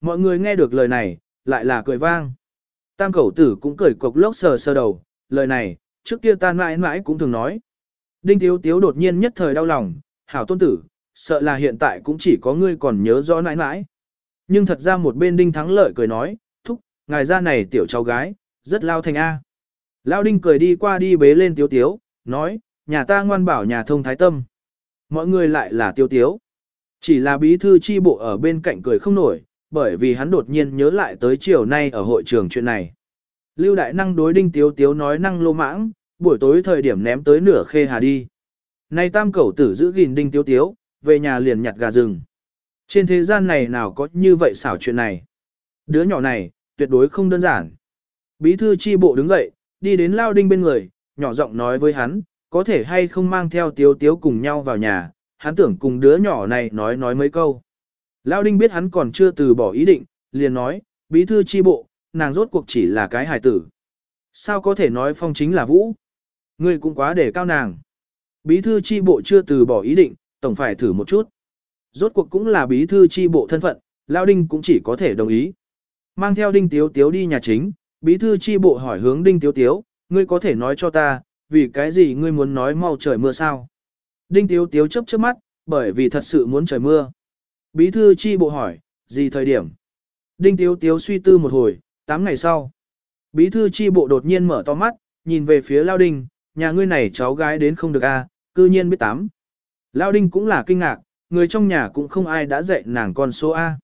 Mọi người nghe được lời này, lại là cười vang. Tam cẩu tử cũng cười cục lốc sờ sờ đầu, lời này, trước kia ta mãi mãi cũng thường nói. Đinh Tiếu Tiếu đột nhiên nhất thời đau lòng, hảo tôn tử, sợ là hiện tại cũng chỉ có ngươi còn nhớ rõ nãi nãi. Nhưng thật ra một bên Đinh Thắng Lợi cười nói, thúc, ngài ra này tiểu cháu gái, rất lao thành A. Lao Đinh cười đi qua đi bế lên Tiếu Tiếu, nói, nhà ta ngoan bảo nhà thông thái tâm. Mọi người lại là Tiếu Tiếu. Chỉ là bí thư chi bộ ở bên cạnh cười không nổi, bởi vì hắn đột nhiên nhớ lại tới chiều nay ở hội trường chuyện này. Lưu Đại Năng đối Đinh Tiếu Tiếu nói năng lô mãng, buổi tối thời điểm ném tới nửa khê hà đi. Nay tam cẩu tử giữ gìn Đinh Tiếu Tiếu, về nhà liền nhặt gà rừng. Trên thế gian này nào có như vậy xảo chuyện này. Đứa nhỏ này, tuyệt đối không đơn giản. Bí thư chi bộ đứng dậy, đi đến Lao Đinh bên người, nhỏ giọng nói với hắn, có thể hay không mang theo Tiếu Tiếu cùng nhau vào nhà, hắn tưởng cùng đứa nhỏ này nói nói mấy câu. Lão Đinh biết hắn còn chưa từ bỏ ý định, liền nói, bí thư chi bộ, nàng rốt cuộc chỉ là cái hài tử. Sao có thể nói phong chính là vũ? Ngươi cũng quá để cao nàng. Bí thư chi bộ chưa từ bỏ ý định, tổng phải thử một chút. Rốt cuộc cũng là bí thư chi bộ thân phận, Lão Đinh cũng chỉ có thể đồng ý. Mang theo Đinh Tiếu Tiếu đi nhà chính, bí thư chi bộ hỏi hướng Đinh Tiếu Tiếu, ngươi có thể nói cho ta, vì cái gì ngươi muốn nói mau trời mưa sao? Đinh Tiếu Tiếu chấp chớp mắt, bởi vì thật sự muốn trời mưa. Bí thư chi bộ hỏi, gì thời điểm? Đinh Tiếu Tiếu suy tư một hồi, 8 ngày sau. Bí thư chi bộ đột nhiên mở to mắt, nhìn về phía Lao Đinh, nhà ngươi này cháu gái đến không được a, à, cư nhiên biết tám. Lao Đinh cũng là kinh ngạc, người trong nhà cũng không ai đã dạy nàng con số A.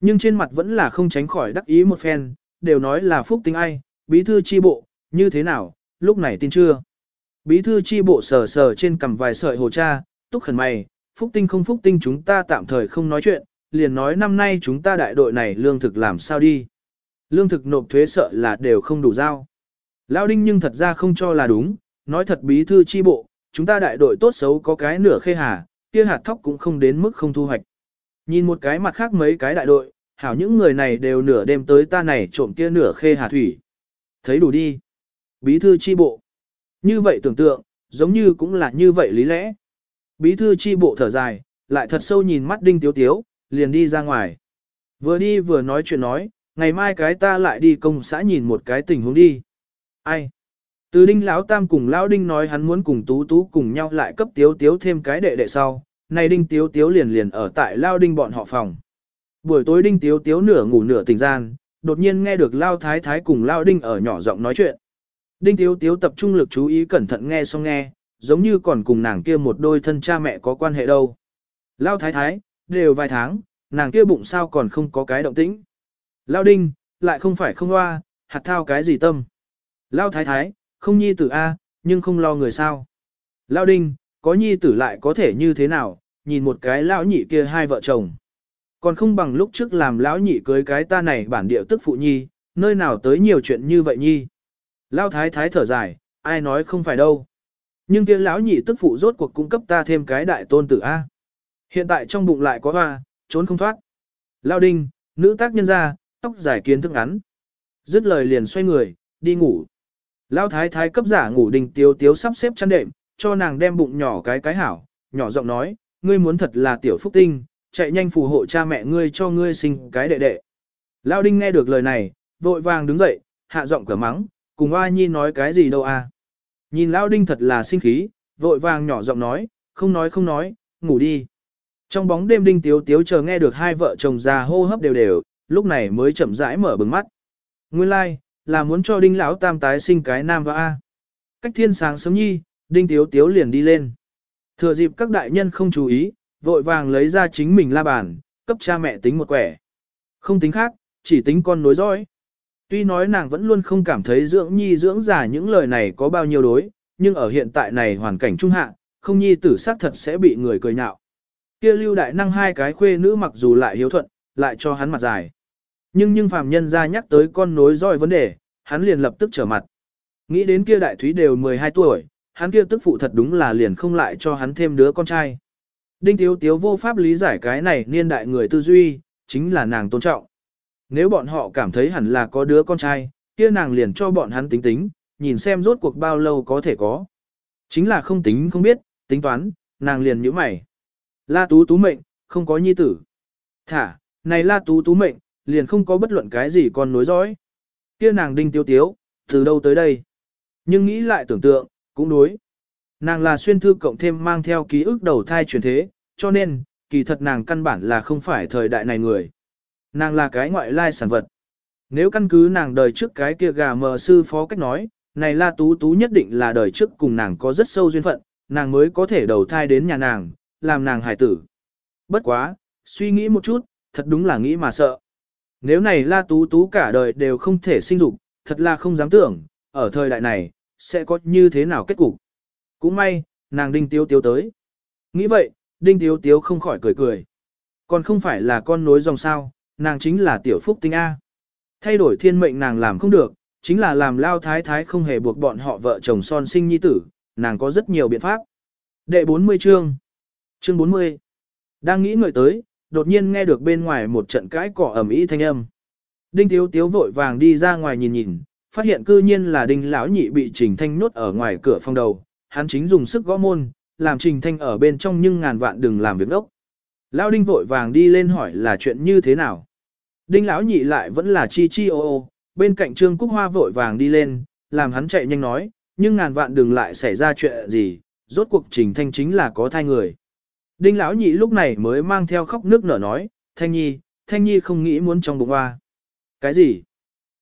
Nhưng trên mặt vẫn là không tránh khỏi đắc ý một phen, đều nói là phúc tính ai, bí thư chi bộ, như thế nào, lúc này tin chưa. Bí thư chi bộ sờ sờ trên cầm vài sợi hồ cha, túc khẩn mày, phúc tinh không phúc tinh chúng ta tạm thời không nói chuyện, liền nói năm nay chúng ta đại đội này lương thực làm sao đi. Lương thực nộp thuế sợ là đều không đủ giao. Lao đinh nhưng thật ra không cho là đúng, nói thật bí thư chi bộ, chúng ta đại đội tốt xấu có cái nửa khê hà, kia hạt thóc cũng không đến mức không thu hoạch. Nhìn một cái mặt khác mấy cái đại đội, hảo những người này đều nửa đêm tới ta này trộm kia nửa khê hà thủy. Thấy đủ đi. Bí thư chi bộ. Như vậy tưởng tượng, giống như cũng là như vậy lý lẽ. Bí thư chi bộ thở dài, lại thật sâu nhìn mắt đinh tiếu tiếu, liền đi ra ngoài. Vừa đi vừa nói chuyện nói, ngày mai cái ta lại đi công xã nhìn một cái tình huống đi. Ai? Từ đinh lão tam cùng lão đinh nói hắn muốn cùng tú tú cùng nhau lại cấp tiếu tiếu thêm cái đệ đệ sau, này đinh tiếu tiếu liền liền ở tại lao đinh bọn họ phòng. Buổi tối đinh tiếu tiếu nửa ngủ nửa tỉnh gian, đột nhiên nghe được lao thái thái cùng lao đinh ở nhỏ giọng nói chuyện. Đinh tiếu tiếu tập trung lực chú ý cẩn thận nghe xong nghe, giống như còn cùng nàng kia một đôi thân cha mẹ có quan hệ đâu. Lao thái thái, đều vài tháng, nàng kia bụng sao còn không có cái động tĩnh. Lao đinh, lại không phải không hoa, hạt thao cái gì tâm. Lao thái thái, không nhi tử A, nhưng không lo người sao. Lao đinh, có nhi tử lại có thể như thế nào, nhìn một cái lão nhị kia hai vợ chồng. Còn không bằng lúc trước làm lão nhị cưới cái ta này bản địa tức phụ nhi, nơi nào tới nhiều chuyện như vậy nhi. Lao thái thái thở dài, ai nói không phải đâu. Nhưng kia lão nhị tức phụ rốt cuộc cung cấp ta thêm cái đại tôn tử A. Hiện tại trong bụng lại có hoa, trốn không thoát. Lao đinh, nữ tác nhân ra, tóc dài kiến thức ngắn. Dứt lời liền xoay người, đi ngủ. lao thái thái cấp giả ngủ đình tiếu tiếu sắp xếp chăn đệm, cho nàng đem bụng nhỏ cái cái hảo, nhỏ giọng nói, ngươi muốn thật là tiểu phúc tinh, chạy nhanh phù hộ cha mẹ ngươi cho ngươi sinh cái đệ đệ. lao đinh nghe được lời này, vội vàng đứng dậy, hạ giọng cửa mắng, cùng A Nhi nói cái gì đâu à. Nhìn Lão đinh thật là sinh khí, vội vàng nhỏ giọng nói, không nói không nói, ngủ đi. Trong bóng đêm đinh tiếu tiếu chờ nghe được hai vợ chồng già hô hấp đều đều, lúc này mới chậm rãi mở bừng mắt. Nguyên lai, like, là muốn cho đinh lão tam tái sinh cái nam và A. Cách thiên sáng sớm nhi, đinh tiếu tiếu liền đi lên. Thừa dịp các đại nhân không chú ý, vội vàng lấy ra chính mình la bàn, cấp cha mẹ tính một quẻ. Không tính khác, chỉ tính con nối dõi. Tuy nói nàng vẫn luôn không cảm thấy dưỡng nhi dưỡng giả những lời này có bao nhiêu đối, nhưng ở hiện tại này hoàn cảnh trung hạ, không nhi tử sát thật sẽ bị người cười nhạo. Kia lưu đại năng hai cái khuê nữ mặc dù lại hiếu thuận, lại cho hắn mặt dài. Nhưng nhưng phàm nhân ra nhắc tới con nối dõi vấn đề, hắn liền lập tức trở mặt. Nghĩ đến kia đại thúy đều 12 tuổi, hắn kia tức phụ thật đúng là liền không lại cho hắn thêm đứa con trai. Đinh Tiếu Tiếu vô pháp lý giải cái này niên đại người tư duy, chính là nàng tôn trọng. Nếu bọn họ cảm thấy hẳn là có đứa con trai, kia nàng liền cho bọn hắn tính tính, nhìn xem rốt cuộc bao lâu có thể có. Chính là không tính không biết, tính toán, nàng liền nhíu mày. La tú tú mệnh, không có nhi tử. Thả, này la tú tú mệnh, liền không có bất luận cái gì con nối dõi. Kia nàng đinh tiêu tiếu, từ đâu tới đây? Nhưng nghĩ lại tưởng tượng, cũng đối. Nàng là xuyên thư cộng thêm mang theo ký ức đầu thai truyền thế, cho nên, kỳ thật nàng căn bản là không phải thời đại này người. Nàng là cái ngoại lai sản vật. Nếu căn cứ nàng đời trước cái kia gà mờ sư phó cách nói, này la tú tú nhất định là đời trước cùng nàng có rất sâu duyên phận, nàng mới có thể đầu thai đến nhà nàng, làm nàng hải tử. Bất quá, suy nghĩ một chút, thật đúng là nghĩ mà sợ. Nếu này la tú tú cả đời đều không thể sinh dục, thật là không dám tưởng, ở thời đại này, sẽ có như thế nào kết cục. Cũng may, nàng đinh tiếu tiếu tới. Nghĩ vậy, đinh tiếu tiếu không khỏi cười cười. Còn không phải là con nối dòng sao, nàng chính là tiểu phúc tinh A. Thay đổi thiên mệnh nàng làm không được, chính là làm lao thái thái không hề buộc bọn họ vợ chồng son sinh nhi tử, nàng có rất nhiều biện pháp. Đệ 40 chương Chương 40 Đang nghĩ người tới, đột nhiên nghe được bên ngoài một trận cãi cỏ ẩm ý thanh âm. Đinh Tiếu Tiếu vội vàng đi ra ngoài nhìn nhìn, phát hiện cư nhiên là Đinh lão nhị bị Trình Thanh nhốt ở ngoài cửa phòng đầu, hắn chính dùng sức gõ môn, làm Trình Thanh ở bên trong nhưng ngàn vạn đừng làm việc ốc. Lão Đinh vội vàng đi lên hỏi là chuyện như thế nào. Đinh lão nhị lại vẫn là chi chi ô ô, bên cạnh Trương Cúc Hoa vội vàng đi lên, làm hắn chạy nhanh nói, nhưng ngàn vạn đừng lại xảy ra chuyện gì, rốt cuộc Trình Thanh chính là có thai người. Đinh lão nhị lúc này mới mang theo khóc nước nở nói, Thanh Nhi, Thanh Nhi không nghĩ muốn trong bụng hoa. Cái gì?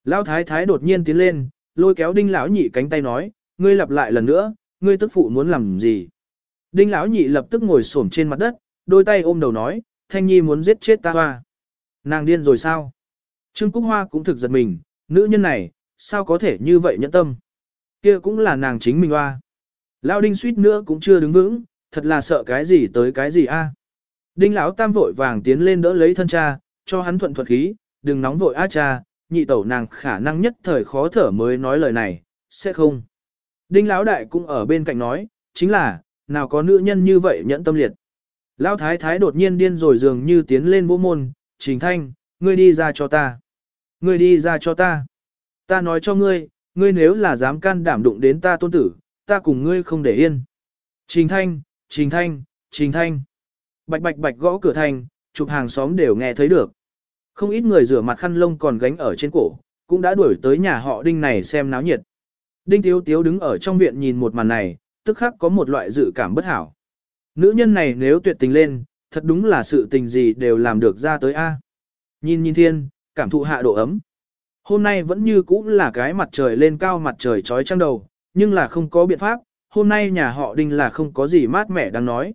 Lão thái thái đột nhiên tiến lên, lôi kéo đinh lão nhị cánh tay nói, ngươi lặp lại lần nữa, ngươi tức phụ muốn làm gì? Đinh lão nhị lập tức ngồi xổm trên mặt đất, đôi tay ôm đầu nói, Thanh Nhi muốn giết chết ta hoa. Nàng điên rồi sao? Trương Cúc Hoa cũng thực giật mình, nữ nhân này, sao có thể như vậy nhẫn tâm? Kia cũng là nàng chính mình hoa. lao đinh suýt nữa cũng chưa đứng vững, thật là sợ cái gì tới cái gì a. Đinh lão tam vội vàng tiến lên đỡ lấy thân cha, cho hắn thuận thuật khí, đừng nóng vội a cha, nhị tẩu nàng khả năng nhất thời khó thở mới nói lời này, sẽ không. Đinh lão đại cũng ở bên cạnh nói, chính là, nào có nữ nhân như vậy nhẫn tâm liệt. Lão thái thái đột nhiên điên rồi dường như tiến lên vô môn, trình thanh, ngươi đi ra cho ta. Ngươi đi ra cho ta. Ta nói cho ngươi, ngươi nếu là dám can đảm đụng đến ta tôn tử, ta cùng ngươi không để yên. Trình thanh, trình thanh, trình thanh. Bạch bạch bạch gõ cửa thành, chụp hàng xóm đều nghe thấy được. Không ít người rửa mặt khăn lông còn gánh ở trên cổ, cũng đã đuổi tới nhà họ đinh này xem náo nhiệt. Đinh Tiếu Tiếu đứng ở trong viện nhìn một màn này, tức khắc có một loại dự cảm bất hảo. Nữ nhân này nếu tuyệt tình lên, thật đúng là sự tình gì đều làm được ra tới A. Nhìn nhìn thiên, cảm thụ hạ độ ấm. Hôm nay vẫn như cũ là cái mặt trời lên cao mặt trời trói trăng đầu, nhưng là không có biện pháp, hôm nay nhà họ đinh là không có gì mát mẻ đang nói.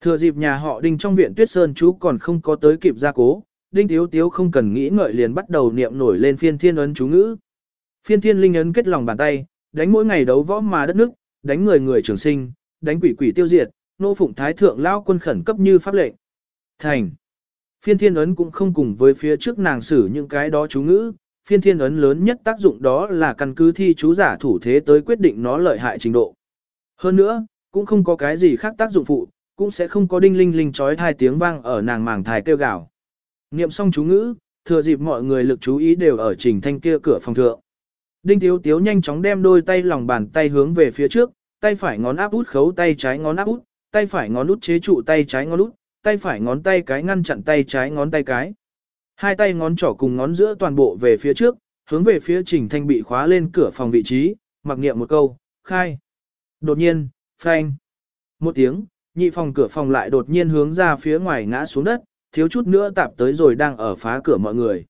Thừa dịp nhà họ đinh trong viện tuyết sơn chú còn không có tới kịp gia cố, đinh tiếu tiếu không cần nghĩ ngợi liền bắt đầu niệm nổi lên phiên thiên ấn chú ngữ. Phiên thiên linh ấn kết lòng bàn tay, đánh mỗi ngày đấu võ mà đất nước, đánh người người trường sinh, đánh quỷ quỷ tiêu diệt, nô phụng thái thượng lao quân khẩn cấp như pháp lệnh. Thành. Phiên thiên ấn cũng không cùng với phía trước nàng xử những cái đó chú ngữ, phiên thiên ấn lớn nhất tác dụng đó là căn cứ thi chú giả thủ thế tới quyết định nó lợi hại trình độ. Hơn nữa, cũng không có cái gì khác tác dụng phụ, cũng sẽ không có đinh linh linh chói thai tiếng vang ở nàng màng thai kêu gào. Niệm xong chú ngữ, thừa dịp mọi người lực chú ý đều ở trình thanh kia cửa phòng thượng. Đinh Tiếu Tiếu nhanh chóng đem đôi tay lòng bàn tay hướng về phía trước, tay phải ngón áp út khấu tay trái ngón áp út, tay phải ngón út chế trụ tay trái ngón út, tay phải ngón tay cái ngăn chặn tay trái ngón tay cái. Hai tay ngón trỏ cùng ngón giữa toàn bộ về phía trước, hướng về phía Trình Thanh bị khóa lên cửa phòng vị trí, mặc niệm một câu, khai. Đột nhiên, phanh. Một tiếng, nhị phòng cửa phòng lại đột nhiên hướng ra phía ngoài ngã xuống đất, thiếu chút nữa tạp tới rồi đang ở phá cửa mọi người.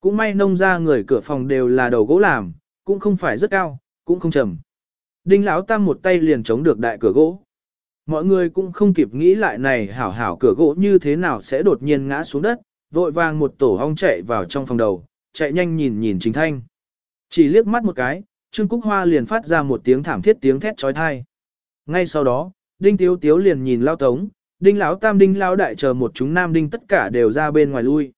Cũng may nông ra người cửa phòng đều là đầu gỗ làm, cũng không phải rất cao, cũng không trầm. Đinh lão tam một tay liền chống được đại cửa gỗ. Mọi người cũng không kịp nghĩ lại này hảo hảo cửa gỗ như thế nào sẽ đột nhiên ngã xuống đất, vội vàng một tổ ong chạy vào trong phòng đầu, chạy nhanh nhìn nhìn Trình Thanh. Chỉ liếc mắt một cái, Trương Cúc Hoa liền phát ra một tiếng thảm thiết tiếng thét trói thai. Ngay sau đó, Đinh Tiếu Tiếu liền nhìn Lao Tống, Đinh Lão Tam Đinh Lao Đại chờ một chúng nam đinh tất cả đều ra bên ngoài lui.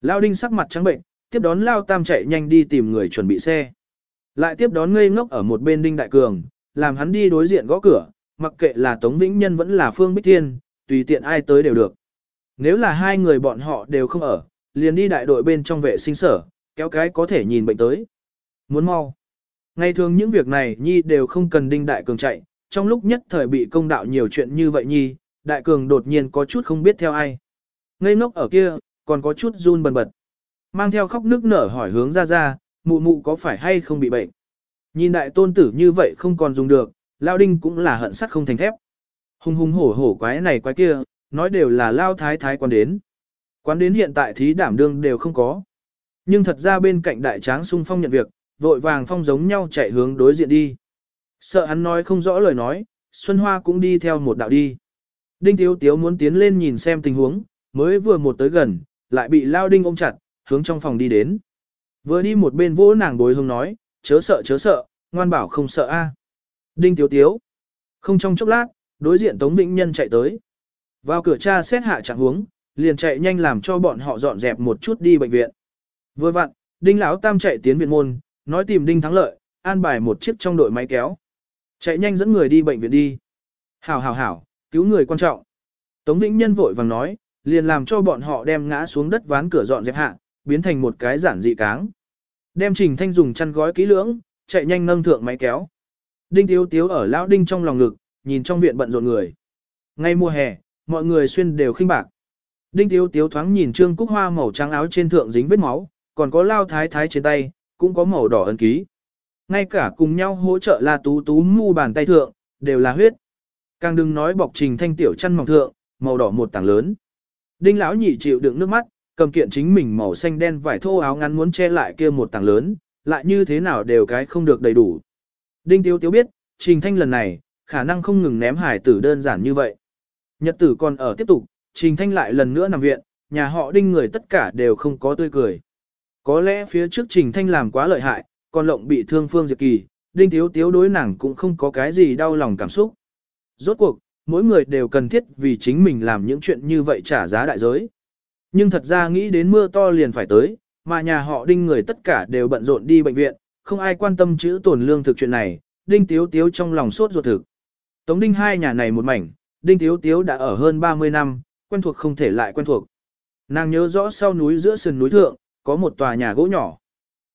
Lao Đinh sắc mặt trắng bệnh, tiếp đón Lao Tam chạy nhanh đi tìm người chuẩn bị xe. Lại tiếp đón ngây ngốc ở một bên Đinh Đại Cường, làm hắn đi đối diện gõ cửa, mặc kệ là Tống Vĩnh Nhân vẫn là Phương Bích Thiên, tùy tiện ai tới đều được. Nếu là hai người bọn họ đều không ở, liền đi đại đội bên trong vệ sinh sở, kéo cái có thể nhìn bệnh tới. Muốn mau. Ngày thường những việc này Nhi đều không cần Đinh Đại Cường chạy, trong lúc nhất thời bị công đạo nhiều chuyện như vậy Nhi, Đại Cường đột nhiên có chút không biết theo ai. Ngây ngốc ở kia, còn có chút run bần bật. mang theo khóc nước nở hỏi hướng ra ra, mụ mụ có phải hay không bị bệnh. Nhìn đại tôn tử như vậy không còn dùng được, Lao Đinh cũng là hận sắt không thành thép. Hùng hùng hổ hổ quái này quái kia, nói đều là Lao Thái Thái quán đến. Quán đến hiện tại thí đảm đương đều không có. Nhưng thật ra bên cạnh đại tráng sung phong nhận việc, vội vàng phong giống nhau chạy hướng đối diện đi. Sợ hắn nói không rõ lời nói, Xuân Hoa cũng đi theo một đạo đi. Đinh Tiếu Tiếu muốn tiến lên nhìn xem tình huống, mới vừa một tới gần, lại bị Lao Đinh ôm chặt, hướng trong phòng đi đến. Vừa đi một bên vỗ nàng bối hương nói, chớ sợ chớ sợ, ngoan bảo không sợ a. Đinh Tiếu Tiếu. Không trong chốc lát, đối diện Tống Vĩnh Nhân chạy tới. Vào cửa cha xét hạ trạng huống, liền chạy nhanh làm cho bọn họ dọn dẹp một chút đi bệnh viện. Vừa vặn, Đinh Lão Tam chạy tiến viện môn, nói tìm Đinh Thắng Lợi, an bài một chiếc trong đội máy kéo. Chạy nhanh dẫn người đi bệnh viện đi. Hảo hảo hảo, cứu người quan trọng. Tống Vĩnh Nhân vội vàng nói, liền làm cho bọn họ đem ngã xuống đất ván cửa dọn dẹp hạ, biến thành một cái giản dị cáng. Đem Trình Thanh dùng chăn gói kỹ lưỡng, chạy nhanh nâng thượng máy kéo. Đinh Tiếu Tiếu ở lão đinh trong lòng ngực, nhìn trong viện bận rộn người. Ngay mùa hè, mọi người xuyên đều khinh bạc. Đinh Tiếu Tiếu thoáng nhìn Trương Cúc Hoa màu trắng áo trên thượng dính vết máu, còn có lao thái thái trên tay, cũng có màu đỏ ấn ký. Ngay cả cùng nhau hỗ trợ La Tú Tú mu bàn tay thượng, đều là huyết. Càng đừng nói bọc Trình Thanh tiểu chăn mỏng thượng, màu đỏ một tảng lớn. Đinh lão nhị chịu đựng nước mắt, cầm kiện chính mình màu xanh đen vải thô áo ngắn muốn che lại kia một tảng lớn, lại như thế nào đều cái không được đầy đủ. Đinh Tiếu Tiếu biết, Trình Thanh lần này, khả năng không ngừng ném hải tử đơn giản như vậy. Nhật tử còn ở tiếp tục, Trình Thanh lại lần nữa nằm viện, nhà họ Đinh người tất cả đều không có tươi cười. Có lẽ phía trước Trình Thanh làm quá lợi hại, còn lộng bị thương Phương Diệp Kỳ, Đinh Tiếu Tiếu đối nàng cũng không có cái gì đau lòng cảm xúc. Rốt cuộc, mỗi người đều cần thiết vì chính mình làm những chuyện như vậy trả giá đại giới. Nhưng thật ra nghĩ đến mưa to liền phải tới, mà nhà họ đinh người tất cả đều bận rộn đi bệnh viện, không ai quan tâm chữ tổn lương thực chuyện này, đinh tiếu tiếu trong lòng sốt ruột thực. Tống đinh hai nhà này một mảnh, đinh tiếu tiếu đã ở hơn 30 năm, quen thuộc không thể lại quen thuộc. Nàng nhớ rõ sau núi giữa sườn núi thượng, có một tòa nhà gỗ nhỏ.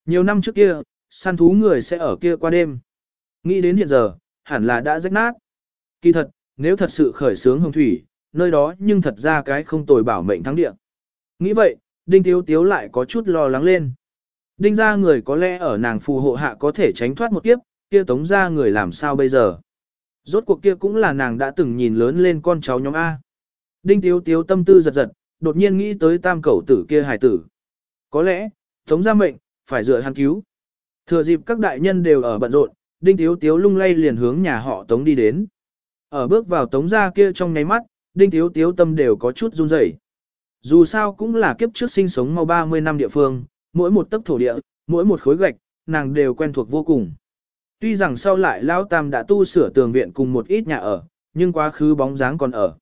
Nhiều năm trước kia, săn thú người sẽ ở kia qua đêm. Nghĩ đến hiện giờ, hẳn là đã rách nát. Kỳ thật, nếu thật sự khởi sướng hồng thủy, nơi đó nhưng thật ra cái không tồi bảo mệnh thắng địa. Nghĩ vậy, Đinh Tiếu Tiếu lại có chút lo lắng lên. Đinh ra người có lẽ ở nàng phù hộ hạ có thể tránh thoát một kiếp, kia tống ra người làm sao bây giờ. Rốt cuộc kia cũng là nàng đã từng nhìn lớn lên con cháu nhóm A. Đinh Tiếu Tiếu tâm tư giật giật, đột nhiên nghĩ tới tam cẩu tử kia hải tử. Có lẽ, tống ra mệnh, phải dựa hắn cứu. Thừa dịp các đại nhân đều ở bận rộn, Đinh Tiếu Tiếu lung lay liền hướng nhà họ tống đi đến. Ở bước vào tống ra kia trong nháy mắt, Đinh Tiếu Tiếu tâm đều có chút run rẩy. Dù sao cũng là kiếp trước sinh sống mau 30 năm địa phương, mỗi một tấc thổ địa, mỗi một khối gạch, nàng đều quen thuộc vô cùng. Tuy rằng sau lại Lão Tam đã tu sửa tường viện cùng một ít nhà ở, nhưng quá khứ bóng dáng còn ở.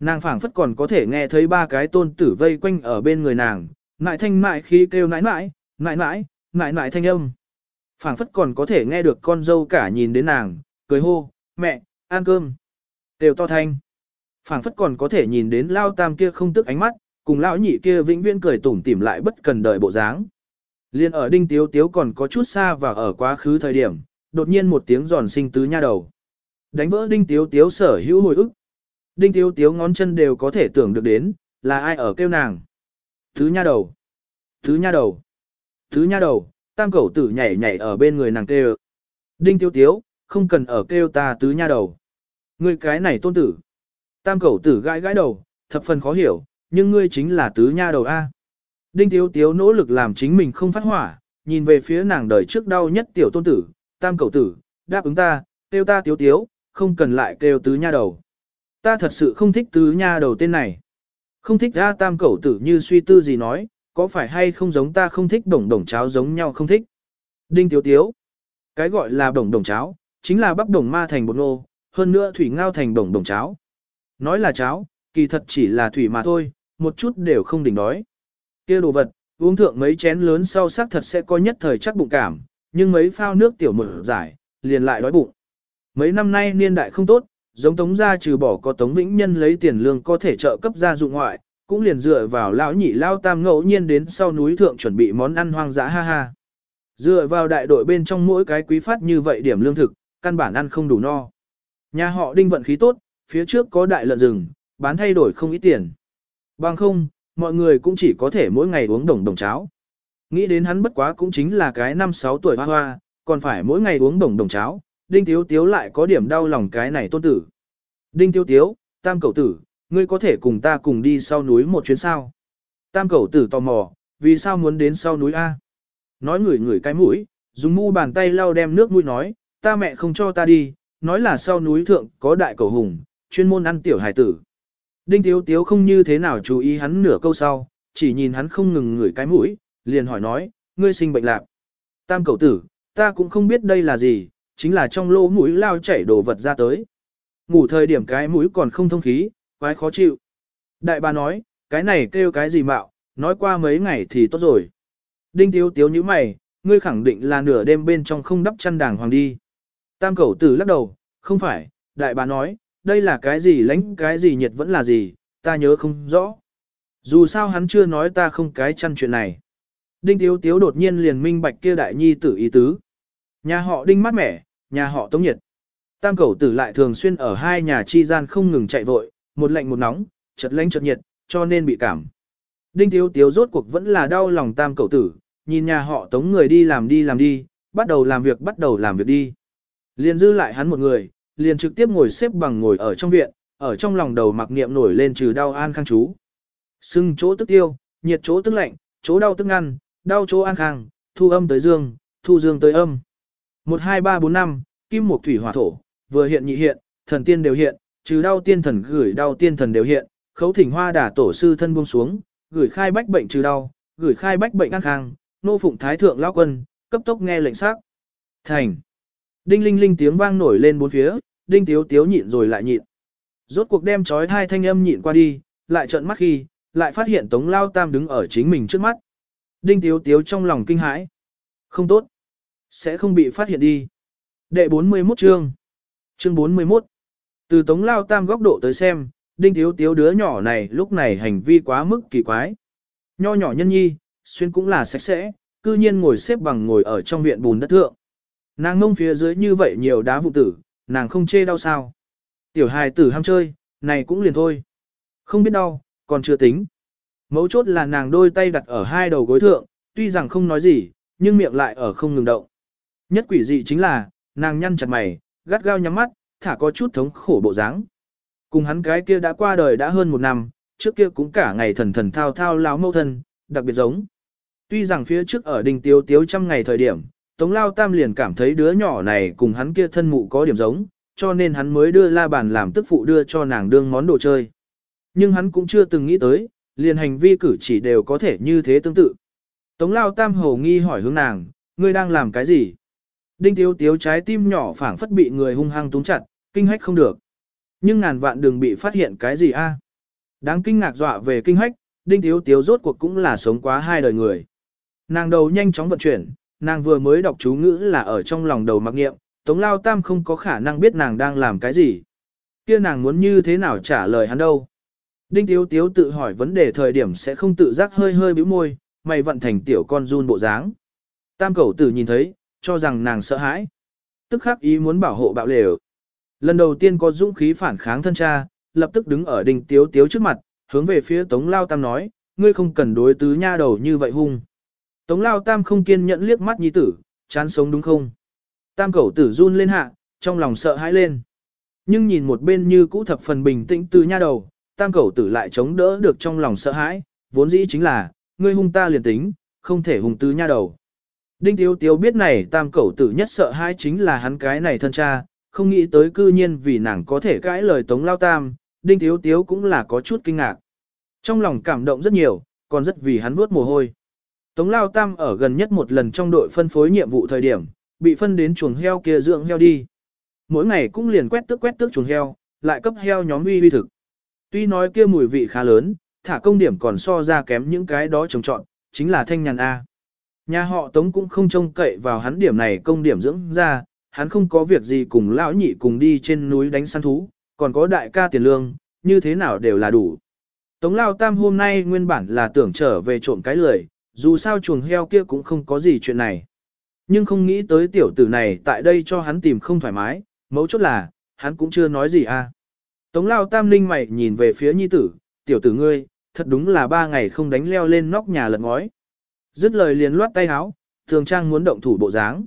Nàng phảng phất còn có thể nghe thấy ba cái tôn tử vây quanh ở bên người nàng, ngại thanh mại khi kêu nãi nãi, nãi nãi, nãi nãi thanh âm. phảng phất còn có thể nghe được con dâu cả nhìn đến nàng, cười hô, mẹ, ăn cơm. Đều to thanh. phảng phất còn có thể nhìn đến Lao Tam kia không tức ánh mắt, cùng lão nhị kia vĩnh viễn cười tủm tỉm lại bất cần đời bộ dáng. Liên ở đinh tiếu tiếu còn có chút xa và ở quá khứ thời điểm, đột nhiên một tiếng giòn sinh tứ nha đầu. Đánh vỡ đinh tiếu tiếu sở hữu hồi ức. Đinh tiếu tiếu ngón chân đều có thể tưởng được đến, là ai ở kêu nàng. Tứ nha đầu. Tứ nha đầu. Tứ nha đầu, tam cẩu tử nhảy nhảy ở bên người nàng kêu. Đinh tiếu tiếu, không cần ở kêu ta tứ nha đầu. Người cái này tôn tử. Tam cẩu tử gãi gãi đầu, thập phần khó hiểu, nhưng ngươi chính là tứ nha đầu A. Đinh Tiếu Tiếu nỗ lực làm chính mình không phát hỏa, nhìn về phía nàng đời trước đau nhất tiểu tôn tử, tam cầu tử, đáp ứng ta, kêu ta Tiếu Tiếu, không cần lại kêu tứ nha đầu. Ta thật sự không thích tứ nha đầu tên này. Không thích ra tam cầu tử như suy tư gì nói, có phải hay không giống ta không thích đồng đồng cháo giống nhau không thích. Đinh Tiếu Tiếu, cái gọi là đồng đồng cháo, chính là bắp đồng ma thành bột nô, hơn nữa thủy ngao thành đồng đồng cháo. Nói là cháo, kỳ thật chỉ là thủy mà thôi, một chút đều không đỉnh đói. Kia đồ vật, uống thượng mấy chén lớn sau sắc thật sẽ có nhất thời chắc bụng cảm, nhưng mấy phao nước tiểu mở giải, liền lại đói bụng. Mấy năm nay niên đại không tốt, giống tống gia trừ bỏ có tống vĩnh nhân lấy tiền lương có thể trợ cấp gia dụng ngoại, cũng liền dựa vào lão nhị lao tam ngẫu nhiên đến sau núi thượng chuẩn bị món ăn hoang dã ha ha. Dựa vào đại đội bên trong mỗi cái quý phát như vậy điểm lương thực, căn bản ăn không đủ no. Nhà họ đinh vận khí tốt, phía trước có đại lợn rừng, bán thay đổi không ít tiền. Bằng không, mọi người cũng chỉ có thể mỗi ngày uống đồng đồng cháo. Nghĩ đến hắn bất quá cũng chính là cái năm sáu tuổi hoa hoa, còn phải mỗi ngày uống đồng đồng cháo, Đinh Tiếu Tiếu lại có điểm đau lòng cái này tôn tử. Đinh Tiếu Tiếu, tam cậu tử, ngươi có thể cùng ta cùng đi sau núi một chuyến sao? Tam cậu tử tò mò, vì sao muốn đến sau núi A? Nói ngửi ngửi cái mũi, dùng mu bàn tay lau đem nước mũi nói, ta mẹ không cho ta đi, nói là sau núi thượng có đại cầu hùng, chuyên môn ăn tiểu hải tử. Đinh Tiếu Tiếu không như thế nào chú ý hắn nửa câu sau, chỉ nhìn hắn không ngừng ngửi cái mũi, liền hỏi nói, ngươi sinh bệnh lạc. Tam cậu tử, ta cũng không biết đây là gì, chính là trong lỗ mũi lao chảy đồ vật ra tới. Ngủ thời điểm cái mũi còn không thông khí, quái khó chịu. Đại bà nói, cái này kêu cái gì mạo, nói qua mấy ngày thì tốt rồi. Đinh Tiếu Tiếu như mày, ngươi khẳng định là nửa đêm bên trong không đắp chăn đàng hoàng đi. Tam cẩu tử lắc đầu, không phải, đại bà nói, đây là cái gì lánh cái gì nhiệt vẫn là gì, ta nhớ không rõ. Dù sao hắn chưa nói ta không cái chăn chuyện này. Đinh Tiếu Tiếu đột nhiên liền minh bạch kia đại nhi tử ý tứ. Nhà họ đinh mát mẻ, nhà họ tống nhiệt. Tam cẩu tử lại thường xuyên ở hai nhà chi gian không ngừng chạy vội, một lạnh một nóng, chật lạnh chật nhiệt, cho nên bị cảm. Đinh Tiếu Tiếu rốt cuộc vẫn là đau lòng tam cầu tử, nhìn nhà họ tống người đi làm đi làm đi, bắt đầu làm việc bắt đầu làm việc đi. Liền dư lại hắn một người, liền trực tiếp ngồi xếp bằng ngồi ở trong viện, ở trong lòng đầu mặc niệm nổi lên trừ đau an khang chú. Sưng chỗ tức tiêu, nhiệt chỗ tức lạnh, chỗ đau tức ngăn, đau chỗ an khang, thu âm tới dương, thu dương tới âm. 1 2 3 4 5, kim mộc thủy hỏa thổ, vừa hiện nhị hiện, thần tiên đều hiện, trừ đau tiên thần gửi đau tiên thần đều hiện, khấu thỉnh hoa đả tổ sư thân buông xuống, gửi khai bách bệnh trừ đau, gửi khai bách bệnh an khang, nô phụng thái thượng lão quân, cấp tốc nghe lệnh sắc. Thành. Đinh linh linh tiếng vang nổi lên bốn phía, đinh tiếu tiếu nhịn rồi lại nhịn. Rốt cuộc đem trói hai thanh âm nhịn qua đi, lại trợn mắt khi, lại phát hiện tống lao tam đứng ở chính mình trước mắt. Đinh tiếu tiếu trong lòng kinh hãi. Không tốt. Sẽ không bị phát hiện đi. Đệ 41 chương. Chương 41. Từ tống lao tam góc độ tới xem, đinh tiếu tiếu đứa nhỏ này lúc này hành vi quá mức kỳ quái. Nho nhỏ nhân nhi, xuyên cũng là sạch sẽ, cư nhiên ngồi xếp bằng ngồi ở trong viện bùn đất thượng. Nàng ngông phía dưới như vậy nhiều đá vụ tử, nàng không chê đau sao. Tiểu hài tử ham chơi, này cũng liền thôi. Không biết đau, còn chưa tính. Mấu chốt là nàng đôi tay đặt ở hai đầu gối thượng, tuy rằng không nói gì, nhưng miệng lại ở không ngừng động. Nhất quỷ dị chính là, nàng nhăn chặt mày, gắt gao nhắm mắt, thả có chút thống khổ bộ dáng. Cùng hắn cái kia đã qua đời đã hơn một năm, trước kia cũng cả ngày thần thần thao thao láo mâu thân, đặc biệt giống. Tuy rằng phía trước ở đình tiếu tiếu trăm ngày thời điểm, Tống Lao Tam liền cảm thấy đứa nhỏ này cùng hắn kia thân mụ có điểm giống, cho nên hắn mới đưa la bàn làm tức phụ đưa cho nàng đương món đồ chơi. Nhưng hắn cũng chưa từng nghĩ tới, liền hành vi cử chỉ đều có thể như thế tương tự. Tống Lao Tam hồ nghi hỏi hướng nàng, ngươi đang làm cái gì? Đinh Tiếu Tiếu trái tim nhỏ phảng phất bị người hung hăng túng chặt, kinh hách không được. Nhưng ngàn vạn đừng bị phát hiện cái gì a? Đáng kinh ngạc dọa về kinh hách, Đinh Tiếu Tiếu rốt cuộc cũng là sống quá hai đời người. Nàng đầu nhanh chóng vận chuyển, nàng vừa mới đọc chú ngữ là ở trong lòng đầu mặc nghiệm, Tống Lao Tam không có khả năng biết nàng đang làm cái gì. Kia nàng muốn như thế nào trả lời hắn đâu. Đinh Tiếu Tiếu tự hỏi vấn đề thời điểm sẽ không tự giác hơi hơi bĩu môi, mày vận thành tiểu con run bộ dáng. Tam cẩu tử nhìn thấy, cho rằng nàng sợ hãi. Tức khắc ý muốn bảo hộ bạo lều. Lần đầu tiên có dũng khí phản kháng thân cha, lập tức đứng ở đinh tiếu tiếu trước mặt, hướng về phía Tống Lao Tam nói, ngươi không cần đối tứ nha đầu như vậy hung. Tống Lao Tam không kiên nhẫn liếc mắt nhi tử, chán sống đúng không? Tam cẩu tử run lên hạ, trong lòng sợ hãi lên. Nhưng nhìn một bên như cũ thập phần bình tĩnh từ nha đầu, tam cẩu tử lại chống đỡ được trong lòng sợ hãi, vốn dĩ chính là, ngươi hung ta liền tính, không thể hung tứ nha đầu. Đinh Tiếu Tiếu biết này tam cẩu tử nhất sợ hãi chính là hắn cái này thân cha, không nghĩ tới cư nhiên vì nàng có thể cãi lời Tống Lao Tam, Đinh Tiếu Tiếu cũng là có chút kinh ngạc. Trong lòng cảm động rất nhiều, còn rất vì hắn vuốt mồ hôi. Tống Lao Tam ở gần nhất một lần trong đội phân phối nhiệm vụ thời điểm, bị phân đến chuồng heo kia dưỡng heo đi. Mỗi ngày cũng liền quét tước quét tước chuồng heo, lại cấp heo nhóm uy uy thực. Tuy nói kia mùi vị khá lớn, thả công điểm còn so ra kém những cái đó trồng trọn, chính là thanh nhàn A. Nhà họ Tống cũng không trông cậy vào hắn điểm này công điểm dưỡng ra, hắn không có việc gì cùng lão nhị cùng đi trên núi đánh săn thú, còn có đại ca tiền lương, như thế nào đều là đủ. Tống Lao Tam hôm nay nguyên bản là tưởng trở về trộm cái lười, dù sao chuồng heo kia cũng không có gì chuyện này. Nhưng không nghĩ tới tiểu tử này tại đây cho hắn tìm không thoải mái, mấu chốt là, hắn cũng chưa nói gì à. Tống Lao Tam Ninh mày nhìn về phía nhi tử, tiểu tử ngươi, thật đúng là ba ngày không đánh leo lên nóc nhà lật ngói. Dứt lời liền loát tay háo, thường trang muốn động thủ bộ dáng.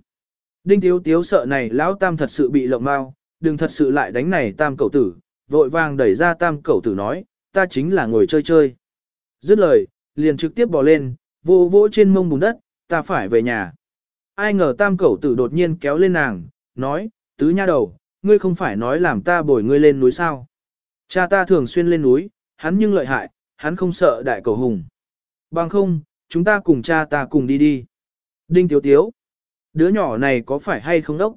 Đinh Tiếu Tiếu sợ này lão tam thật sự bị lộng mau, đừng thật sự lại đánh này tam cậu tử, vội vàng đẩy ra tam cậu tử nói, ta chính là ngồi chơi chơi. Dứt lời, liền trực tiếp bò lên, vô vỗ trên mông bùn đất, ta phải về nhà. Ai ngờ tam Cẩu tử đột nhiên kéo lên nàng, nói, tứ nha đầu, ngươi không phải nói làm ta bồi ngươi lên núi sao. Cha ta thường xuyên lên núi, hắn nhưng lợi hại, hắn không sợ đại cầu hùng. Bằng không, chúng ta cùng cha ta cùng đi đi. Đinh Tiếu Tiếu. Đứa nhỏ này có phải hay không đốc?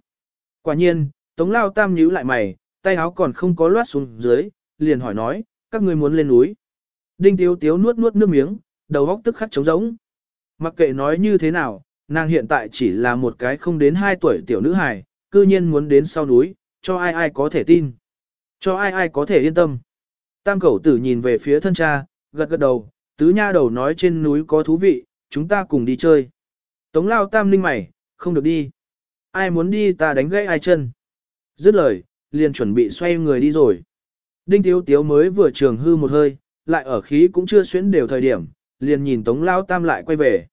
Quả nhiên, Tống Lao Tam nhíu lại mày, tay áo còn không có loát xuống dưới, liền hỏi nói, các ngươi muốn lên núi. Đinh Tiếu Tiếu nuốt nuốt nước miếng, đầu óc tức khắc trống rỗng. Mặc kệ nói như thế nào, nàng hiện tại chỉ là một cái không đến 2 tuổi tiểu nữ hài, cư nhiên muốn đến sau núi, cho ai ai có thể tin. Cho ai ai có thể yên tâm. Tam cẩu tử nhìn về phía thân cha, gật gật đầu, tứ nha đầu nói trên núi có thú vị, chúng ta cùng đi chơi. Tống lao tam ninh mày, không được đi. Ai muốn đi ta đánh gãy ai chân. Dứt lời, liền chuẩn bị xoay người đi rồi. Đinh Tiếu Tiếu mới vừa trường hư một hơi, lại ở khí cũng chưa xuyến đều thời điểm, liền nhìn Tống Lao Tam lại quay về.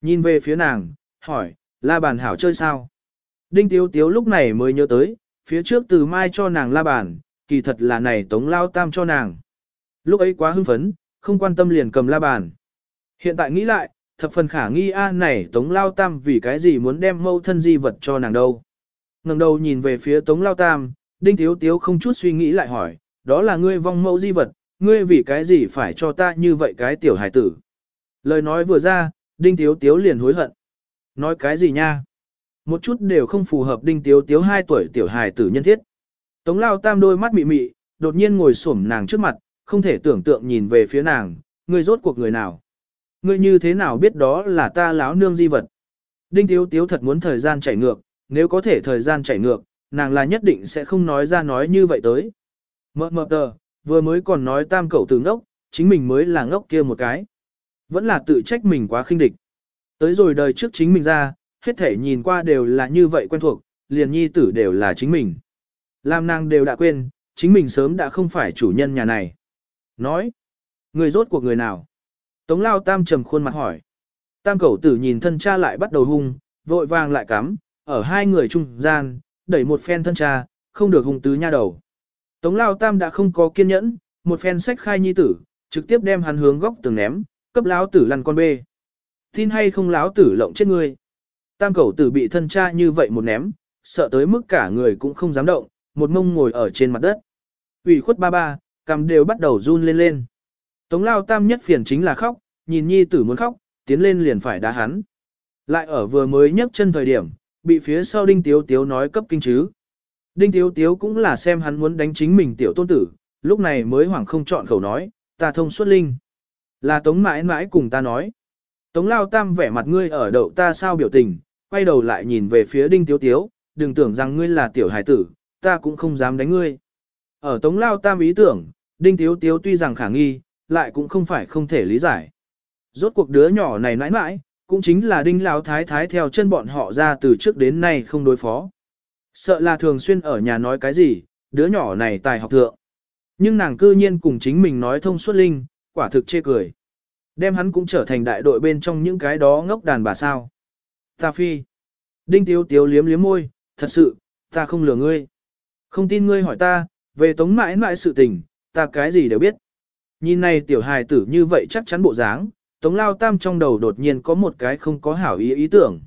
Nhìn về phía nàng, hỏi, la bàn hảo chơi sao? Đinh Tiếu Tiếu lúc này mới nhớ tới, phía trước từ mai cho nàng la bàn, kỳ thật là này Tống Lao Tam cho nàng. Lúc ấy quá hưng phấn, không quan tâm liền cầm la bàn. Hiện tại nghĩ lại, thập phần khả nghi a này Tống Lao Tam vì cái gì muốn đem mâu thân di vật cho nàng đâu. ngẩng đầu nhìn về phía Tống Lao Tam, Đinh Tiếu Tiếu không chút suy nghĩ lại hỏi, đó là ngươi vong mẫu di vật, ngươi vì cái gì phải cho ta như vậy cái tiểu hài tử. Lời nói vừa ra, Đinh Tiếu Tiếu liền hối hận. Nói cái gì nha? Một chút đều không phù hợp Đinh Tiếu Tiếu 2 tuổi tiểu hài tử nhân thiết. Tống Lao Tam đôi mắt mị mị, đột nhiên ngồi xổm nàng trước mặt, không thể tưởng tượng nhìn về phía nàng, ngươi rốt cuộc người nào. Ngươi như thế nào biết đó là ta láo nương di vật. Đinh Tiếu Tiếu thật muốn thời gian chảy ngược, nếu có thể thời gian chảy ngược, nàng là nhất định sẽ không nói ra nói như vậy tới. Mơ mơ tờ, vừa mới còn nói tam cẩu từ ngốc, chính mình mới là ngốc kia một cái. Vẫn là tự trách mình quá khinh địch. Tới rồi đời trước chính mình ra, hết thể nhìn qua đều là như vậy quen thuộc, liền nhi tử đều là chính mình. Làm nàng đều đã quên, chính mình sớm đã không phải chủ nhân nhà này. Nói, người rốt cuộc người nào? Tống lao tam trầm khuôn mặt hỏi. Tam cẩu tử nhìn thân cha lại bắt đầu hung, vội vàng lại cắm, ở hai người trung gian, đẩy một phen thân cha, không được hung tứ nha đầu. Tống lao tam đã không có kiên nhẫn, một phen sách khai nhi tử, trực tiếp đem hắn hướng góc tường ném, cấp lão tử lăn con bê. Tin hay không lão tử lộng chết ngươi. Tam cẩu tử bị thân cha như vậy một ném, sợ tới mức cả người cũng không dám động, một mông ngồi ở trên mặt đất. ủy khuất ba ba, cầm đều bắt đầu run lên lên. Tống lao tam nhất phiền chính là khóc, nhìn nhi tử muốn khóc, tiến lên liền phải đá hắn. Lại ở vừa mới nhấc chân thời điểm, bị phía sau đinh tiếu tiếu nói cấp kinh chứ. Đinh tiếu tiếu cũng là xem hắn muốn đánh chính mình tiểu tôn tử, lúc này mới hoảng không chọn khẩu nói, ta thông suốt linh. Là tống mãi mãi cùng ta nói. Tống lao tam vẻ mặt ngươi ở đậu ta sao biểu tình, quay đầu lại nhìn về phía đinh tiếu tiếu, đừng tưởng rằng ngươi là tiểu hải tử, ta cũng không dám đánh ngươi. Ở tống lao tam ý tưởng, đinh tiếu tiếu tuy rằng khả nghi, lại cũng không phải không thể lý giải. Rốt cuộc đứa nhỏ này mãi mãi, cũng chính là đinh Lão thái thái theo chân bọn họ ra từ trước đến nay không đối phó. Sợ là thường xuyên ở nhà nói cái gì, đứa nhỏ này tài học thượng. Nhưng nàng cư nhiên cùng chính mình nói thông suốt linh, quả thực chê cười. Đem hắn cũng trở thành đại đội bên trong những cái đó ngốc đàn bà sao. Ta phi. Đinh tiếu tiếu liếm liếm môi, thật sự, ta không lừa ngươi. Không tin ngươi hỏi ta, về tống mãi mãi sự tình, ta cái gì đều biết. Nhìn này tiểu hài tử như vậy chắc chắn bộ dáng, tống lao tam trong đầu đột nhiên có một cái không có hảo ý ý tưởng.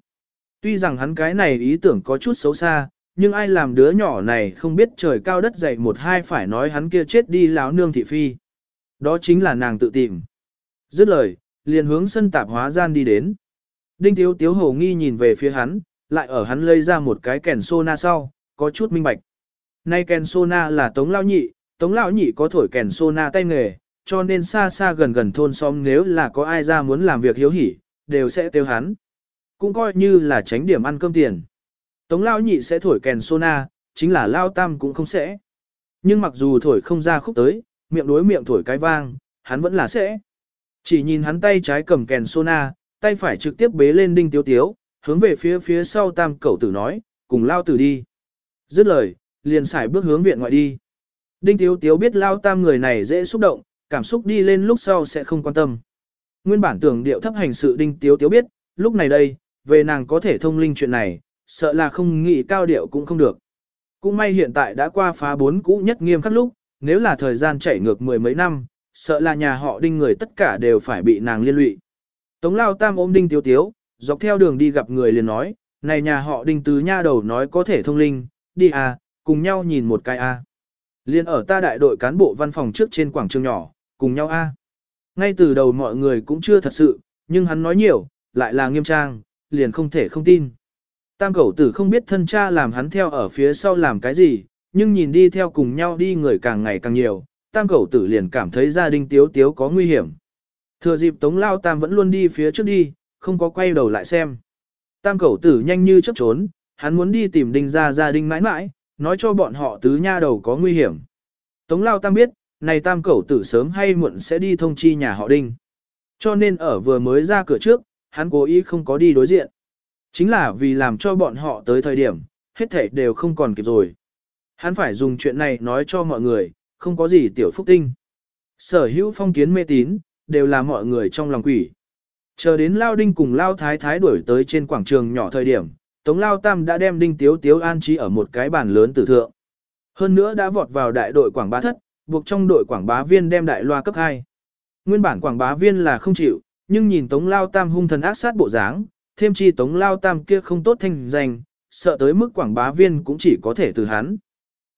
Tuy rằng hắn cái này ý tưởng có chút xấu xa, nhưng ai làm đứa nhỏ này không biết trời cao đất dày một hai phải nói hắn kia chết đi láo nương thị phi. Đó chính là nàng tự tìm. Dứt lời, liền hướng sân tạp hóa gian đi đến. Đinh Tiếu Tiếu hồ nghi nhìn về phía hắn, lại ở hắn lấy ra một cái kèn sô na sau, có chút minh bạch. Nay kèn sô na là Tống Lao Nhị, Tống Lao Nhị có thổi kèn sô na tay nghề, cho nên xa xa gần gần thôn xóm nếu là có ai ra muốn làm việc hiếu hỉ, đều sẽ tiêu hắn. Cũng coi như là tránh điểm ăn cơm tiền. Tống Lao Nhị sẽ thổi kèn sona, chính là Lao Tam cũng không sẽ. Nhưng mặc dù thổi không ra khúc tới, miệng đối miệng thổi cái vang, hắn vẫn là sẽ. Chỉ nhìn hắn tay trái cầm kèn sona, tay phải trực tiếp bế lên đinh tiếu tiếu, hướng về phía phía sau tam cẩu tử nói, cùng lao tử đi. Dứt lời, liền xài bước hướng viện ngoại đi. Đinh tiếu tiếu biết lao tam người này dễ xúc động, cảm xúc đi lên lúc sau sẽ không quan tâm. Nguyên bản tưởng điệu thấp hành sự đinh tiếu tiếu biết, lúc này đây, về nàng có thể thông linh chuyện này, sợ là không nghĩ cao điệu cũng không được. Cũng may hiện tại đã qua phá bốn cũ nhất nghiêm khắc lúc, nếu là thời gian chảy ngược mười mấy năm, sợ là nhà họ đinh người tất cả đều phải bị nàng liên lụy. Tống lao tam ôm đinh tiếu tiếu, dọc theo đường đi gặp người liền nói, này nhà họ đinh tứ nha đầu nói có thể thông linh, đi à, cùng nhau nhìn một cái a. À. Liên ở ta đại đội cán bộ văn phòng trước trên quảng trường nhỏ, cùng nhau a. Ngay từ đầu mọi người cũng chưa thật sự, nhưng hắn nói nhiều, lại là nghiêm trang, liền không thể không tin. Tam cẩu tử không biết thân cha làm hắn theo ở phía sau làm cái gì, nhưng nhìn đi theo cùng nhau đi người càng ngày càng nhiều, tam cẩu tử liền cảm thấy gia đình tiếu tiếu có nguy hiểm. Thừa dịp tống lao tam vẫn luôn đi phía trước đi, không có quay đầu lại xem. Tam cẩu tử nhanh như chấp trốn, hắn muốn đi tìm đinh ra gia đình mãi mãi, nói cho bọn họ tứ nha đầu có nguy hiểm. Tống lao tam biết, này tam cẩu tử sớm hay muộn sẽ đi thông chi nhà họ đinh. Cho nên ở vừa mới ra cửa trước, hắn cố ý không có đi đối diện. Chính là vì làm cho bọn họ tới thời điểm, hết thể đều không còn kịp rồi. Hắn phải dùng chuyện này nói cho mọi người, không có gì tiểu phúc tinh. Sở hữu phong kiến mê tín, đều là mọi người trong lòng quỷ. Chờ đến Lao Đinh cùng Lao Thái Thái đuổi tới trên quảng trường nhỏ thời điểm, Tống Lao Tam đã đem Đinh Tiếu Tiếu an trí ở một cái bàn lớn tử thượng. Hơn nữa đã vọt vào đại đội quảng bá thất, buộc trong đội quảng bá viên đem đại loa cấp 2. Nguyên bản quảng bá viên là không chịu, nhưng nhìn Tống Lao Tam hung thần ác sát bộ dáng, thêm chi Tống Lao Tam kia không tốt thanh danh, sợ tới mức quảng bá viên cũng chỉ có thể từ hắn.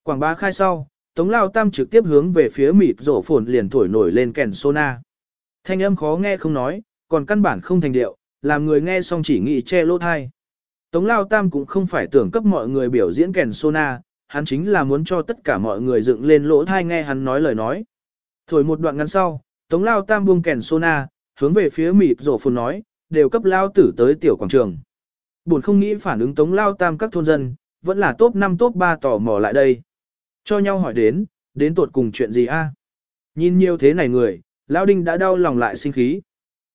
Quảng bá khai sau, Tống Lao Tam trực tiếp hướng về phía mịt rổ phồn liền thổi nổi lên kèn sona. Thanh âm khó nghe không nói, còn căn bản không thành điệu, làm người nghe xong chỉ nghĩ che lỗ thai. Tống Lao Tam cũng không phải tưởng cấp mọi người biểu diễn kèn sona, hắn chính là muốn cho tất cả mọi người dựng lên lỗ thai nghe hắn nói lời nói. Thổi một đoạn ngắn sau, Tống Lao Tam buông kèn sona, hướng về phía mịt rổ phồn nói, đều cấp Lao tử tới tiểu quảng trường. Buồn không nghĩ phản ứng Tống Lao Tam các thôn dân, vẫn là top 5 top 3 tỏ mò lại đây. Cho nhau hỏi đến, đến tuột cùng chuyện gì a? Nhìn nhiều thế này người, Lao Đinh đã đau lòng lại sinh khí.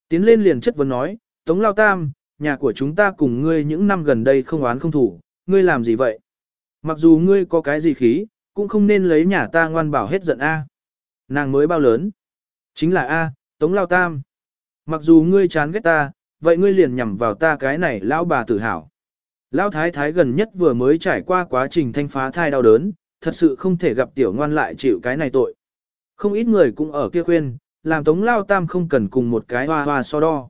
Tiến lên liền chất vấn nói, Tống Lao Tam, nhà của chúng ta cùng ngươi những năm gần đây không oán không thủ, ngươi làm gì vậy? Mặc dù ngươi có cái gì khí, cũng không nên lấy nhà ta ngoan bảo hết giận A. Nàng mới bao lớn? Chính là A, Tống Lao Tam. Mặc dù ngươi chán ghét ta, vậy ngươi liền nhằm vào ta cái này lão bà tự hào. Lão thái thái gần nhất vừa mới trải qua quá trình thanh phá thai đau đớn, thật sự không thể gặp tiểu ngoan lại chịu cái này tội. Không ít người cũng ở kia khuyên, làm tống lao tam không cần cùng một cái hoa hoa so đo.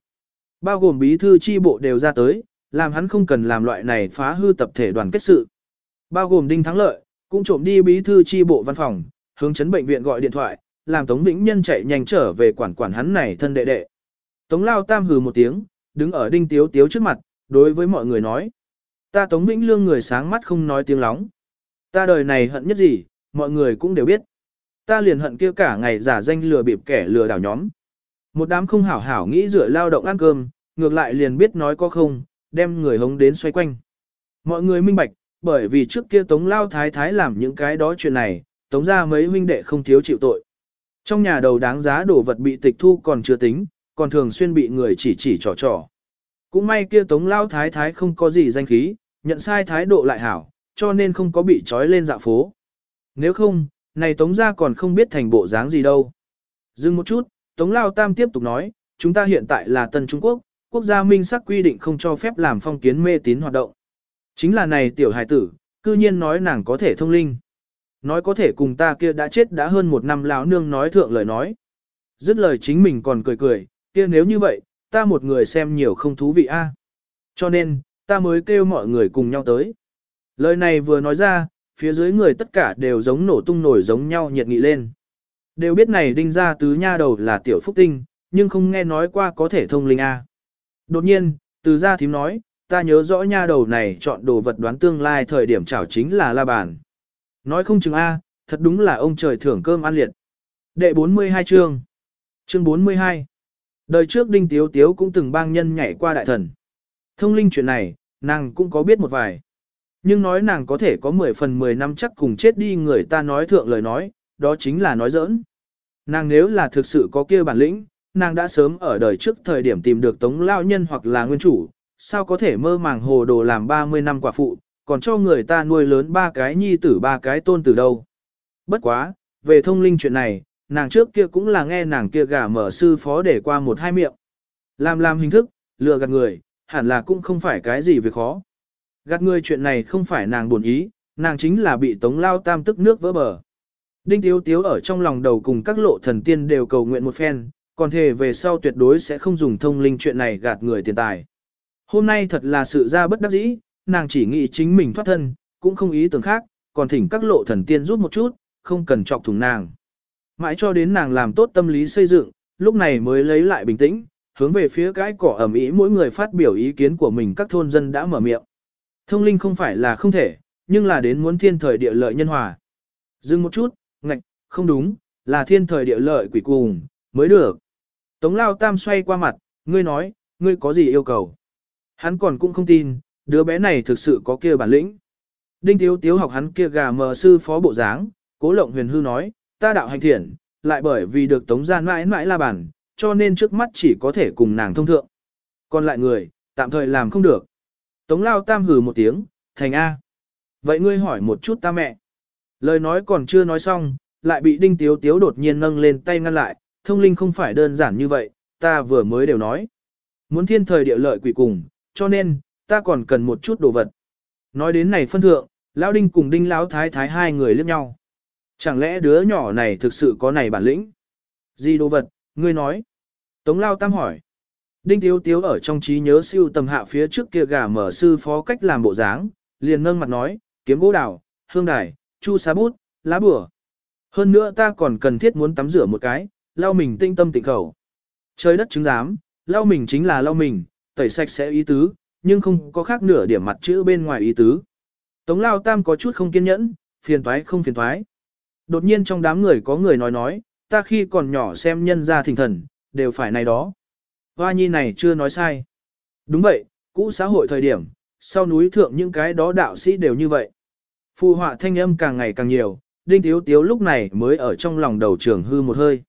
Bao gồm bí thư chi bộ đều ra tới, làm hắn không cần làm loại này phá hư tập thể đoàn kết sự. Bao gồm đinh thắng lợi, cũng trộm đi bí thư chi bộ văn phòng, hướng chấn bệnh viện gọi điện thoại, làm Tống Vĩnh Nhân chạy nhanh trở về quản quản hắn này thân đệ đệ. Tống Lao Tam hừ một tiếng, đứng ở đinh tiếu tiếu trước mặt, đối với mọi người nói. Ta Tống Vĩnh Lương người sáng mắt không nói tiếng lóng. Ta đời này hận nhất gì, mọi người cũng đều biết. Ta liền hận kia cả ngày giả danh lừa bịp kẻ lừa đảo nhóm. Một đám không hảo hảo nghĩ rửa lao động ăn cơm, ngược lại liền biết nói có không, đem người hống đến xoay quanh. Mọi người minh bạch, bởi vì trước kia Tống Lao Thái Thái làm những cái đó chuyện này, Tống ra mấy huynh đệ không thiếu chịu tội. Trong nhà đầu đáng giá đồ vật bị tịch thu còn chưa tính, còn thường xuyên bị người chỉ chỉ trò trò. Cũng may kia Tống Lao Thái Thái không có gì danh khí, nhận sai thái độ lại hảo, cho nên không có bị trói lên dạ phố. Nếu không, này Tống ra còn không biết thành bộ dáng gì đâu. Dừng một chút, Tống Lao Tam tiếp tục nói, chúng ta hiện tại là Tân Trung Quốc, quốc gia minh sắc quy định không cho phép làm phong kiến mê tín hoạt động. Chính là này tiểu hài tử, cư nhiên nói nàng có thể thông linh. Nói có thể cùng ta kia đã chết đã hơn một năm lão nương nói thượng lời nói. Dứt lời chính mình còn cười cười, kia nếu như vậy, ta một người xem nhiều không thú vị a. Cho nên, ta mới kêu mọi người cùng nhau tới. Lời này vừa nói ra, phía dưới người tất cả đều giống nổ tung nổi giống nhau nhiệt nghị lên. Đều biết này đinh ra tứ nha đầu là tiểu phúc tinh, nhưng không nghe nói qua có thể thông linh A. Đột nhiên, từ gia thím nói, ta nhớ rõ nha đầu này chọn đồ vật đoán tương lai thời điểm chảo chính là la bàn. Nói không chừng A, thật đúng là ông trời thưởng cơm ăn liệt. Đệ 42 chương Chương 42 Đời trước Đinh Tiếu Tiếu cũng từng bang nhân nhảy qua đại thần. Thông linh chuyện này, nàng cũng có biết một vài. Nhưng nói nàng có thể có 10 phần 10 năm chắc cùng chết đi người ta nói thượng lời nói, đó chính là nói giỡn. Nàng nếu là thực sự có kia bản lĩnh, nàng đã sớm ở đời trước thời điểm tìm được tống lao nhân hoặc là nguyên chủ, sao có thể mơ màng hồ đồ làm 30 năm quả phụ, còn cho người ta nuôi lớn ba cái nhi tử ba cái tôn tử đâu. Bất quá, về thông linh chuyện này, nàng trước kia cũng là nghe nàng kia gả mở sư phó để qua một hai miệng. Làm làm hình thức, lừa gạt người, hẳn là cũng không phải cái gì việc khó. Gạt người chuyện này không phải nàng buồn ý, nàng chính là bị tống lao tam tức nước vỡ bờ. Đinh Tiếu Tiếu ở trong lòng đầu cùng các lộ thần tiên đều cầu nguyện một phen, còn thề về sau tuyệt đối sẽ không dùng thông linh chuyện này gạt người tiền tài. Hôm nay thật là sự ra bất đắc dĩ, nàng chỉ nghĩ chính mình thoát thân, cũng không ý tưởng khác, còn thỉnh các lộ thần tiên giúp một chút, không cần chọc thủng nàng. Mãi cho đến nàng làm tốt tâm lý xây dựng, lúc này mới lấy lại bình tĩnh, hướng về phía cái cỏ ẩm ý mỗi người phát biểu ý kiến của mình các thôn dân đã mở miệng. Thông linh không phải là không thể, nhưng là đến muốn thiên thời địa lợi nhân hòa. Dừng một chút, ngạch, không đúng, là thiên thời địa lợi quỷ cùng, mới được. Tống lao tam xoay qua mặt, ngươi nói, ngươi có gì yêu cầu. Hắn còn cũng không tin, đứa bé này thực sự có kia bản lĩnh. Đinh Tiếu Tiếu học hắn kia gà mờ sư phó bộ dáng, cố lộng huyền hư nói, ta đạo hành thiện, lại bởi vì được tống gian mãi mãi la bản, cho nên trước mắt chỉ có thể cùng nàng thông thượng. Còn lại người, tạm thời làm không được. Tống lao tam hừ một tiếng, thành A. Vậy ngươi hỏi một chút ta mẹ. Lời nói còn chưa nói xong, lại bị đinh tiếu tiếu đột nhiên nâng lên tay ngăn lại, thông linh không phải đơn giản như vậy, ta vừa mới đều nói. Muốn thiên thời địa lợi quỷ cùng, cho nên, ta còn cần một chút đồ vật. Nói đến này phân thượng, lão đinh cùng đinh lão thái thái hai người liếc nhau. Chẳng lẽ đứa nhỏ này thực sự có này bản lĩnh? Gì đồ vật, ngươi nói. Tống lao tam hỏi. Đinh tiếu tiếu ở trong trí nhớ siêu tầm hạ phía trước kia gà mở sư phó cách làm bộ dáng, liền nâng mặt nói, kiếm gỗ đào, hương đài, chu xá bút, lá bửa. Hơn nữa ta còn cần thiết muốn tắm rửa một cái, lau mình tinh tâm tịnh khẩu. Trời đất chứng giám, lau mình chính là lau mình, tẩy sạch sẽ ý tứ, nhưng không có khác nửa điểm mặt chữ bên ngoài ý tứ. Tống lao tam có chút không kiên nhẫn, phiền toái không phiền toái. Đột nhiên trong đám người có người nói nói, ta khi còn nhỏ xem nhân ra thỉnh thần, đều phải này đó. Hoa nhi này chưa nói sai. Đúng vậy, cũ xã hội thời điểm, sau núi thượng những cái đó đạo sĩ đều như vậy. Phù họa thanh âm càng ngày càng nhiều, đinh tiếu tiếu lúc này mới ở trong lòng đầu trường hư một hơi.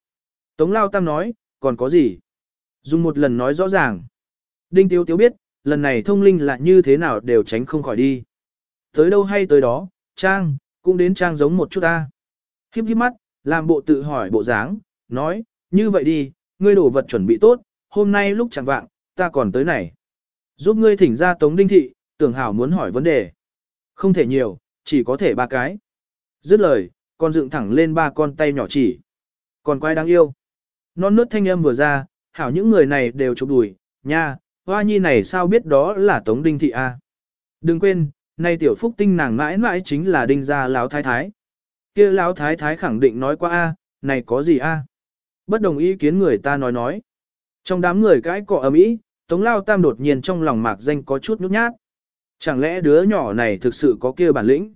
Tống lao tam nói, còn có gì? Dùng một lần nói rõ ràng. Đinh tiếu tiếu biết, lần này thông linh là như thế nào đều tránh không khỏi đi. Tới đâu hay tới đó, Trang, cũng đến Trang giống một chút ta híp híp mắt, làm bộ tự hỏi bộ dáng, nói, như vậy đi, ngươi đổ vật chuẩn bị tốt, hôm nay lúc chẳng vạng, ta còn tới này. Giúp ngươi thỉnh ra Tống Đinh Thị, tưởng hảo muốn hỏi vấn đề. Không thể nhiều, chỉ có thể ba cái. Dứt lời, con dựng thẳng lên ba con tay nhỏ chỉ. Còn quái đáng yêu. Non nớt thanh âm vừa ra, hảo những người này đều chụp đùi, nha, hoa nhi này sao biết đó là Tống Đinh Thị A. Đừng quên, nay tiểu phúc tinh nàng mãi mãi chính là đinh gia lão thái thái kia lão thái thái khẳng định nói qua A, này có gì A. Bất đồng ý kiến người ta nói nói. Trong đám người cãi cọ ầm ĩ, Tống Lao Tam đột nhiên trong lòng mạc danh có chút nhút nhát. Chẳng lẽ đứa nhỏ này thực sự có kia bản lĩnh?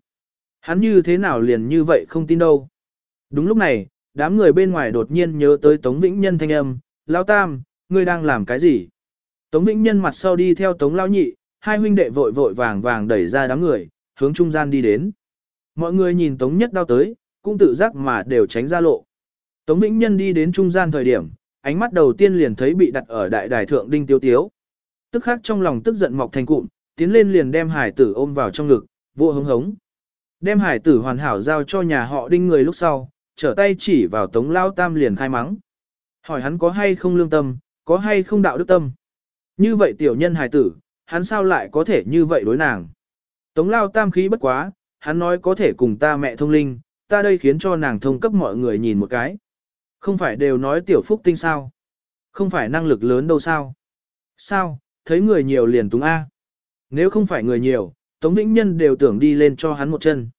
Hắn như thế nào liền như vậy không tin đâu. Đúng lúc này, đám người bên ngoài đột nhiên nhớ tới Tống Vĩnh Nhân thanh âm, Lao Tam, ngươi đang làm cái gì? Tống Vĩnh Nhân mặt sau đi theo Tống Lao Nhị, hai huynh đệ vội vội vàng vàng đẩy ra đám người, hướng trung gian đi đến. Mọi người nhìn Tống Nhất đau tới, cũng tự giác mà đều tránh ra lộ. Tống Vĩnh Nhân đi đến trung gian thời điểm, ánh mắt đầu tiên liền thấy bị đặt ở đại đài thượng đinh tiêu tiếu. Tức khắc trong lòng tức giận mọc thành cụm, tiến lên liền đem hải tử ôm vào trong ngực, vô hống hống. Đem hải tử hoàn hảo giao cho nhà họ đinh người lúc sau, trở tay chỉ vào tống lao tam liền khai mắng. Hỏi hắn có hay không lương tâm, có hay không đạo đức tâm. Như vậy tiểu nhân hải tử, hắn sao lại có thể như vậy đối nàng. Tống lao tam khí bất quá, hắn nói có thể cùng ta mẹ thông linh, ta đây khiến cho nàng thông cấp mọi người nhìn một cái. Không phải đều nói tiểu phúc tinh sao? Không phải năng lực lớn đâu sao? Sao, thấy người nhiều liền túng A. Nếu không phải người nhiều, Tống Vĩnh Nhân đều tưởng đi lên cho hắn một chân.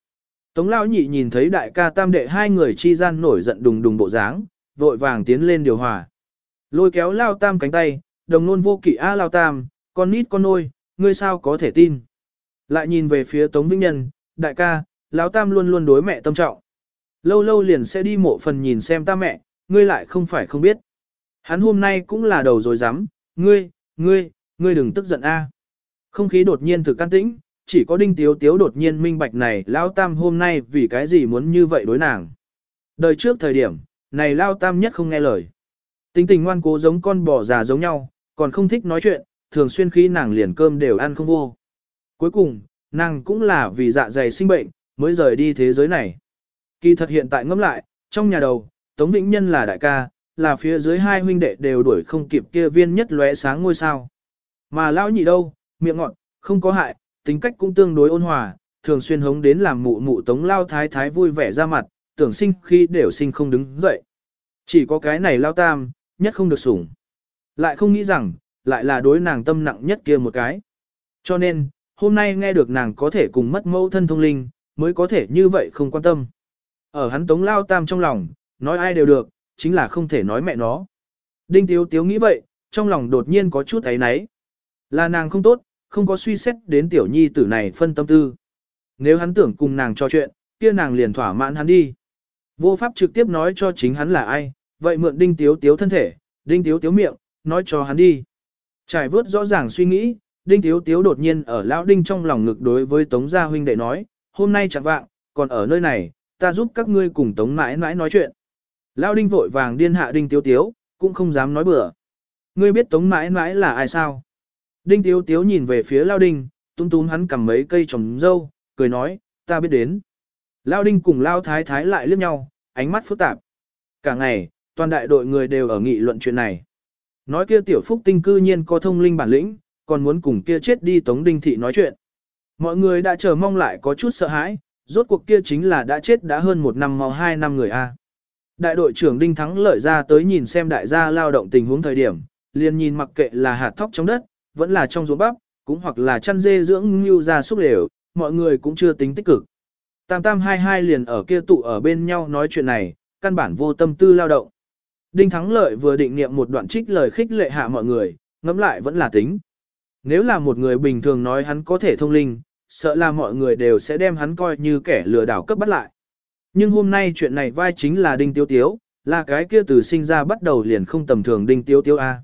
Tống Lão Nhị nhìn thấy đại ca tam đệ hai người chi gian nổi giận đùng đùng bộ dáng, vội vàng tiến lên điều hòa. Lôi kéo Lao Tam cánh tay, đồng nôn vô kỵ A Lao Tam, con nít con nôi, ngươi sao có thể tin. Lại nhìn về phía Tống Vĩnh Nhân, đại ca, Lão Tam luôn luôn đối mẹ tâm trọng. Lâu lâu liền sẽ đi mộ phần nhìn xem ta mẹ, ngươi lại không phải không biết. Hắn hôm nay cũng là đầu rồi dám, ngươi, ngươi, ngươi đừng tức giận a. Không khí đột nhiên thực can tĩnh, chỉ có đinh tiếu tiếu đột nhiên minh bạch này lao tam hôm nay vì cái gì muốn như vậy đối nàng. Đời trước thời điểm, này lao tam nhất không nghe lời. Tính tình ngoan cố giống con bò già giống nhau, còn không thích nói chuyện, thường xuyên khi nàng liền cơm đều ăn không vô. Cuối cùng, nàng cũng là vì dạ dày sinh bệnh, mới rời đi thế giới này. Kỳ thật hiện tại ngẫm lại, trong nhà đầu, Tống Vĩnh Nhân là đại ca, là phía dưới hai huynh đệ đều đuổi không kịp kia viên nhất lóe sáng ngôi sao. Mà lão nhị đâu, miệng ngọn, không có hại, tính cách cũng tương đối ôn hòa, thường xuyên hống đến làm mụ mụ tống lao thái thái vui vẻ ra mặt, tưởng sinh khi đều sinh không đứng dậy. Chỉ có cái này lao tam, nhất không được sủng. Lại không nghĩ rằng, lại là đối nàng tâm nặng nhất kia một cái. Cho nên, hôm nay nghe được nàng có thể cùng mất mẫu thân thông linh, mới có thể như vậy không quan tâm. Ở hắn tống lao tam trong lòng, nói ai đều được, chính là không thể nói mẹ nó. Đinh Tiếu Tiếu nghĩ vậy, trong lòng đột nhiên có chút ấy náy. Là nàng không tốt, không có suy xét đến tiểu nhi tử này phân tâm tư. Nếu hắn tưởng cùng nàng trò chuyện, kia nàng liền thỏa mãn hắn đi. Vô pháp trực tiếp nói cho chính hắn là ai, vậy mượn đinh tiếu tiếu thân thể, đinh tiếu tiếu miệng, nói cho hắn đi. Trải vớt rõ ràng suy nghĩ, đinh tiếu tiếu đột nhiên ở lão đinh trong lòng ngực đối với tống gia huynh đệ nói, hôm nay chẳng vạng, còn ở nơi này, ta giúp các ngươi cùng tống mãi mãi nói chuyện. Lão đinh vội vàng điên hạ đinh tiếu tiếu, cũng không dám nói bừa. Ngươi biết tống mãi mãi là ai sao? Đinh tiếu tiếu nhìn về phía Lão đinh, túm túm hắn cầm mấy cây trồng dâu, cười nói, ta biết đến. Lão đinh cùng Lão thái thái lại liếc nhau, ánh mắt phức tạp. Cả ngày, toàn đại đội người đều ở nghị luận chuyện này. Nói kia tiểu phúc tinh cư nhiên có thông linh bản lĩnh, còn muốn cùng kia chết đi tống đinh thị nói chuyện. Mọi người đã chờ mong lại có chút sợ hãi, rốt cuộc kia chính là đã chết đã hơn một năm mau hai năm người A. Đại đội trưởng Đinh Thắng lợi ra tới nhìn xem đại gia lao động tình huống thời điểm, liền nhìn mặc kệ là hạt thóc trong đất, vẫn là trong ruộng bắp, cũng hoặc là chăn dê dưỡng như ra xúc lều, mọi người cũng chưa tính tích cực. Tam tam hai hai liền ở kia tụ ở bên nhau nói chuyện này, căn bản vô tâm tư lao động. Đinh Thắng Lợi vừa định niệm một đoạn trích lời khích lệ hạ mọi người, ngẫm lại vẫn là tính. Nếu là một người bình thường nói hắn có thể thông linh, sợ là mọi người đều sẽ đem hắn coi như kẻ lừa đảo cấp bắt lại. Nhưng hôm nay chuyện này vai chính là Đinh Tiếu Tiếu, là cái kia từ sinh ra bắt đầu liền không tầm thường Đinh Tiếu Tiếu A.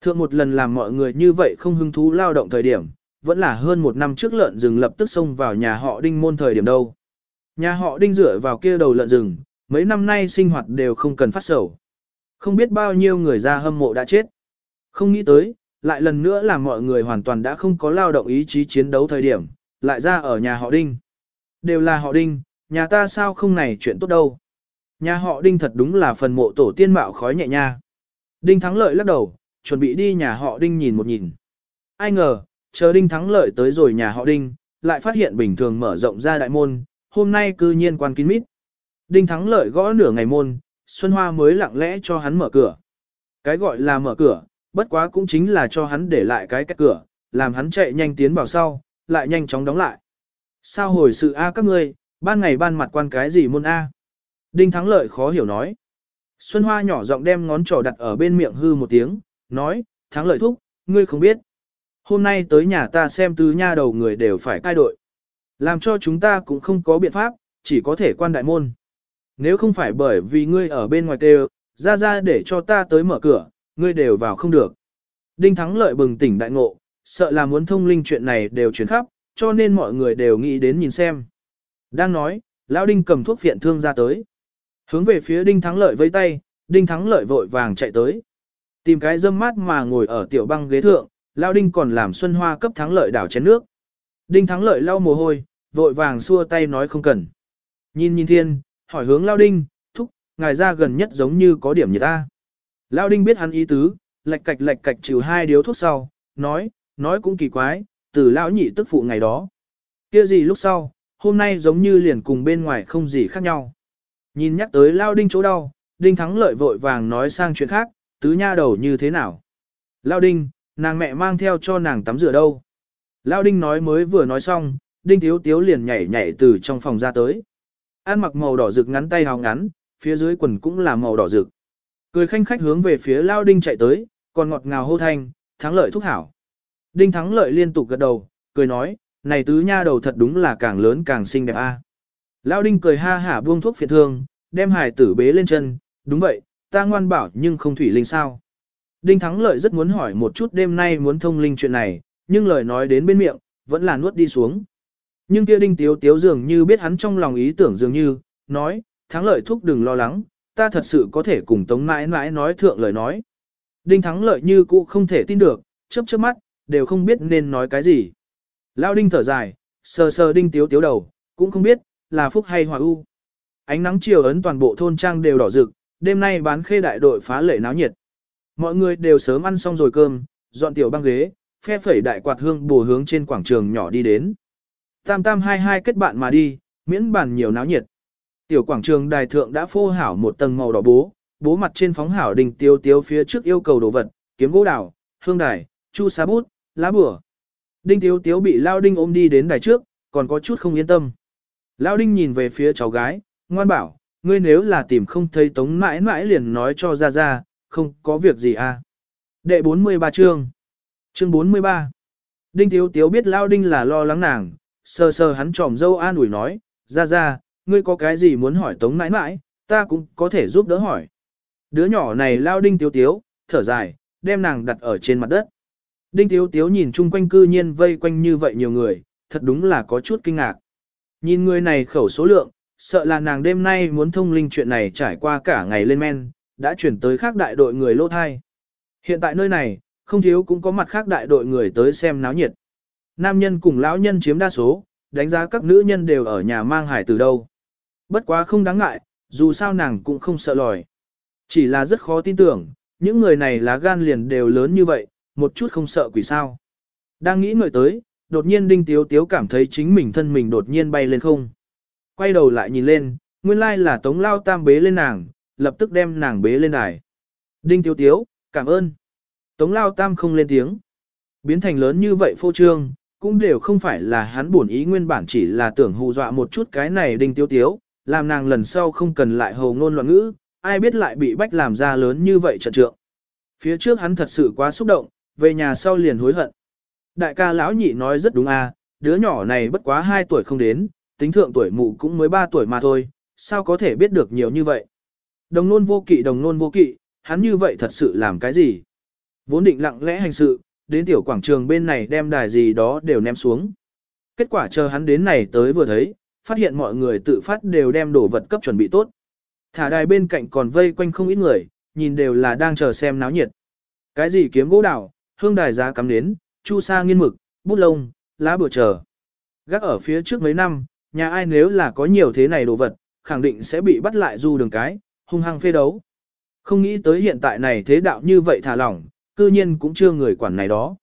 Thượng một lần làm mọi người như vậy không hứng thú lao động thời điểm, vẫn là hơn một năm trước lợn rừng lập tức xông vào nhà họ Đinh môn thời điểm đâu. Nhà họ Đinh dựa vào kia đầu lợn rừng, mấy năm nay sinh hoạt đều không cần phát sầu. Không biết bao nhiêu người ra hâm mộ đã chết. Không nghĩ tới, lại lần nữa là mọi người hoàn toàn đã không có lao động ý chí chiến đấu thời điểm, lại ra ở nhà họ Đinh. Đều là họ Đinh, nhà ta sao không này chuyện tốt đâu. Nhà họ Đinh thật đúng là phần mộ tổ tiên mạo khói nhẹ nha. Đinh Thắng Lợi lắc đầu, chuẩn bị đi nhà họ Đinh nhìn một nhìn. Ai ngờ, chờ Đinh Thắng Lợi tới rồi nhà họ Đinh, lại phát hiện bình thường mở rộng ra đại môn, hôm nay cư nhiên quan kín mít. Đinh Thắng Lợi gõ nửa ngày môn, Xuân Hoa mới lặng lẽ cho hắn mở cửa. Cái gọi là mở cửa, bất quá cũng chính là cho hắn để lại cái cách cửa, làm hắn chạy nhanh tiến vào sau, lại nhanh chóng đóng lại. Sao hồi sự A các ngươi, ban ngày ban mặt quan cái gì môn A? Đinh Thắng Lợi khó hiểu nói. Xuân Hoa nhỏ giọng đem ngón trỏ đặt ở bên miệng hư một tiếng, nói, Thắng Lợi thúc, ngươi không biết. Hôm nay tới nhà ta xem tứ nha đầu người đều phải cai đội. Làm cho chúng ta cũng không có biện pháp, chỉ có thể quan đại môn. Nếu không phải bởi vì ngươi ở bên ngoài kêu, ra ra để cho ta tới mở cửa, ngươi đều vào không được. Đinh Thắng lợi bừng tỉnh đại ngộ, sợ là muốn thông linh chuyện này đều chuyển khắp, cho nên mọi người đều nghĩ đến nhìn xem. Đang nói, Lão Đinh cầm thuốc phiện thương ra tới. Hướng về phía Đinh Thắng lợi với tay, Đinh Thắng lợi vội vàng chạy tới. Tìm cái dâm mát mà ngồi ở tiểu băng ghế thượng, Lão Đinh còn làm Xuân Hoa cấp Thắng lợi đảo chén nước. Đinh Thắng lợi lau mồ hôi, vội vàng xua tay nói không cần. Nhìn nhìn thiên, hỏi hướng Lão Đinh, thúc, ngài ra gần nhất giống như có điểm như ta. Lao Đinh biết hắn ý tứ, lệch cạch lệch cạch trừ hai điếu thuốc sau, nói, nói cũng kỳ quái, từ lão nhị tức phụ ngày đó. kia gì lúc sau, hôm nay giống như liền cùng bên ngoài không gì khác nhau. Nhìn nhắc tới Lao Đinh chỗ đau, Đinh thắng lợi vội vàng nói sang chuyện khác, tứ nha đầu như thế nào. Lao Đinh, nàng mẹ mang theo cho nàng tắm rửa đâu. Lao Đinh nói mới vừa nói xong, Đinh Thiếu Tiếu liền nhảy nhảy từ trong phòng ra tới. Ăn mặc màu đỏ rực ngắn tay hào ngắn, phía dưới quần cũng là màu đỏ rực. Cười khanh khách hướng về phía Lao Đinh chạy tới, còn ngọt ngào hô thanh, thắng lợi thúc hảo. Đinh thắng lợi liên tục gật đầu, cười nói, này tứ nha đầu thật đúng là càng lớn càng xinh đẹp a. À. Lao Đinh cười ha hả buông thuốc phiện thương, đem hải tử bế lên chân, đúng vậy, ta ngoan bảo nhưng không thủy linh sao. Đinh Thắng Lợi rất muốn hỏi một chút đêm nay muốn thông linh chuyện này, nhưng lời nói đến bên miệng, vẫn là nuốt đi xuống. Nhưng kia đinh tiếu tiếu dường như biết hắn trong lòng ý tưởng dường như, nói, thắng lợi thúc đừng lo lắng, ta thật sự có thể cùng tống mãi mãi nói thượng lời nói. Đinh thắng lợi như cũ không thể tin được, chớp chớp mắt, đều không biết nên nói cái gì. Lao đinh thở dài, sờ sờ đinh tiếu tiếu đầu, cũng không biết, là phúc hay hòa u. Ánh nắng chiều ấn toàn bộ thôn trang đều đỏ rực, đêm nay bán khê đại đội phá lệ náo nhiệt. Mọi người đều sớm ăn xong rồi cơm, dọn tiểu băng ghế, phe phẩy đại quạt hương bùa hướng trên quảng trường nhỏ đi đến. Tam tam hai hai kết bạn mà đi, miễn bàn nhiều náo nhiệt. Tiểu quảng trường đài thượng đã phô hảo một tầng màu đỏ bố, bố mặt trên phóng hảo đình tiêu tiêu phía trước yêu cầu đồ vật, kiếm gỗ đào, hương đài, chu sa bút, lá bửa. Đinh tiêu tiêu bị Lao Đinh ôm đi đến đài trước, còn có chút không yên tâm. Lao Đinh nhìn về phía cháu gái, ngoan bảo, ngươi nếu là tìm không thấy tống mãi mãi liền nói cho ra ra, không có việc gì à. Đệ 43 chương Chương 43 Đinh Tiếu Tiếu biết Lao Đinh là lo lắng nàng, sờ sờ hắn tròm dâu an ủi nói, ra ra, ngươi có cái gì muốn hỏi tống mãi mãi, ta cũng có thể giúp đỡ hỏi. Đứa nhỏ này Lao Đinh Tiếu Tiếu, thở dài, đem nàng đặt ở trên mặt đất. Đinh Tiếu Tiếu nhìn chung quanh cư nhiên vây quanh như vậy nhiều người, thật đúng là có chút kinh ngạc. Nhìn người này khẩu số lượng, sợ là nàng đêm nay muốn thông linh chuyện này trải qua cả ngày lên men, đã chuyển tới khác đại đội người lô thai. Hiện tại nơi này, không thiếu cũng có mặt khác đại đội người tới xem náo nhiệt. Nam nhân cùng lão nhân chiếm đa số, đánh giá các nữ nhân đều ở nhà mang hải từ đâu. Bất quá không đáng ngại, dù sao nàng cũng không sợ lòi. Chỉ là rất khó tin tưởng, những người này lá gan liền đều lớn như vậy, một chút không sợ quỷ sao. Đang nghĩ ngợi tới, đột nhiên đinh tiếu tiếu cảm thấy chính mình thân mình đột nhiên bay lên không. Quay đầu lại nhìn lên, nguyên lai là tống lao tam bế lên nàng, lập tức đem nàng bế lên đài. Đinh tiếu tiếu, cảm ơn. Tống lao tam không lên tiếng. Biến thành lớn như vậy phô trương, cũng đều không phải là hắn buồn ý nguyên bản chỉ là tưởng hù dọa một chút cái này đinh tiếu tiếu, làm nàng lần sau không cần lại hầu ngôn loạn ngữ, ai biết lại bị bách làm ra lớn như vậy trận trượng. Phía trước hắn thật sự quá xúc động, về nhà sau liền hối hận. Đại ca lão nhị nói rất đúng à, đứa nhỏ này bất quá 2 tuổi không đến, tính thượng tuổi mụ cũng mới 3 tuổi mà thôi, sao có thể biết được nhiều như vậy. Đồng nôn vô kỵ đồng nôn vô kỵ, hắn như vậy thật sự làm cái gì? Vốn định lặng lẽ hành sự, đến tiểu quảng trường bên này đem đài gì đó đều ném xuống. Kết quả chờ hắn đến này tới vừa thấy, phát hiện mọi người tự phát đều đem đồ vật cấp chuẩn bị tốt. Thả đài bên cạnh còn vây quanh không ít người, nhìn đều là đang chờ xem náo nhiệt. Cái gì kiếm gỗ đào, hương đài giá cắm đến, chu sa nghiên mực, bút lông, lá bừa chờ. Gác ở phía trước mấy năm, nhà ai nếu là có nhiều thế này đồ vật, khẳng định sẽ bị bắt lại du đường cái, hung hăng phê đấu. Không nghĩ tới hiện tại này thế đạo như vậy thả lỏng, cư nhiên cũng chưa người quản này đó.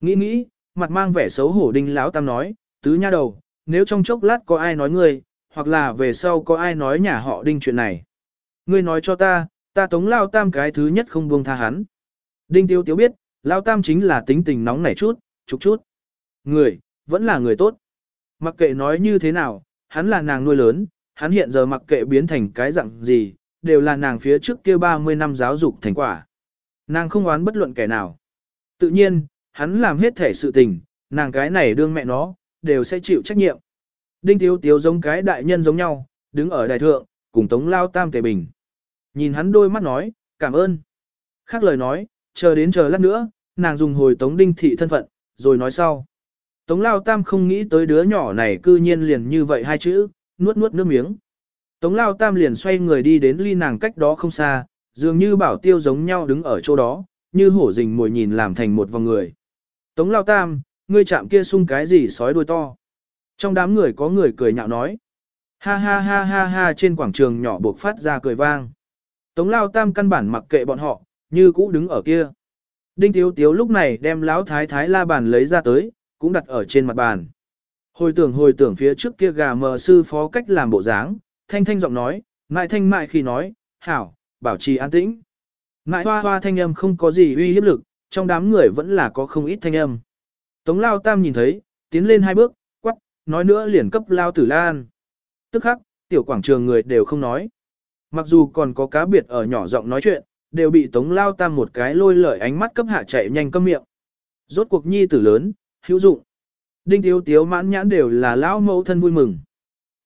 Nghĩ nghĩ, mặt mang vẻ xấu hổ đinh lão tam nói, tứ nha đầu, nếu trong chốc lát có ai nói ngươi, hoặc là về sau có ai nói nhà họ đinh chuyện này. Ngươi nói cho ta, ta tống lao tam cái thứ nhất không buông tha hắn. Đinh tiêu tiếu biết, lao tam chính là tính tình nóng nảy chút, chục chút. Người, vẫn là người tốt. Mặc kệ nói như thế nào, hắn là nàng nuôi lớn, hắn hiện giờ mặc kệ biến thành cái dạng gì, đều là nàng phía trước kia 30 năm giáo dục thành quả. Nàng không oán bất luận kẻ nào. Tự nhiên, hắn làm hết thể sự tình, nàng cái này đương mẹ nó, đều sẽ chịu trách nhiệm. Đinh Tiếu Tiếu giống cái đại nhân giống nhau, đứng ở đài thượng, cùng Tống Lao Tam tề bình. Nhìn hắn đôi mắt nói, cảm ơn. Khác lời nói, chờ đến chờ lát nữa, nàng dùng hồi Tống Đinh Thị thân phận, rồi nói sau. Tống Lao Tam không nghĩ tới đứa nhỏ này cư nhiên liền như vậy hai chữ, nuốt nuốt nước miếng. Tống Lao Tam liền xoay người đi đến ly nàng cách đó không xa, dường như bảo tiêu giống nhau đứng ở chỗ đó, như hổ rình mồi nhìn làm thành một vòng người. Tống Lao Tam, ngươi chạm kia sung cái gì sói đuôi to. Trong đám người có người cười nhạo nói. Ha ha ha ha ha trên quảng trường nhỏ buộc phát ra cười vang. Tống Lao Tam căn bản mặc kệ bọn họ, như cũ đứng ở kia. Đinh Tiếu Tiếu lúc này đem lão thái thái la bàn lấy ra tới, cũng đặt ở trên mặt bàn. Hồi tưởng hồi tưởng phía trước kia gà mờ sư phó cách làm bộ dáng, thanh thanh giọng nói, mại thanh mại khi nói, hảo, bảo trì an tĩnh. Mại hoa hoa thanh âm không có gì uy hiếp lực, trong đám người vẫn là có không ít thanh âm. Tống lao tam nhìn thấy, tiến lên hai bước, quắc, nói nữa liền cấp lao tử lan. Tức khắc, tiểu quảng trường người đều không nói. Mặc dù còn có cá biệt ở nhỏ giọng nói chuyện, đều bị tống lao tam một cái lôi lợi ánh mắt cấp hạ chạy nhanh câm miệng. Rốt cuộc nhi tử lớn, hữu dụng. Đinh tiếu tiếu mãn nhãn đều là lão mẫu thân vui mừng.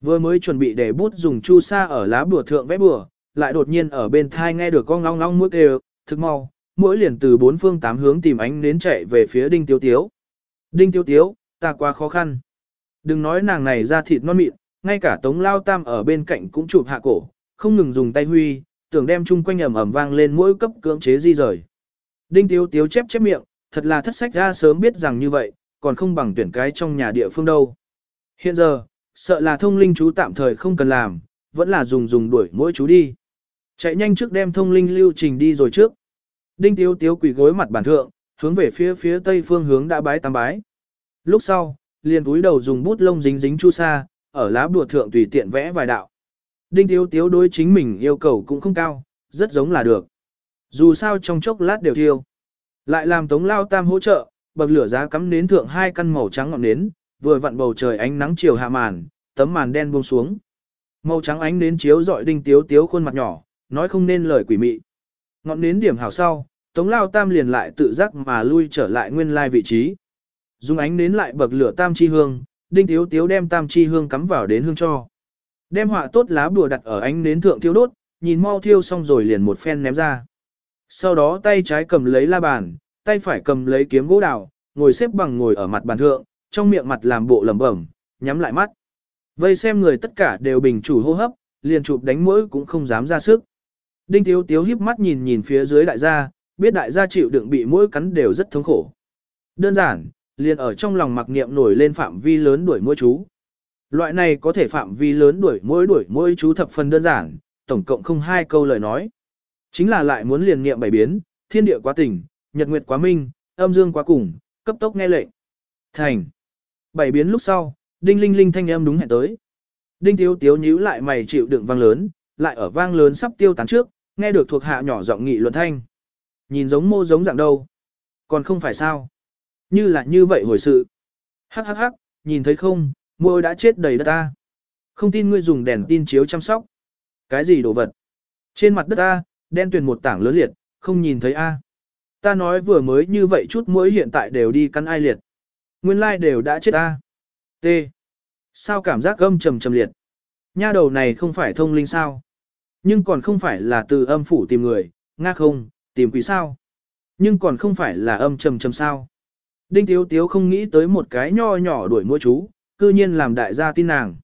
Vừa mới chuẩn bị để bút dùng chu sa ở lá bùa thượng vẽ bùa, lại đột nhiên ở bên thai nghe được con long long mũi kêu, thực mau, mỗi liền từ bốn phương tám hướng tìm ánh đến chạy về phía đinh tiếu tiếu. Đinh tiếu tiếu, ta quá khó khăn. Đừng nói nàng này ra thịt non mịn, ngay cả tống lao tam ở bên cạnh cũng chụp hạ cổ, không ngừng dùng tay huy, tưởng đem chung quanh ẩm ẩm vang lên mỗi cấp cưỡng chế di rời. Đinh tiếu tiếu chép chép miệng, thật là thất sách ra sớm biết rằng như vậy, còn không bằng tuyển cái trong nhà địa phương đâu. Hiện giờ, sợ là thông linh chú tạm thời không cần làm, vẫn là dùng dùng đuổi mỗi chú đi. Chạy nhanh trước đem thông linh lưu trình đi rồi trước. Đinh Tiếu Tiếu quỳ gối mặt bản thượng, hướng về phía phía tây phương hướng đã bái tam bái. Lúc sau, liền túi đầu dùng bút lông dính dính chu sa, ở lá bùa thượng tùy tiện vẽ vài đạo. Đinh Tiếu Tiếu đối chính mình yêu cầu cũng không cao, rất giống là được. Dù sao trong chốc lát đều thiêu. Lại làm Tống Lao Tam hỗ trợ, bậc lửa giá cắm nến thượng hai căn màu trắng ngọn nến, vừa vặn bầu trời ánh nắng chiều hạ màn, tấm màn đen buông xuống. Màu trắng ánh nến chiếu rọi Đinh Tiếu Tiếu khuôn mặt nhỏ, nói không nên lời quỷ mị. Ngọn nến điểm hảo sau, Tống Lao Tam liền lại tự giác mà lui trở lại nguyên lai vị trí. Dùng ánh nến lại bậc lửa tam chi hương, Đinh Tiếu Tiếu đem tam chi hương cắm vào đến hương cho. Đem họa tốt lá bùa đặt ở ánh nến thượng thiêu đốt, nhìn mau thiêu xong rồi liền một phen ném ra. Sau đó tay trái cầm lấy la bàn, tay phải cầm lấy kiếm gỗ đào, ngồi xếp bằng ngồi ở mặt bàn thượng, trong miệng mặt làm bộ lẩm bẩm, nhắm lại mắt. Vây xem người tất cả đều bình chủ hô hấp, liền chụp đánh mũi cũng không dám ra sức. Đinh Tiếu Tiếu híp mắt nhìn nhìn phía dưới đại gia, biết đại gia chịu đựng bị mũi cắn đều rất thống khổ. Đơn giản, liền ở trong lòng mặc niệm nổi lên phạm vi lớn đuổi mũi chú. Loại này có thể phạm vi lớn đuổi mũi đuổi mũi chú thập phần đơn giản, tổng cộng không hai câu lời nói. Chính là lại muốn liền niệm bảy biến, thiên địa quá tỉnh, nhật nguyệt quá minh, âm dương quá cùng, cấp tốc nghe lệnh. Thành. Bảy biến lúc sau, đinh linh linh thanh âm đúng hẹn tới. Đinh thiếu tiếu nhíu lại mày chịu đựng vang lớn, lại ở vang lớn sắp tiêu tán trước, nghe được thuộc hạ nhỏ giọng nghị luận thanh. Nhìn giống mô giống dạng đâu. Còn không phải sao. Như là như vậy hồi sự. Hắc hắc hắc, nhìn thấy không, môi đã chết đầy đất ta. Không tin ngươi dùng đèn tin chiếu chăm sóc. Cái gì đồ vật? Trên mặt đất ta, đen tuyền một tảng lớn liệt, không nhìn thấy a. Ta nói vừa mới như vậy chút mũi hiện tại đều đi cắn ai liệt. Nguyên lai đều đã chết ta. T. Sao cảm giác âm trầm trầm liệt? Nha đầu này không phải thông linh sao? Nhưng còn không phải là từ âm phủ tìm người, nga không, tìm quỷ sao? Nhưng còn không phải là âm trầm trầm sao? Đinh Tiếu Tiếu không nghĩ tới một cái nho nhỏ đuổi mua chú, cư nhiên làm đại gia tin nàng.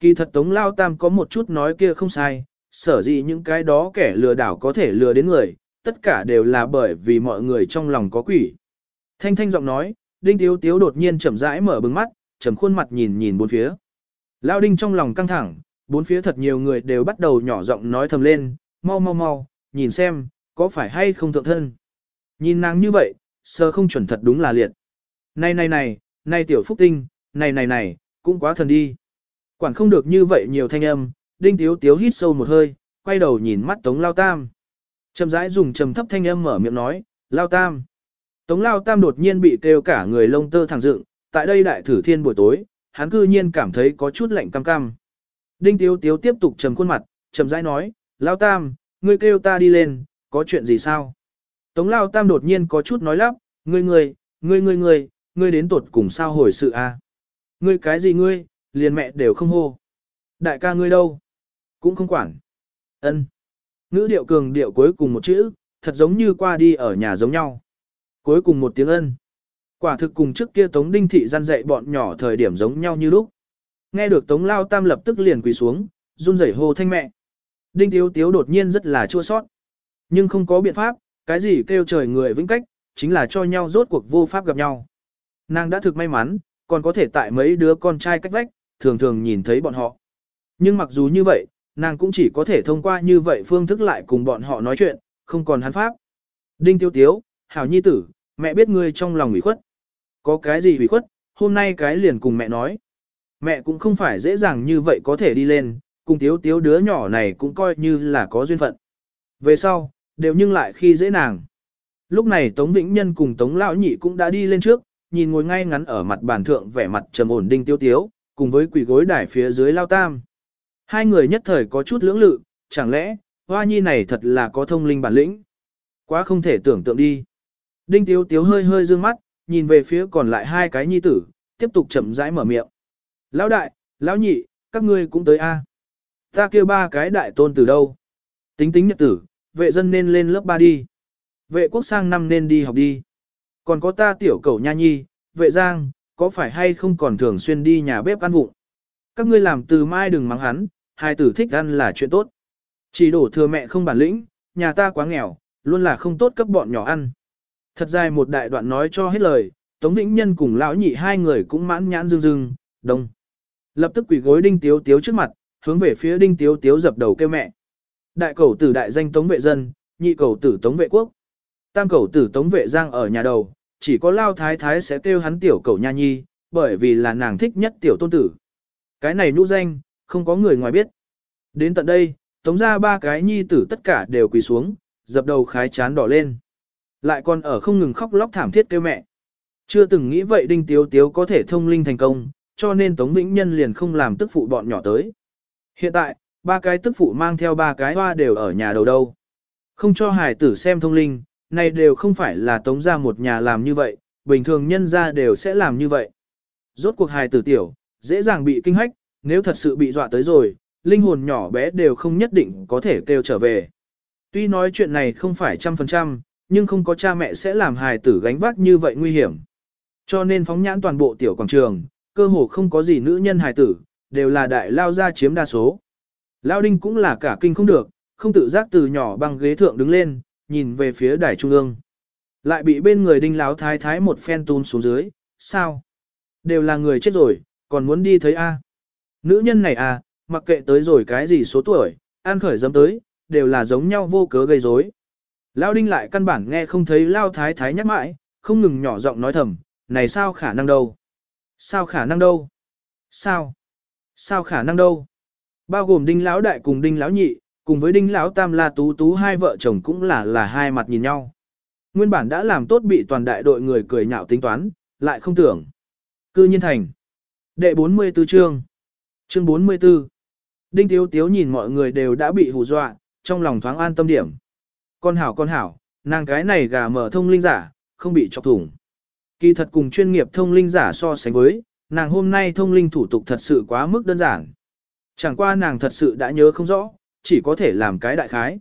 Kỳ thật Tống Lao Tam có một chút nói kia không sai, sở dĩ những cái đó kẻ lừa đảo có thể lừa đến người, tất cả đều là bởi vì mọi người trong lòng có quỷ. Thanh thanh giọng nói, Đinh Tiếu Tiếu đột nhiên chậm rãi mở bừng mắt, trầm khuôn mặt nhìn nhìn bốn phía. Lao Đinh trong lòng căng thẳng, bốn phía thật nhiều người đều bắt đầu nhỏ giọng nói thầm lên, mau mau mau, nhìn xem, có phải hay không thượng thân. Nhìn nàng như vậy, sơ không chuẩn thật đúng là liệt. Này này này, này tiểu phúc tinh, này này này, cũng quá thần đi. Quản không được như vậy nhiều thanh âm, đinh tiếu tiếu hít sâu một hơi, quay đầu nhìn mắt tống lao tam. Trầm rãi dùng trầm thấp thanh âm mở miệng nói, lao tam. Tống lao tam đột nhiên bị kêu cả người lông tơ thẳng dựng, tại đây đại thử thiên buổi tối, hắn cư nhiên cảm thấy có chút lạnh cam cam. Đinh tiếu tiếu tiếp tục trầm khuôn mặt, trầm rãi nói, lao tam, ngươi kêu ta đi lên, có chuyện gì sao? Tống lao tam đột nhiên có chút nói lắp, ngươi ngươi, ngươi ngươi ngươi, ngươi đến tuột cùng sao hồi sự a? Ngươi cái gì ngươi, liền mẹ đều không hô. Đại ca ngươi đâu? Cũng không quản. Ân. Ngữ điệu cường điệu cuối cùng một chữ, thật giống như qua đi ở nhà giống nhau. Cuối cùng một tiếng ân. Quả thực cùng trước kia Tống Đinh Thị gian dạy bọn nhỏ thời điểm giống nhau như lúc. Nghe được Tống Lao Tam lập tức liền quỳ xuống, run rẩy hô thanh mẹ. Đinh Tiếu Tiếu đột nhiên rất là chua sót. Nhưng không có biện pháp, cái gì kêu trời người vĩnh cách, chính là cho nhau rốt cuộc vô pháp gặp nhau. Nàng đã thực may mắn, còn có thể tại mấy đứa con trai cách vách, thường thường nhìn thấy bọn họ. Nhưng mặc dù như vậy, nàng cũng chỉ có thể thông qua như vậy phương thức lại cùng bọn họ nói chuyện, không còn hắn pháp. Đinh tiêu tiếu, hảo nhi tử, mẹ biết ngươi trong lòng ủy khuất. Có cái gì ủy khuất, hôm nay cái liền cùng mẹ nói. Mẹ cũng không phải dễ dàng như vậy có thể đi lên, cùng tiếu tiếu đứa nhỏ này cũng coi như là có duyên phận. Về sau, đều nhưng lại khi dễ nàng. Lúc này Tống Vĩnh Nhân cùng Tống Lão Nhị cũng đã đi lên trước, nhìn ngồi ngay ngắn ở mặt bàn thượng vẻ mặt trầm ổn đinh tiêu tiếu, cùng với quỷ gối đài phía dưới Lao Tam. Hai người nhất thời có chút lưỡng lự, chẳng lẽ, hoa nhi này thật là có thông linh bản lĩnh. Quá không thể tưởng tượng đi. Đinh tiếu tiếu hơi hơi dương mắt, nhìn về phía còn lại hai cái nhi tử, tiếp tục chậm rãi mở miệng. Lão đại, lão nhị, các ngươi cũng tới a. Ta kêu ba cái đại tôn từ đâu? Tính tính nhật tử, vệ dân nên lên lớp 3 đi. Vệ quốc sang năm nên đi học đi. Còn có ta tiểu cầu nha nhi, vệ giang, có phải hay không còn thường xuyên đi nhà bếp ăn vụng. Các ngươi làm từ mai đừng mắng hắn, hai tử thích ăn là chuyện tốt. Chỉ đổ thừa mẹ không bản lĩnh, nhà ta quá nghèo, luôn là không tốt cấp bọn nhỏ ăn. Thật dài một đại đoạn nói cho hết lời, Tống Vĩnh Nhân cùng lão nhị hai người cũng mãn nhãn dương dương, đông. Lập tức quỳ gối đinh tiếu tiếu trước mặt, hướng về phía đinh tiếu tiếu dập đầu kêu mẹ. Đại cầu tử đại danh tống vệ dân, nhị cầu tử tống vệ quốc. Tam cầu tử tống vệ giang ở nhà đầu, chỉ có lao thái thái sẽ kêu hắn tiểu cầu nha nhi, bởi vì là nàng thích nhất tiểu tôn tử. Cái này nhũ danh, không có người ngoài biết. Đến tận đây, tống ra ba cái nhi tử tất cả đều quỳ xuống, dập đầu khái chán đỏ lên. Lại còn ở không ngừng khóc lóc thảm thiết kêu mẹ. Chưa từng nghĩ vậy đinh tiếu tiếu có thể thông linh thành công, cho nên Tống Vĩnh Nhân liền không làm tức phụ bọn nhỏ tới. Hiện tại, ba cái tức phụ mang theo ba cái hoa đều ở nhà đầu đâu. Không cho hài tử xem thông linh, này đều không phải là Tống ra một nhà làm như vậy, bình thường nhân ra đều sẽ làm như vậy. Rốt cuộc hài tử tiểu, dễ dàng bị kinh hách, nếu thật sự bị dọa tới rồi, linh hồn nhỏ bé đều không nhất định có thể kêu trở về. Tuy nói chuyện này không phải trăm phần trăm, nhưng không có cha mẹ sẽ làm hài tử gánh vác như vậy nguy hiểm. Cho nên phóng nhãn toàn bộ tiểu quảng trường, cơ hồ không có gì nữ nhân hài tử, đều là đại lao gia chiếm đa số. Lao đinh cũng là cả kinh không được, không tự giác từ nhỏ băng ghế thượng đứng lên, nhìn về phía đài trung ương. Lại bị bên người đinh láo thái thái một phen tún xuống dưới, sao? Đều là người chết rồi, còn muốn đi thấy A. Nữ nhân này à, mặc kệ tới rồi cái gì số tuổi, an khởi dám tới, đều là giống nhau vô cớ gây rối. Lao đinh lại căn bản nghe không thấy Lao thái thái nhắc mãi, không ngừng nhỏ giọng nói thầm, này sao khả năng đâu? Sao khả năng đâu? Sao? Sao khả năng đâu? Bao gồm đinh lão đại cùng đinh lão nhị, cùng với đinh lão tam la tú tú hai vợ chồng cũng là là hai mặt nhìn nhau. Nguyên bản đã làm tốt bị toàn đại đội người cười nhạo tính toán, lại không tưởng. Cư nhiên thành. Đệ 44 chương. Chương 44. Đinh Tiếu Tiếu nhìn mọi người đều đã bị hù dọa, trong lòng thoáng an tâm điểm. Con hảo con hảo, nàng cái này gà mở thông linh giả, không bị chọc thủng. Kỳ thật cùng chuyên nghiệp thông linh giả so sánh với, nàng hôm nay thông linh thủ tục thật sự quá mức đơn giản. Chẳng qua nàng thật sự đã nhớ không rõ, chỉ có thể làm cái đại khái.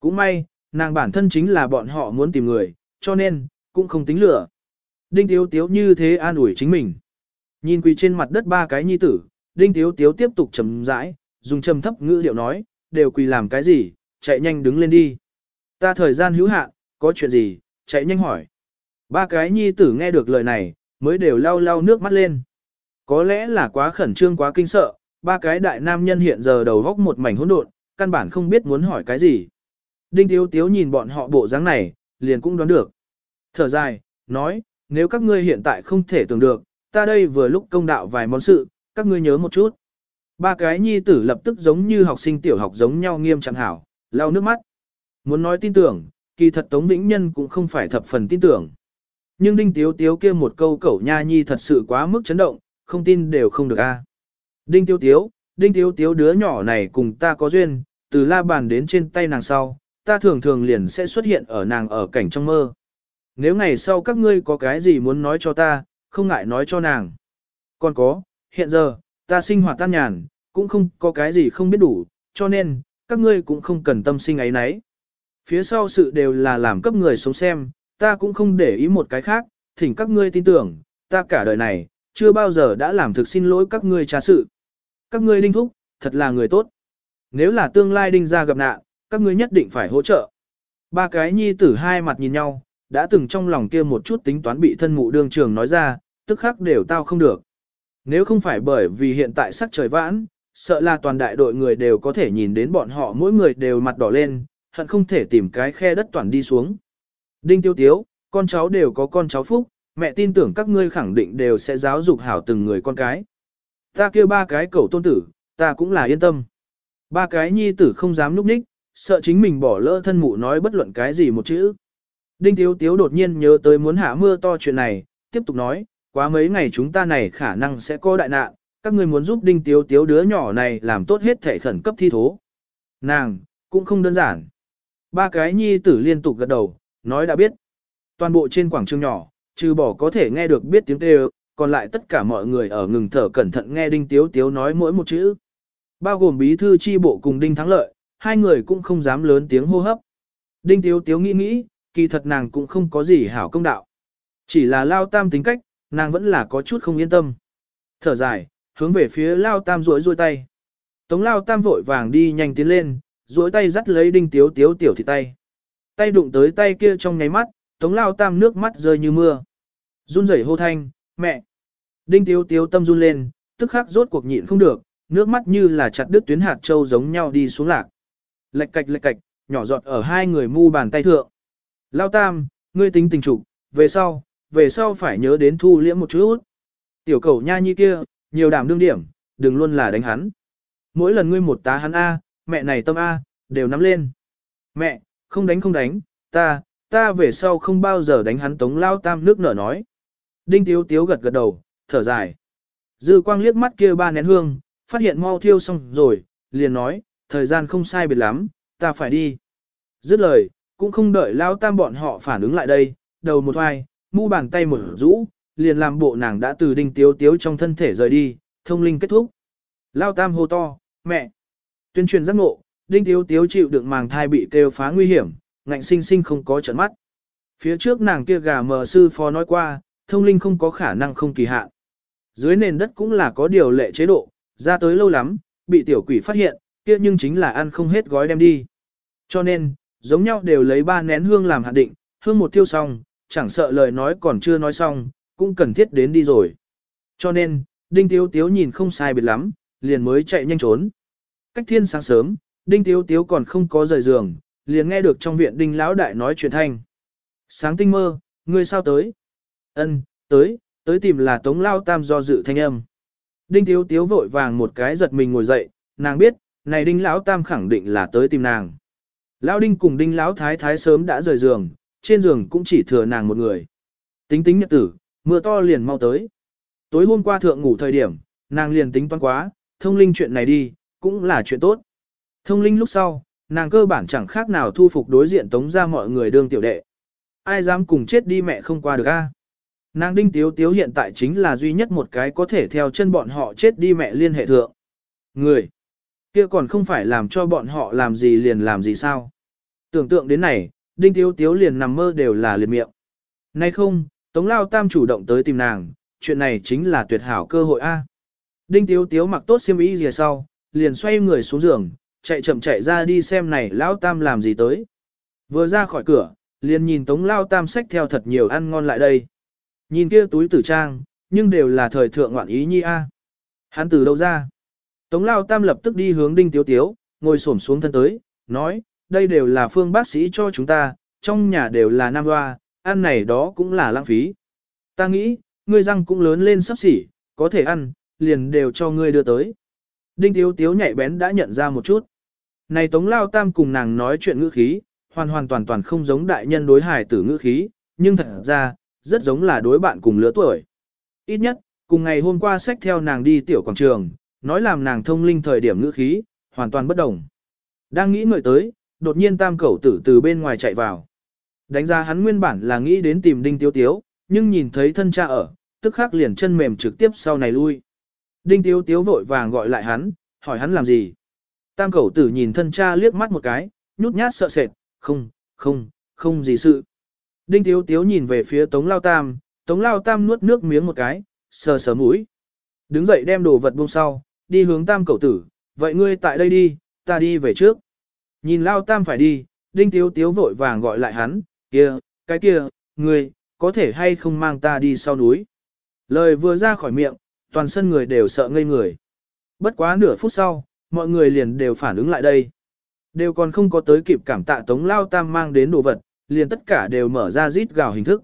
Cũng may, nàng bản thân chính là bọn họ muốn tìm người, cho nên, cũng không tính lửa. Đinh Tiếu Tiếu như thế an ủi chính mình. Nhìn quỳ trên mặt đất ba cái nhi tử, Đinh Tiếu Tiếu tiếp tục trầm rãi, dùng trầm thấp ngữ điệu nói, đều quỳ làm cái gì, chạy nhanh đứng lên đi. Ta thời gian hữu hạn, có chuyện gì, chạy nhanh hỏi. Ba cái nhi tử nghe được lời này, mới đều lau lau nước mắt lên. Có lẽ là quá khẩn trương quá kinh sợ, ba cái đại nam nhân hiện giờ đầu góc một mảnh hỗn độn, căn bản không biết muốn hỏi cái gì. Đinh Tiếu Tiếu nhìn bọn họ bộ dáng này, liền cũng đoán được. Thở dài, nói, nếu các ngươi hiện tại không thể tưởng được, ta đây vừa lúc công đạo vài món sự, các ngươi nhớ một chút. Ba cái nhi tử lập tức giống như học sinh tiểu học giống nhau nghiêm chẳng hảo, lau nước mắt. Muốn nói tin tưởng, kỳ thật Tống Vĩnh Nhân cũng không phải thập phần tin tưởng. Nhưng Đinh Tiếu Tiếu kia một câu cẩu nha nhi thật sự quá mức chấn động, không tin đều không được a. Đinh Tiếu Tiếu, Đinh Tiếu Tiếu đứa nhỏ này cùng ta có duyên, từ la bàn đến trên tay nàng sau, ta thường thường liền sẽ xuất hiện ở nàng ở cảnh trong mơ. Nếu ngày sau các ngươi có cái gì muốn nói cho ta, không ngại nói cho nàng. Còn có, hiện giờ, ta sinh hoạt tan nhàn, cũng không có cái gì không biết đủ, cho nên, các ngươi cũng không cần tâm sinh ấy nấy. Phía sau sự đều là làm cấp người sống xem, ta cũng không để ý một cái khác, thỉnh các ngươi tin tưởng, ta cả đời này, chưa bao giờ đã làm thực xin lỗi các ngươi trà sự. Các ngươi đinh thúc, thật là người tốt. Nếu là tương lai đinh ra gặp nạn, các ngươi nhất định phải hỗ trợ. Ba cái nhi tử hai mặt nhìn nhau, đã từng trong lòng kia một chút tính toán bị thân mụ đương trường nói ra, tức khắc đều tao không được. Nếu không phải bởi vì hiện tại sắc trời vãn, sợ là toàn đại đội người đều có thể nhìn đến bọn họ mỗi người đều mặt đỏ lên, hận không thể tìm cái khe đất toàn đi xuống. Đinh tiêu tiếu, con cháu đều có con cháu phúc, mẹ tin tưởng các ngươi khẳng định đều sẽ giáo dục hảo từng người con cái. Ta kêu ba cái cậu tôn tử, ta cũng là yên tâm. Ba cái nhi tử không dám núp ních, sợ chính mình bỏ lỡ thân mụ nói bất luận cái gì một chữ. Đinh Tiếu Tiếu đột nhiên nhớ tới muốn hạ mưa to chuyện này, tiếp tục nói, quá mấy ngày chúng ta này khả năng sẽ có đại nạn, các ngươi muốn giúp Đinh Tiếu Tiếu đứa nhỏ này làm tốt hết thể khẩn cấp thi thố. Nàng, cũng không đơn giản. Ba cái nhi tử liên tục gật đầu, nói đã biết. Toàn bộ trên quảng trường nhỏ, trừ bỏ có thể nghe được biết tiếng kêu, còn lại tất cả mọi người ở ngừng thở cẩn thận nghe Đinh Tiếu Tiếu nói mỗi một chữ. Bao gồm bí thư chi bộ cùng Đinh Thắng Lợi, hai người cũng không dám lớn tiếng hô hấp. Đinh Tiếu Tiếu nghĩ nghĩ, kỳ thật nàng cũng không có gì hảo công đạo. Chỉ là Lao Tam tính cách, nàng vẫn là có chút không yên tâm. Thở dài, hướng về phía Lao Tam rối rôi tay. Tống Lao Tam vội vàng đi nhanh tiến lên, duỗi tay dắt lấy Đinh Tiếu Tiếu tiểu thị tay. Tay đụng tới tay kia trong nháy mắt, Tống Lao Tam nước mắt rơi như mưa. Run rẩy hô thanh, mẹ. Đinh Tiếu Tiếu tâm run lên, tức khắc rốt cuộc nhịn không được, nước mắt như là chặt đứt tuyến hạt châu giống nhau đi xuống lạc. lệch cạch lệch cạch, nhỏ giọt ở hai người mu bàn tay thượng. Lao tam, ngươi tính tình trục, về sau, về sau phải nhớ đến thu liễm một chút. Tiểu cầu nha nhi kia, nhiều đảm đương điểm, đừng luôn là đánh hắn. Mỗi lần ngươi một tá hắn A, mẹ này tâm A, đều nắm lên. Mẹ, không đánh không đánh, ta, ta về sau không bao giờ đánh hắn tống lao tam nước nở nói. Đinh tiếu tiếu gật gật đầu, thở dài. Dư quang liếc mắt kia ba nén hương, phát hiện mau thiêu xong rồi, liền nói, thời gian không sai biệt lắm, ta phải đi. Dứt lời, cũng không đợi lao tam bọn họ phản ứng lại đây, đầu một hoài, mu bàn tay một rũ, liền làm bộ nàng đã từ đinh tiếu tiếu trong thân thể rời đi, thông linh kết thúc. Lao tam hô to, mẹ. Tuyên truyền giác ngộ, đinh tiếu tiếu chịu đựng màng thai bị kêu phá nguy hiểm, ngạnh sinh sinh không có trận mắt. Phía trước nàng kia gà mờ sư phó nói qua, thông linh không có khả năng không kỳ hạn. Dưới nền đất cũng là có điều lệ chế độ, ra tới lâu lắm, bị tiểu quỷ phát hiện, kia nhưng chính là ăn không hết gói đem đi. Cho nên, giống nhau đều lấy ba nén hương làm hạn định, hương một tiêu xong, chẳng sợ lời nói còn chưa nói xong, cũng cần thiết đến đi rồi. Cho nên, Đinh Tiếu Tiếu nhìn không sai biệt lắm, liền mới chạy nhanh trốn. Cách thiên sáng sớm, Đinh Tiếu Tiếu còn không có rời giường, liền nghe được trong viện Đinh Lão Đại nói chuyện thanh. Sáng tinh mơ, ngươi sao tới? Ân, tới, tới tìm là Tống Lao Tam do dự thanh âm. Đinh Tiếu Tiếu vội vàng một cái giật mình ngồi dậy, nàng biết, này Đinh Lão Tam khẳng định là tới tìm nàng. Lão Đinh cùng Đinh Lão Thái Thái sớm đã rời giường, trên giường cũng chỉ thừa nàng một người. Tính tính nhật tử, mưa to liền mau tới. Tối hôm qua thượng ngủ thời điểm, nàng liền tính toán quá, thông linh chuyện này đi, cũng là chuyện tốt. Thông linh lúc sau, nàng cơ bản chẳng khác nào thu phục đối diện tống ra mọi người đương tiểu đệ. Ai dám cùng chết đi mẹ không qua được a? Nàng đinh tiếu tiếu hiện tại chính là duy nhất một cái có thể theo chân bọn họ chết đi mẹ liên hệ thượng. Người, kia còn không phải làm cho bọn họ làm gì liền làm gì sao. Tưởng tượng đến này, đinh tiếu tiếu liền nằm mơ đều là liền miệng. Nay không, Tống Lao Tam chủ động tới tìm nàng, chuyện này chính là tuyệt hảo cơ hội A. Đinh Tiếu Tiếu mặc tốt xiêm y gì sau, liền xoay người xuống giường, chạy chậm chạy ra đi xem này Lão Tam làm gì tới. Vừa ra khỏi cửa, liền nhìn Tống Lao Tam xách theo thật nhiều ăn ngon lại đây. Nhìn kia túi tử trang, nhưng đều là thời thượng ngoạn ý nhi A. Hắn từ đâu ra? Tống Lao Tam lập tức đi hướng Đinh Tiếu Tiếu, ngồi xổm xuống thân tới, nói, đây đều là phương bác sĩ cho chúng ta, trong nhà đều là nam hoa, ăn này đó cũng là lãng phí. Ta nghĩ, ngươi răng cũng lớn lên sắp xỉ, có thể ăn, liền đều cho ngươi đưa tới. Đinh Tiếu Tiếu nhạy bén đã nhận ra một chút. Này Tống Lao Tam cùng nàng nói chuyện ngữ khí, hoàn hoàn toàn toàn không giống đại nhân đối hải tử ngữ khí, nhưng thật ra, rất giống là đối bạn cùng lứa tuổi. Ít nhất, cùng ngày hôm qua sách theo nàng đi tiểu quảng trường, nói làm nàng thông linh thời điểm ngữ khí, hoàn toàn bất đồng. Đang nghĩ ngợi tới, đột nhiên tam cẩu tử từ bên ngoài chạy vào. Đánh ra hắn nguyên bản là nghĩ đến tìm Đinh Tiếu Tiếu, nhưng nhìn thấy thân cha ở, tức khắc liền chân mềm trực tiếp sau này lui. Đinh Tiếu Tiếu vội vàng gọi lại hắn, hỏi hắn làm gì. Tam cẩu tử nhìn thân cha liếc mắt một cái, nhút nhát sợ sệt, không, không, không gì sự. Đinh Tiếu Tiếu nhìn về phía Tống Lao Tam, Tống Lao Tam nuốt nước miếng một cái, sờ sờ mũi. Đứng dậy đem đồ vật buông sau, đi hướng Tam cẩu tử, vậy ngươi tại đây đi, ta đi về trước. Nhìn Lao Tam phải đi, Đinh Tiếu Tiếu vội vàng gọi lại hắn, kia, cái kia, ngươi, có thể hay không mang ta đi sau núi. Lời vừa ra khỏi miệng, toàn sân người đều sợ ngây người. Bất quá nửa phút sau, mọi người liền đều phản ứng lại đây. Đều còn không có tới kịp cảm tạ Tống Lao Tam mang đến đồ vật, liền tất cả đều mở ra rít gào hình thức.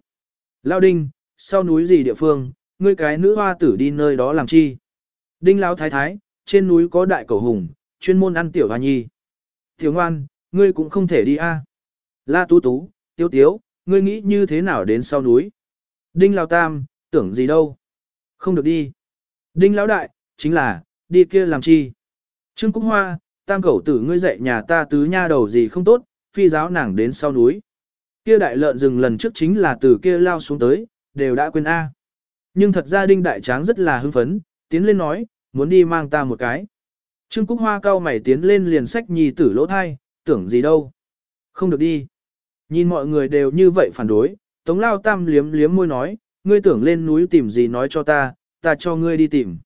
Lao Đinh, sau núi gì địa phương, ngươi cái nữ hoa tử đi nơi đó làm chi? Đinh Lão Thái Thái, trên núi có đại cầu hùng, chuyên môn ăn tiểu hoa nhi. Tiểu ngoan, ngươi cũng không thể đi a. La Tú Tú, Tiếu Tiếu, ngươi nghĩ như thế nào đến sau núi? Đinh Lão Tam, tưởng gì đâu? Không được đi. Đinh Lão Đại, chính là, đi kia làm chi? Trương Cúc Hoa, Tam cẩu tử ngươi dạy nhà ta tứ nha đầu gì không tốt, phi giáo nàng đến sau núi. Kia đại lợn rừng lần trước chính là từ kia lao xuống tới, đều đã quên A. Nhưng thật ra Đinh Đại Tráng rất là hưng phấn, tiến lên nói, muốn đi mang ta một cái. Trương Cúc Hoa cao mày tiến lên liền sách nhì tử lỗ thai, tưởng gì đâu. Không được đi. Nhìn mọi người đều như vậy phản đối, Tống Lao Tam liếm liếm môi nói, ngươi tưởng lên núi tìm gì nói cho ta, ta cho ngươi đi tìm.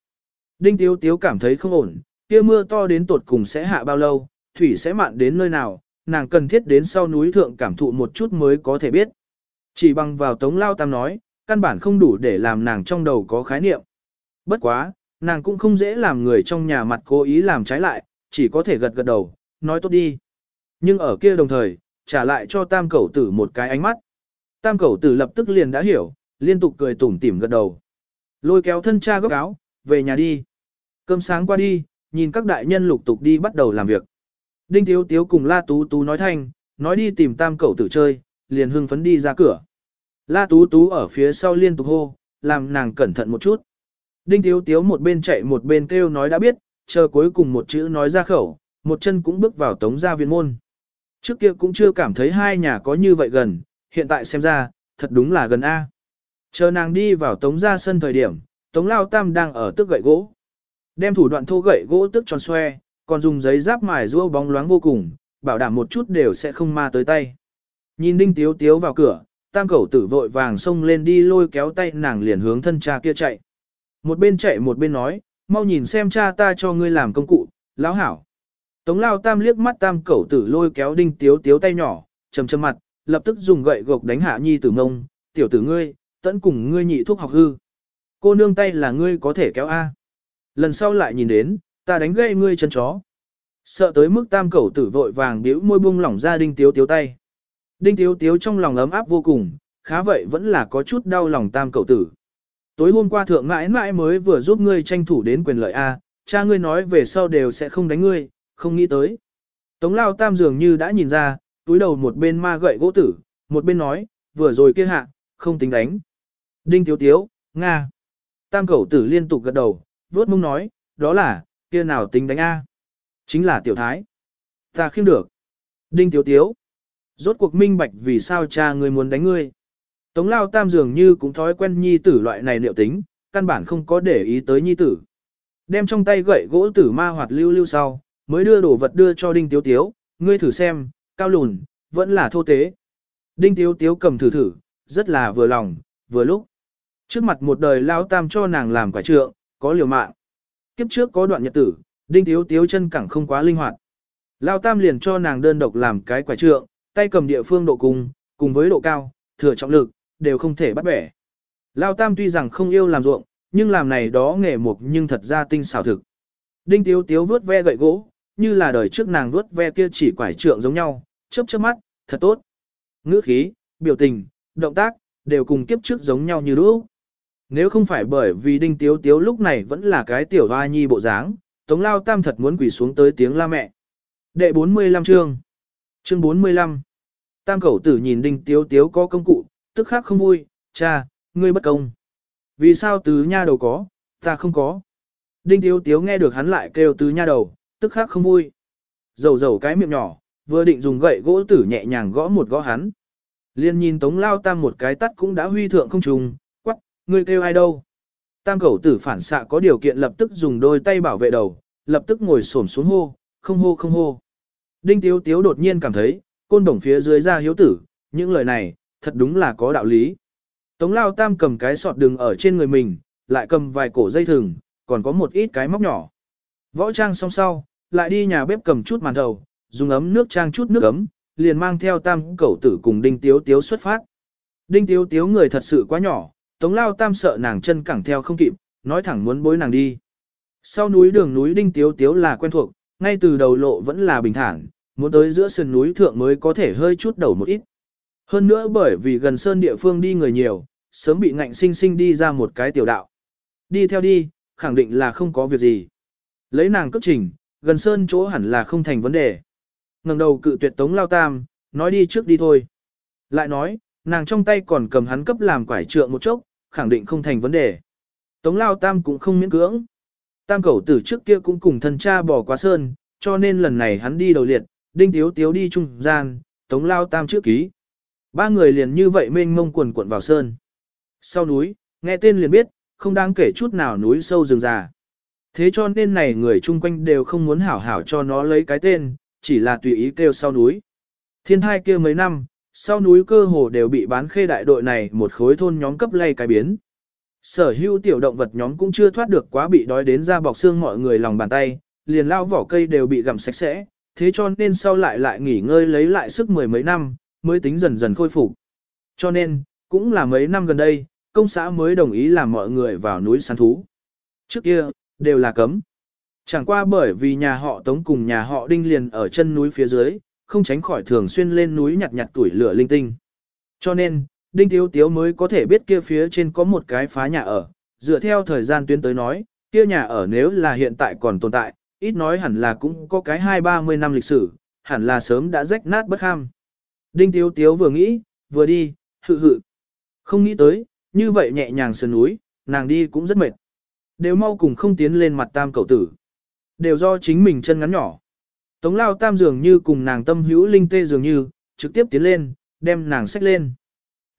Đinh Tiếu Tiếu cảm thấy không ổn, kia mưa to đến tột cùng sẽ hạ bao lâu, thủy sẽ mặn đến nơi nào, nàng cần thiết đến sau núi thượng cảm thụ một chút mới có thể biết. Chỉ bằng vào Tống Lao Tam nói, căn bản không đủ để làm nàng trong đầu có khái niệm. Bất quá, nàng cũng không dễ làm người trong nhà mặt cố ý làm trái lại, chỉ có thể gật gật đầu, nói tốt đi. Nhưng ở kia đồng thời, trả lại cho tam cẩu tử một cái ánh mắt. Tam cẩu tử lập tức liền đã hiểu, liên tục cười tủm tỉm gật đầu. Lôi kéo thân cha góc áo, về nhà đi. Cơm sáng qua đi, nhìn các đại nhân lục tục đi bắt đầu làm việc. Đinh Tiếu Tiếu cùng La Tú Tú nói thanh, nói đi tìm tam cậu tử chơi, liền hưng phấn đi ra cửa. La Tú Tú ở phía sau liên tục hô, làm nàng cẩn thận một chút. Đinh Tiếu Tiếu một bên chạy một bên kêu nói đã biết, chờ cuối cùng một chữ nói ra khẩu, một chân cũng bước vào tống gia viện môn. Trước kia cũng chưa cảm thấy hai nhà có như vậy gần, hiện tại xem ra, thật đúng là gần A. Chờ nàng đi vào tống gia sân thời điểm, tống lao tam đang ở tức gậy gỗ. Đem thủ đoạn thô gậy gỗ tức tròn xoe, còn dùng giấy giáp mài rua bóng loáng vô cùng, bảo đảm một chút đều sẽ không ma tới tay. Nhìn đinh tiếu tiếu vào cửa, tam cẩu tử vội vàng xông lên đi lôi kéo tay nàng liền hướng thân cha kia chạy. Một bên chạy một bên nói, mau nhìn xem cha ta cho ngươi làm công cụ, lão hảo. Tống lao tam liếc mắt tam cẩu tử lôi kéo đinh tiếu tiếu tay nhỏ, trầm chầm mặt, lập tức dùng gậy gộc đánh hạ nhi tử ngông. tiểu tử ngươi, tẫn cùng ngươi nhị thuốc học hư. Cô nương tay là ngươi có thể kéo A. Lần sau lại nhìn đến, ta đánh gây ngươi chân chó. Sợ tới mức tam cẩu tử vội vàng biểu môi bung lỏng ra đinh tiếu tiếu tay. Đinh tiếu tiếu trong lòng ấm áp vô cùng, khá vậy vẫn là có chút đau lòng tam cẩu tử. Tối hôm qua thượng mãi mãi mới vừa giúp ngươi tranh thủ đến quyền lợi A, cha ngươi nói về sau đều sẽ không đánh ngươi, không nghĩ tới. Tống lao tam dường như đã nhìn ra, túi đầu một bên ma gậy gỗ tử, một bên nói, vừa rồi kia hạ, không tính đánh. Đinh tiếu tiếu, Nga. Tam cẩu tử liên tục gật đầu, vuốt mông nói, đó là, kia nào tính đánh A. Chính là tiểu thái. Ta khiêm được. Đinh tiếu tiếu. Rốt cuộc minh bạch vì sao cha ngươi muốn đánh ngươi. Tống lao tam dường như cũng thói quen nhi tử loại này liệu tính, căn bản không có để ý tới nhi tử. Đem trong tay gậy gỗ tử ma hoạt lưu lưu sau, mới đưa đồ vật đưa cho đinh tiếu tiếu, ngươi thử xem, cao lùn, vẫn là thô tế. Đinh tiếu tiếu cầm thử thử, rất là vừa lòng, vừa lúc. Trước mặt một đời lao tam cho nàng làm quả trượng, có liều mạng. Kiếp trước có đoạn nhật tử, đinh tiếu tiếu chân cẳng không quá linh hoạt. Lao tam liền cho nàng đơn độc làm cái quả trượng, tay cầm địa phương độ cùng, cùng với độ cao, thừa trọng lực, đều không thể bắt bẻ. Lao tam tuy rằng không yêu làm ruộng, nhưng làm này đó nghề mục nhưng thật ra tinh xảo thực. Đinh tiếu tiếu vớt ve gậy gỗ, như là đời trước nàng vớt ve kia chỉ quải trượng giống nhau, chớp chớp mắt, thật tốt. Ngữ khí, biểu tình, động tác, đều cùng kiếp trước giống nhau như lúc. Nếu không phải bởi vì đinh tiếu tiếu lúc này vẫn là cái tiểu hoa nhi bộ dáng, tống lao tam thật muốn quỳ xuống tới tiếng la mẹ. Đệ 45 chương Chương 45 Tam cẩu tử nhìn đinh tiếu tiếu có công cụ, tức khắc không vui, cha, ngươi bất công. Vì sao tứ nha đầu có, ta không có. Đinh tiếu tiếu nghe được hắn lại kêu tứ nha đầu, tức khắc không vui. Dầu dầu cái miệng nhỏ, vừa định dùng gậy gỗ tử nhẹ nhàng gõ một gõ hắn. Liên nhìn tống lao tam một cái tắt cũng đã huy thượng không trùng, ngươi kêu ai đâu. Tam cẩu tử phản xạ có điều kiện lập tức dùng đôi tay bảo vệ đầu, lập tức ngồi xổm xuống hô, không hô không hô. Đinh tiếu tiếu đột nhiên cảm thấy, côn đồng phía dưới ra hiếu tử, những lời này, thật đúng là có đạo lý. Tống lao tam cầm cái sọt đường ở trên người mình, lại cầm vài cổ dây thừng, còn có một ít cái móc nhỏ. Võ trang xong sau, lại đi nhà bếp cầm chút màn đầu, dùng ấm nước trang chút nước ấm, liền mang theo tam cẩu tử cùng đinh tiếu tiếu xuất phát. Đinh tiếu tiếu người thật sự quá nhỏ, tống lao tam sợ nàng chân cẳng theo không kịp, nói thẳng muốn bối nàng đi. Sau núi đường núi đinh tiếu tiếu là quen thuộc, ngay từ đầu lộ vẫn là bình thản, muốn tới giữa sườn núi thượng mới có thể hơi chút đầu một ít. Hơn nữa bởi vì gần sơn địa phương đi người nhiều, sớm bị ngạnh sinh sinh đi ra một cái tiểu đạo. Đi theo đi, khẳng định là không có việc gì. Lấy nàng cất trình, gần sơn chỗ hẳn là không thành vấn đề. ngẩng đầu cự tuyệt tống lao tam, nói đi trước đi thôi. Lại nói, nàng trong tay còn cầm hắn cấp làm quải trượng một chốc, khẳng định không thành vấn đề. Tống lao tam cũng không miễn cưỡng. Tam cẩu tử trước kia cũng cùng thân cha bỏ qua sơn, cho nên lần này hắn đi đầu liệt, đinh tiếu tiếu đi trung gian, tống lao tam trước ký. Ba người liền như vậy mênh mông quần cuộn vào sơn. Sau núi, nghe tên liền biết, không đáng kể chút nào núi sâu rừng già. Thế cho nên này người chung quanh đều không muốn hảo hảo cho nó lấy cái tên, chỉ là tùy ý kêu sau núi. Thiên thai kia mấy năm, sau núi cơ hồ đều bị bán khê đại đội này một khối thôn nhóm cấp lay cái biến. Sở hữu tiểu động vật nhóm cũng chưa thoát được quá bị đói đến ra bọc xương mọi người lòng bàn tay, liền lao vỏ cây đều bị gặm sạch sẽ, thế cho nên sau lại lại nghỉ ngơi lấy lại sức mười mấy năm, mới tính dần dần khôi phục. Cho nên, cũng là mấy năm gần đây, công xã mới đồng ý làm mọi người vào núi săn thú. Trước kia, đều là cấm. Chẳng qua bởi vì nhà họ Tống cùng nhà họ Đinh liền ở chân núi phía dưới, không tránh khỏi thường xuyên lên núi nhặt nhặt tuổi lửa linh tinh. Cho nên, Đinh Tiếu Tiếu mới có thể biết kia phía trên có một cái phá nhà ở, dựa theo thời gian tuyến tới nói, kia nhà ở nếu là hiện tại còn tồn tại, ít nói hẳn là cũng có cái hai ba mươi năm lịch sử, hẳn là sớm đã rách nát bất ham. Đinh Tiếu Tiếu vừa nghĩ, vừa đi, hự hự. Không nghĩ tới, như vậy nhẹ nhàng sườn núi, nàng đi cũng rất mệt. Đều mau cùng không tiến lên mặt tam cầu tử. Đều do chính mình chân ngắn nhỏ. Tống lao tam dường như cùng nàng tâm hữu linh tê dường như, trực tiếp tiến lên, đem nàng xách lên.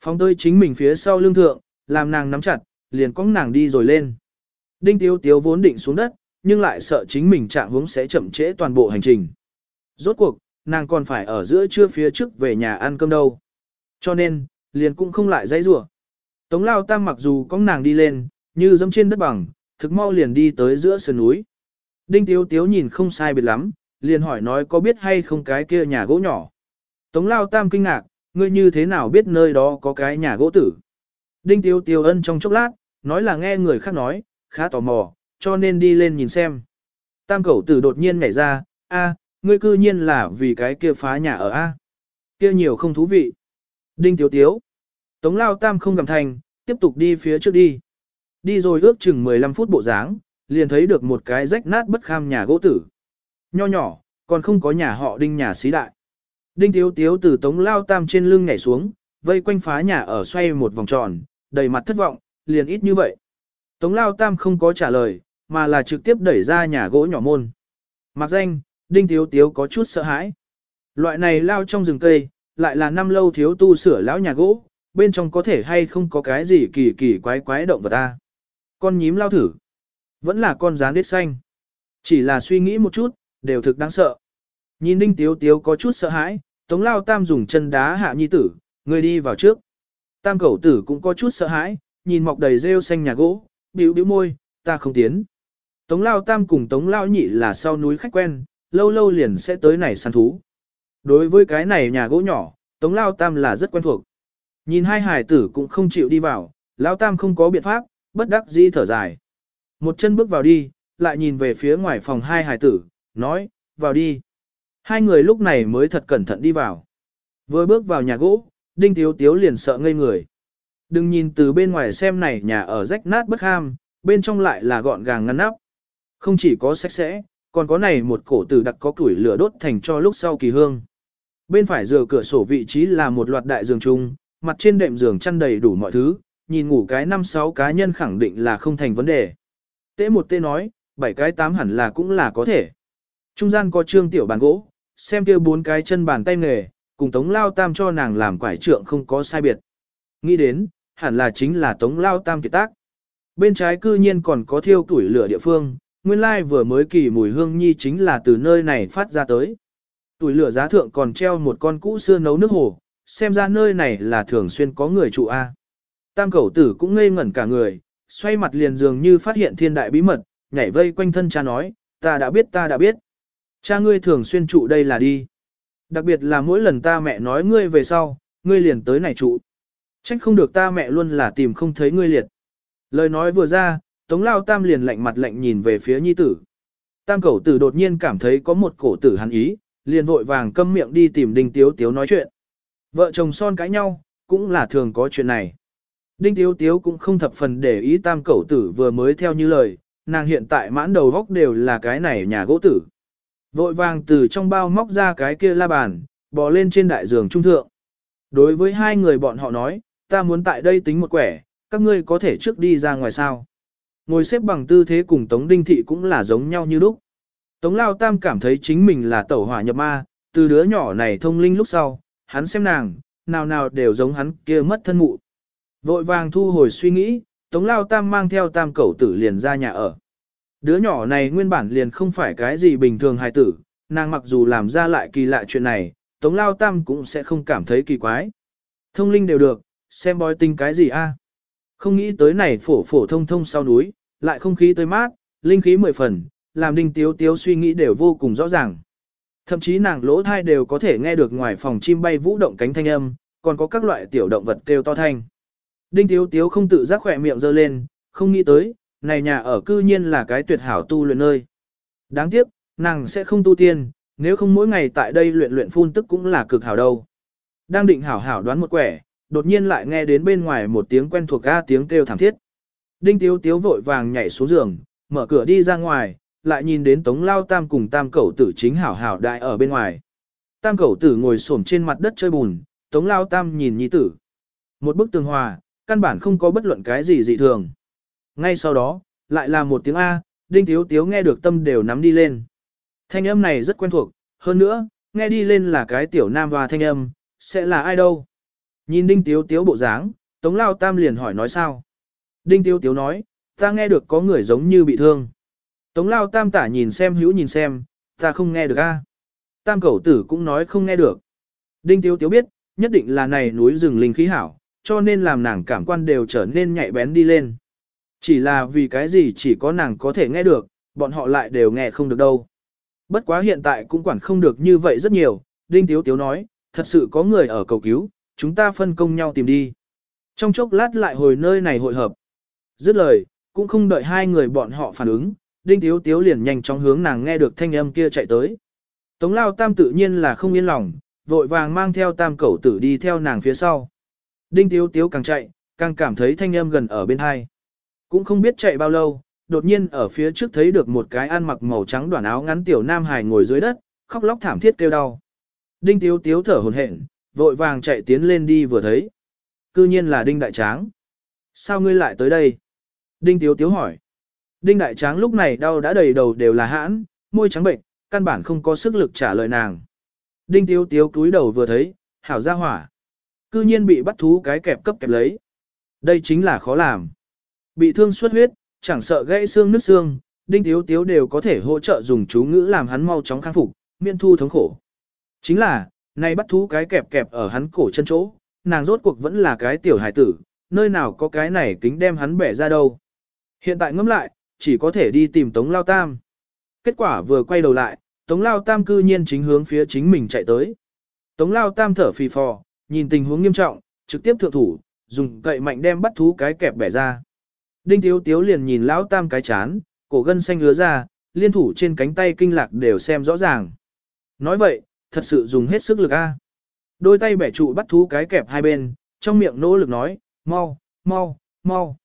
Phóng tới chính mình phía sau lưng thượng, làm nàng nắm chặt, liền cong nàng đi rồi lên. Đinh Tiếu Tiếu vốn định xuống đất, nhưng lại sợ chính mình trạng hướng sẽ chậm trễ toàn bộ hành trình. Rốt cuộc, nàng còn phải ở giữa trưa phía trước về nhà ăn cơm đâu. Cho nên, liền cũng không lại dãy rủa. Tống lao tam mặc dù có nàng đi lên, như dẫm trên đất bằng, thực mau liền đi tới giữa sườn núi. Đinh Tiếu Tiếu nhìn không sai biệt lắm, liền hỏi nói có biết hay không cái kia nhà gỗ nhỏ. Tống lao tam kinh ngạc, ngươi như thế nào biết nơi đó có cái nhà gỗ tử. Đinh tiêu tiêu ân trong chốc lát, nói là nghe người khác nói, khá tò mò, cho nên đi lên nhìn xem. Tam cẩu tử đột nhiên nhảy ra, a, ngươi cư nhiên là vì cái kia phá nhà ở a. Kia nhiều không thú vị. Đinh tiêu Tiếu. Tống Lao Tam không gầm thành, tiếp tục đi phía trước đi. Đi rồi ước chừng 15 phút bộ dáng, liền thấy được một cái rách nát bất kham nhà gỗ tử. Nho nhỏ, còn không có nhà họ đinh nhà xí đại. Đinh Tiếu Tiếu từ Tống Lao Tam trên lưng nhảy xuống, vây quanh phá nhà ở xoay một vòng tròn, đầy mặt thất vọng, liền ít như vậy. Tống Lao Tam không có trả lời, mà là trực tiếp đẩy ra nhà gỗ nhỏ môn. Mặc danh, Đinh Tiếu Tiếu có chút sợ hãi. Loại này lao trong rừng cây, lại là năm lâu thiếu tu sửa lão nhà gỗ, bên trong có thể hay không có cái gì kỳ kỳ quái quái động vật ta. Con nhím lao thử. Vẫn là con rán đết xanh. Chỉ là suy nghĩ một chút, đều thực đáng sợ. Nhìn Đinh Tiếu Tiếu có chút sợ hãi, Tống Lao Tam dùng chân đá hạ nhi tử, người đi vào trước. Tam cẩu tử cũng có chút sợ hãi, nhìn mọc đầy rêu xanh nhà gỗ, bĩu bĩu môi, ta không tiến. Tống Lao Tam cùng Tống Lao Nhị là sau núi khách quen, lâu lâu liền sẽ tới này săn thú. Đối với cái này nhà gỗ nhỏ, Tống Lao Tam là rất quen thuộc. Nhìn hai hải tử cũng không chịu đi vào, Lao Tam không có biện pháp, bất đắc dĩ thở dài. Một chân bước vào đi, lại nhìn về phía ngoài phòng hai hải tử, nói, vào đi. Hai người lúc này mới thật cẩn thận đi vào. Vừa bước vào nhà gỗ, Đinh Tiếu Tiếu liền sợ ngây người. Đừng nhìn từ bên ngoài xem này nhà ở rách nát bất ham, bên trong lại là gọn gàng ngăn nắp. Không chỉ có sạch sẽ, còn có này một cổ tử đặc có củi lửa đốt thành cho lúc sau kỳ hương. Bên phải giường cửa sổ vị trí là một loạt đại giường chung, mặt trên đệm giường chăn đầy đủ mọi thứ, nhìn ngủ cái năm sáu cá nhân khẳng định là không thành vấn đề. Tế một tê nói, bảy cái tám hẳn là cũng là có thể. Trung gian có trương tiểu bàn gỗ, xem kia bốn cái chân bàn tay nghề, cùng tống lao tam cho nàng làm quải trượng không có sai biệt. Nghĩ đến, hẳn là chính là tống lao tam kiệt tác. Bên trái cư nhiên còn có thiêu tuổi lửa địa phương, nguyên lai vừa mới kỳ mùi hương nhi chính là từ nơi này phát ra tới. Tuổi lửa giá thượng còn treo một con cũ xưa nấu nước hồ, xem ra nơi này là thường xuyên có người trụ A. Tam cẩu tử cũng ngây ngẩn cả người, xoay mặt liền dường như phát hiện thiên đại bí mật, nhảy vây quanh thân cha nói, ta đã biết ta đã biết. Cha ngươi thường xuyên trụ đây là đi. Đặc biệt là mỗi lần ta mẹ nói ngươi về sau, ngươi liền tới này trụ. Trách không được ta mẹ luôn là tìm không thấy ngươi liệt. Lời nói vừa ra, Tống Lao Tam liền lạnh mặt lạnh nhìn về phía nhi tử. Tam cẩu tử đột nhiên cảm thấy có một cổ tử hắn ý, liền vội vàng câm miệng đi tìm Đinh Tiếu Tiếu nói chuyện. Vợ chồng son cãi nhau, cũng là thường có chuyện này. Đinh Tiếu Tiếu cũng không thập phần để ý tam cẩu tử vừa mới theo như lời, nàng hiện tại mãn đầu góc đều là cái này nhà gỗ tử. Vội vàng từ trong bao móc ra cái kia la bàn, bò lên trên đại giường trung thượng. Đối với hai người bọn họ nói, ta muốn tại đây tính một quẻ, các ngươi có thể trước đi ra ngoài sao. Ngồi xếp bằng tư thế cùng Tống Đinh Thị cũng là giống nhau như lúc. Tống Lao Tam cảm thấy chính mình là tẩu hỏa nhập ma, từ đứa nhỏ này thông linh lúc sau, hắn xem nàng, nào nào đều giống hắn kia mất thân mụ. Vội vàng thu hồi suy nghĩ, Tống Lao Tam mang theo tam cẩu tử liền ra nhà ở. Đứa nhỏ này nguyên bản liền không phải cái gì bình thường hài tử, nàng mặc dù làm ra lại kỳ lạ chuyện này, Tống Lao Tam cũng sẽ không cảm thấy kỳ quái. Thông linh đều được, xem bói tinh cái gì a? Không nghĩ tới này phổ phổ thông thông sau núi, lại không khí tới mát, linh khí mười phần, làm đinh tiếu tiếu suy nghĩ đều vô cùng rõ ràng. Thậm chí nàng lỗ thai đều có thể nghe được ngoài phòng chim bay vũ động cánh thanh âm, còn có các loại tiểu động vật kêu to thanh. Đinh tiếu tiếu không tự giác khỏe miệng giơ lên, không nghĩ tới, này nhà ở cư nhiên là cái tuyệt hảo tu luyện nơi. Đáng tiếc, nàng sẽ không tu tiên, nếu không mỗi ngày tại đây luyện luyện phun tức cũng là cực hảo đâu. Đang định hảo hảo đoán một quẻ, đột nhiên lại nghe đến bên ngoài một tiếng quen thuộc ga tiếng kêu thảm thiết. Đinh Tiếu Tiếu vội vàng nhảy xuống giường, mở cửa đi ra ngoài, lại nhìn đến Tống Lao Tam cùng Tam Cẩu Tử chính hảo hảo đại ở bên ngoài. Tam Cẩu Tử ngồi xổm trên mặt đất chơi bùn, Tống Lao Tam nhìn nhi tử. Một bức tường hòa, căn bản không có bất luận cái gì dị thường. Ngay sau đó, lại là một tiếng A, Đinh Tiếu Tiếu nghe được tâm đều nắm đi lên. Thanh âm này rất quen thuộc, hơn nữa, nghe đi lên là cái tiểu nam và thanh âm, sẽ là ai đâu. Nhìn Đinh Tiếu Tiếu bộ dáng, Tống Lao Tam liền hỏi nói sao. Đinh Tiếu Tiếu nói, ta nghe được có người giống như bị thương. Tống Lao Tam tả nhìn xem hữu nhìn xem, ta không nghe được a. Tam cẩu tử cũng nói không nghe được. Đinh Tiếu Tiếu biết, nhất định là này núi rừng linh khí hảo, cho nên làm nàng cảm quan đều trở nên nhạy bén đi lên. Chỉ là vì cái gì chỉ có nàng có thể nghe được, bọn họ lại đều nghe không được đâu. Bất quá hiện tại cũng quản không được như vậy rất nhiều, Đinh Tiếu Tiếu nói, thật sự có người ở cầu cứu, chúng ta phân công nhau tìm đi. Trong chốc lát lại hồi nơi này hội hợp. Dứt lời, cũng không đợi hai người bọn họ phản ứng, Đinh Tiếu Tiếu liền nhanh chóng hướng nàng nghe được thanh âm kia chạy tới. Tống Lao Tam tự nhiên là không yên lòng, vội vàng mang theo Tam Cẩu Tử đi theo nàng phía sau. Đinh Tiếu Tiếu càng chạy, càng cảm thấy thanh âm gần ở bên hai. Cũng không biết chạy bao lâu, đột nhiên ở phía trước thấy được một cái ăn mặc màu trắng đoàn áo ngắn tiểu nam hài ngồi dưới đất, khóc lóc thảm thiết kêu đau. Đinh Tiếu Tiếu thở hổn hển, vội vàng chạy tiến lên đi vừa thấy. Cư nhiên là Đinh Đại Tráng. Sao ngươi lại tới đây? Đinh Tiếu Tiếu hỏi. Đinh Đại Tráng lúc này đau đã đầy đầu đều là hãn, môi trắng bệnh, căn bản không có sức lực trả lời nàng. Đinh Tiếu Tiếu cúi đầu vừa thấy, hảo ra hỏa. Cư nhiên bị bắt thú cái kẹp cấp kẹp lấy. Đây chính là khó làm. Bị thương xuất huyết, chẳng sợ gãy xương nứt xương, Đinh Tiếu Tiếu đều có thể hỗ trợ dùng chú ngữ làm hắn mau chóng khắc phục, miễn thu thống khổ. Chính là, nay bắt thú cái kẹp kẹp ở hắn cổ chân chỗ, nàng rốt cuộc vẫn là cái tiểu hải tử, nơi nào có cái này kính đem hắn bẻ ra đâu. Hiện tại ngẫm lại, chỉ có thể đi tìm Tống Lao Tam. Kết quả vừa quay đầu lại, Tống Lao Tam cư nhiên chính hướng phía chính mình chạy tới. Tống Lao Tam thở phì phò, nhìn tình huống nghiêm trọng, trực tiếp thượng thủ, dùng cậy mạnh đem bắt thú cái kẹp bẻ ra. Đinh Tiếu Tiếu liền nhìn Lão Tam cái chán, cổ gân xanh hứa ra, liên thủ trên cánh tay kinh lạc đều xem rõ ràng. Nói vậy, thật sự dùng hết sức lực a. Đôi tay bẻ trụ bắt thú cái kẹp hai bên, trong miệng nỗ lực nói, mau, mau, mau.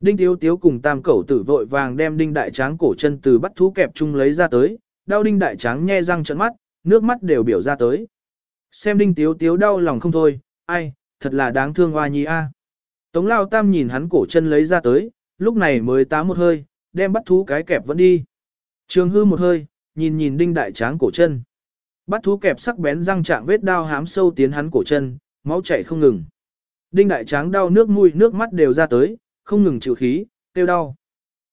Đinh Tiếu Tiếu cùng tam cẩu tử vội vàng đem đinh đại tráng cổ chân từ bắt thú kẹp chung lấy ra tới, đau đinh đại tráng nhe răng trận mắt, nước mắt đều biểu ra tới. Xem đinh Tiếu Tiếu đau lòng không thôi, ai, thật là đáng thương hoa nhi a. Tống lao tam nhìn hắn cổ chân lấy ra tới, lúc này mới tá một hơi, đem bắt thú cái kẹp vẫn đi. Trường hư một hơi, nhìn nhìn đinh đại tráng cổ chân. Bắt thú kẹp sắc bén răng trạng vết đao hám sâu tiến hắn cổ chân, máu chảy không ngừng. Đinh đại tráng đau nước mũi nước mắt đều ra tới, không ngừng chịu khí, tiêu đau.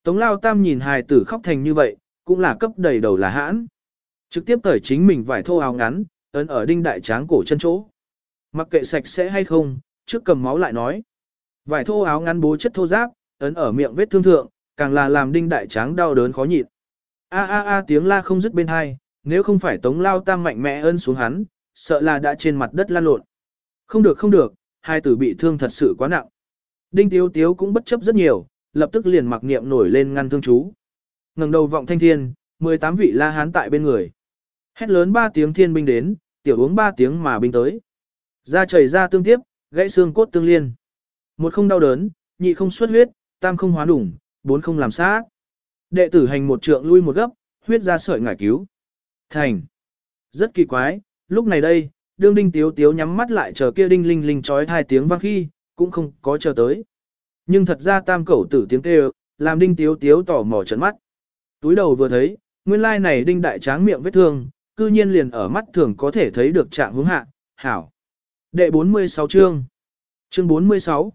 Tống lao tam nhìn hài tử khóc thành như vậy, cũng là cấp đầy đầu là hãn. Trực tiếp cởi chính mình vải thô áo ngắn, ấn ở đinh đại tráng cổ chân chỗ. Mặc kệ sạch sẽ hay không, trước cầm máu lại nói. Vải thô áo ngắn bố chất thô giáp, ấn ở miệng vết thương thượng, càng là làm đinh đại tráng đau đớn khó nhịn. A a a tiếng la không dứt bên hai, nếu không phải tống lao tam mạnh mẽ ân xuống hắn, sợ là đã trên mặt đất lan lộn. Không được không được, hai tử bị thương thật sự quá nặng. Đinh Tiếu Tiếu cũng bất chấp rất nhiều, lập tức liền mặc niệm nổi lên ngăn thương chú. ngẩng đầu vọng thanh thiên, 18 vị la hán tại bên người. Hét lớn ba tiếng thiên binh đến, tiểu uống ba tiếng mà binh tới. Ra chảy ra tương tiếp, gãy xương cốt tương liên. Một không đau đớn, nhị không xuất huyết, tam không hóa đủng, bốn không làm sát. Đệ tử hành một trượng lui một gấp, huyết ra sợi ngải cứu. Thành. Rất kỳ quái, lúc này đây, đương đinh tiếu tiếu nhắm mắt lại chờ kia đinh linh linh trói hai tiếng vang khi, cũng không có chờ tới. Nhưng thật ra tam cẩu tử tiếng kêu, làm đinh tiếu tiếu tỏ mò trận mắt. Túi đầu vừa thấy, nguyên lai này đinh đại tráng miệng vết thương, cư nhiên liền ở mắt thường có thể thấy được trạng hướng hạ, hảo. Đệ 46 chương. Chương 46.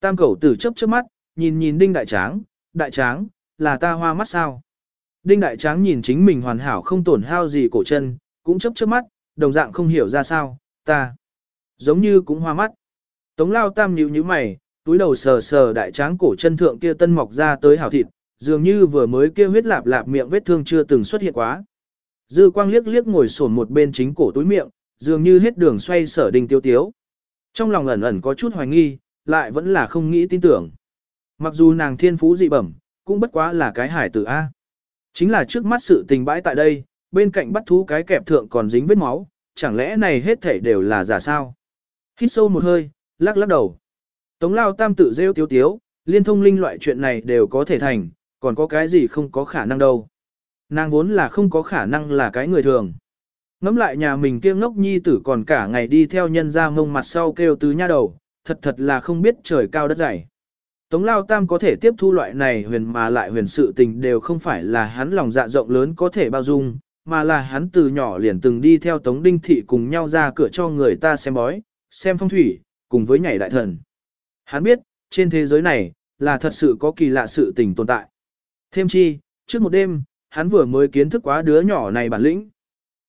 Tam cẩu tử chấp chớp mắt, nhìn nhìn đinh đại tráng, đại tráng, là ta hoa mắt sao? Đinh đại tráng nhìn chính mình hoàn hảo không tổn hao gì cổ chân, cũng chấp chớp mắt, đồng dạng không hiểu ra sao, ta. Giống như cũng hoa mắt. Tống lao tam nhíu nhíu mày, túi đầu sờ sờ đại tráng cổ chân thượng kia tân mọc ra tới hảo thịt, dường như vừa mới kia huyết lạp lạp miệng vết thương chưa từng xuất hiện quá. Dư quang liếc liếc ngồi sổn một bên chính cổ túi miệng, dường như hết đường xoay sở đinh tiêu tiếu. Trong lòng ẩn ẩn có chút hoài nghi, lại vẫn là không nghĩ tin tưởng. Mặc dù nàng thiên phú dị bẩm, cũng bất quá là cái hải tử A. Chính là trước mắt sự tình bãi tại đây, bên cạnh bắt thú cái kẹp thượng còn dính vết máu, chẳng lẽ này hết thảy đều là giả sao? Hít sâu một hơi, lắc lắc đầu. Tống lao tam tự rêu tiếu tiếu, liên thông linh loại chuyện này đều có thể thành, còn có cái gì không có khả năng đâu. Nàng vốn là không có khả năng là cái người thường. Ngắm lại nhà mình kia ngốc nhi tử còn cả ngày đi theo nhân ra mông mặt sau kêu tứ nha đầu, thật thật là không biết trời cao đất dày. Tống Lao Tam có thể tiếp thu loại này huyền mà lại huyền sự tình đều không phải là hắn lòng dạ rộng lớn có thể bao dung, mà là hắn từ nhỏ liền từng đi theo Tống Đinh Thị cùng nhau ra cửa cho người ta xem bói, xem phong thủy, cùng với nhảy đại thần. Hắn biết, trên thế giới này, là thật sự có kỳ lạ sự tình tồn tại. Thêm chi, trước một đêm, hắn vừa mới kiến thức quá đứa nhỏ này bản lĩnh.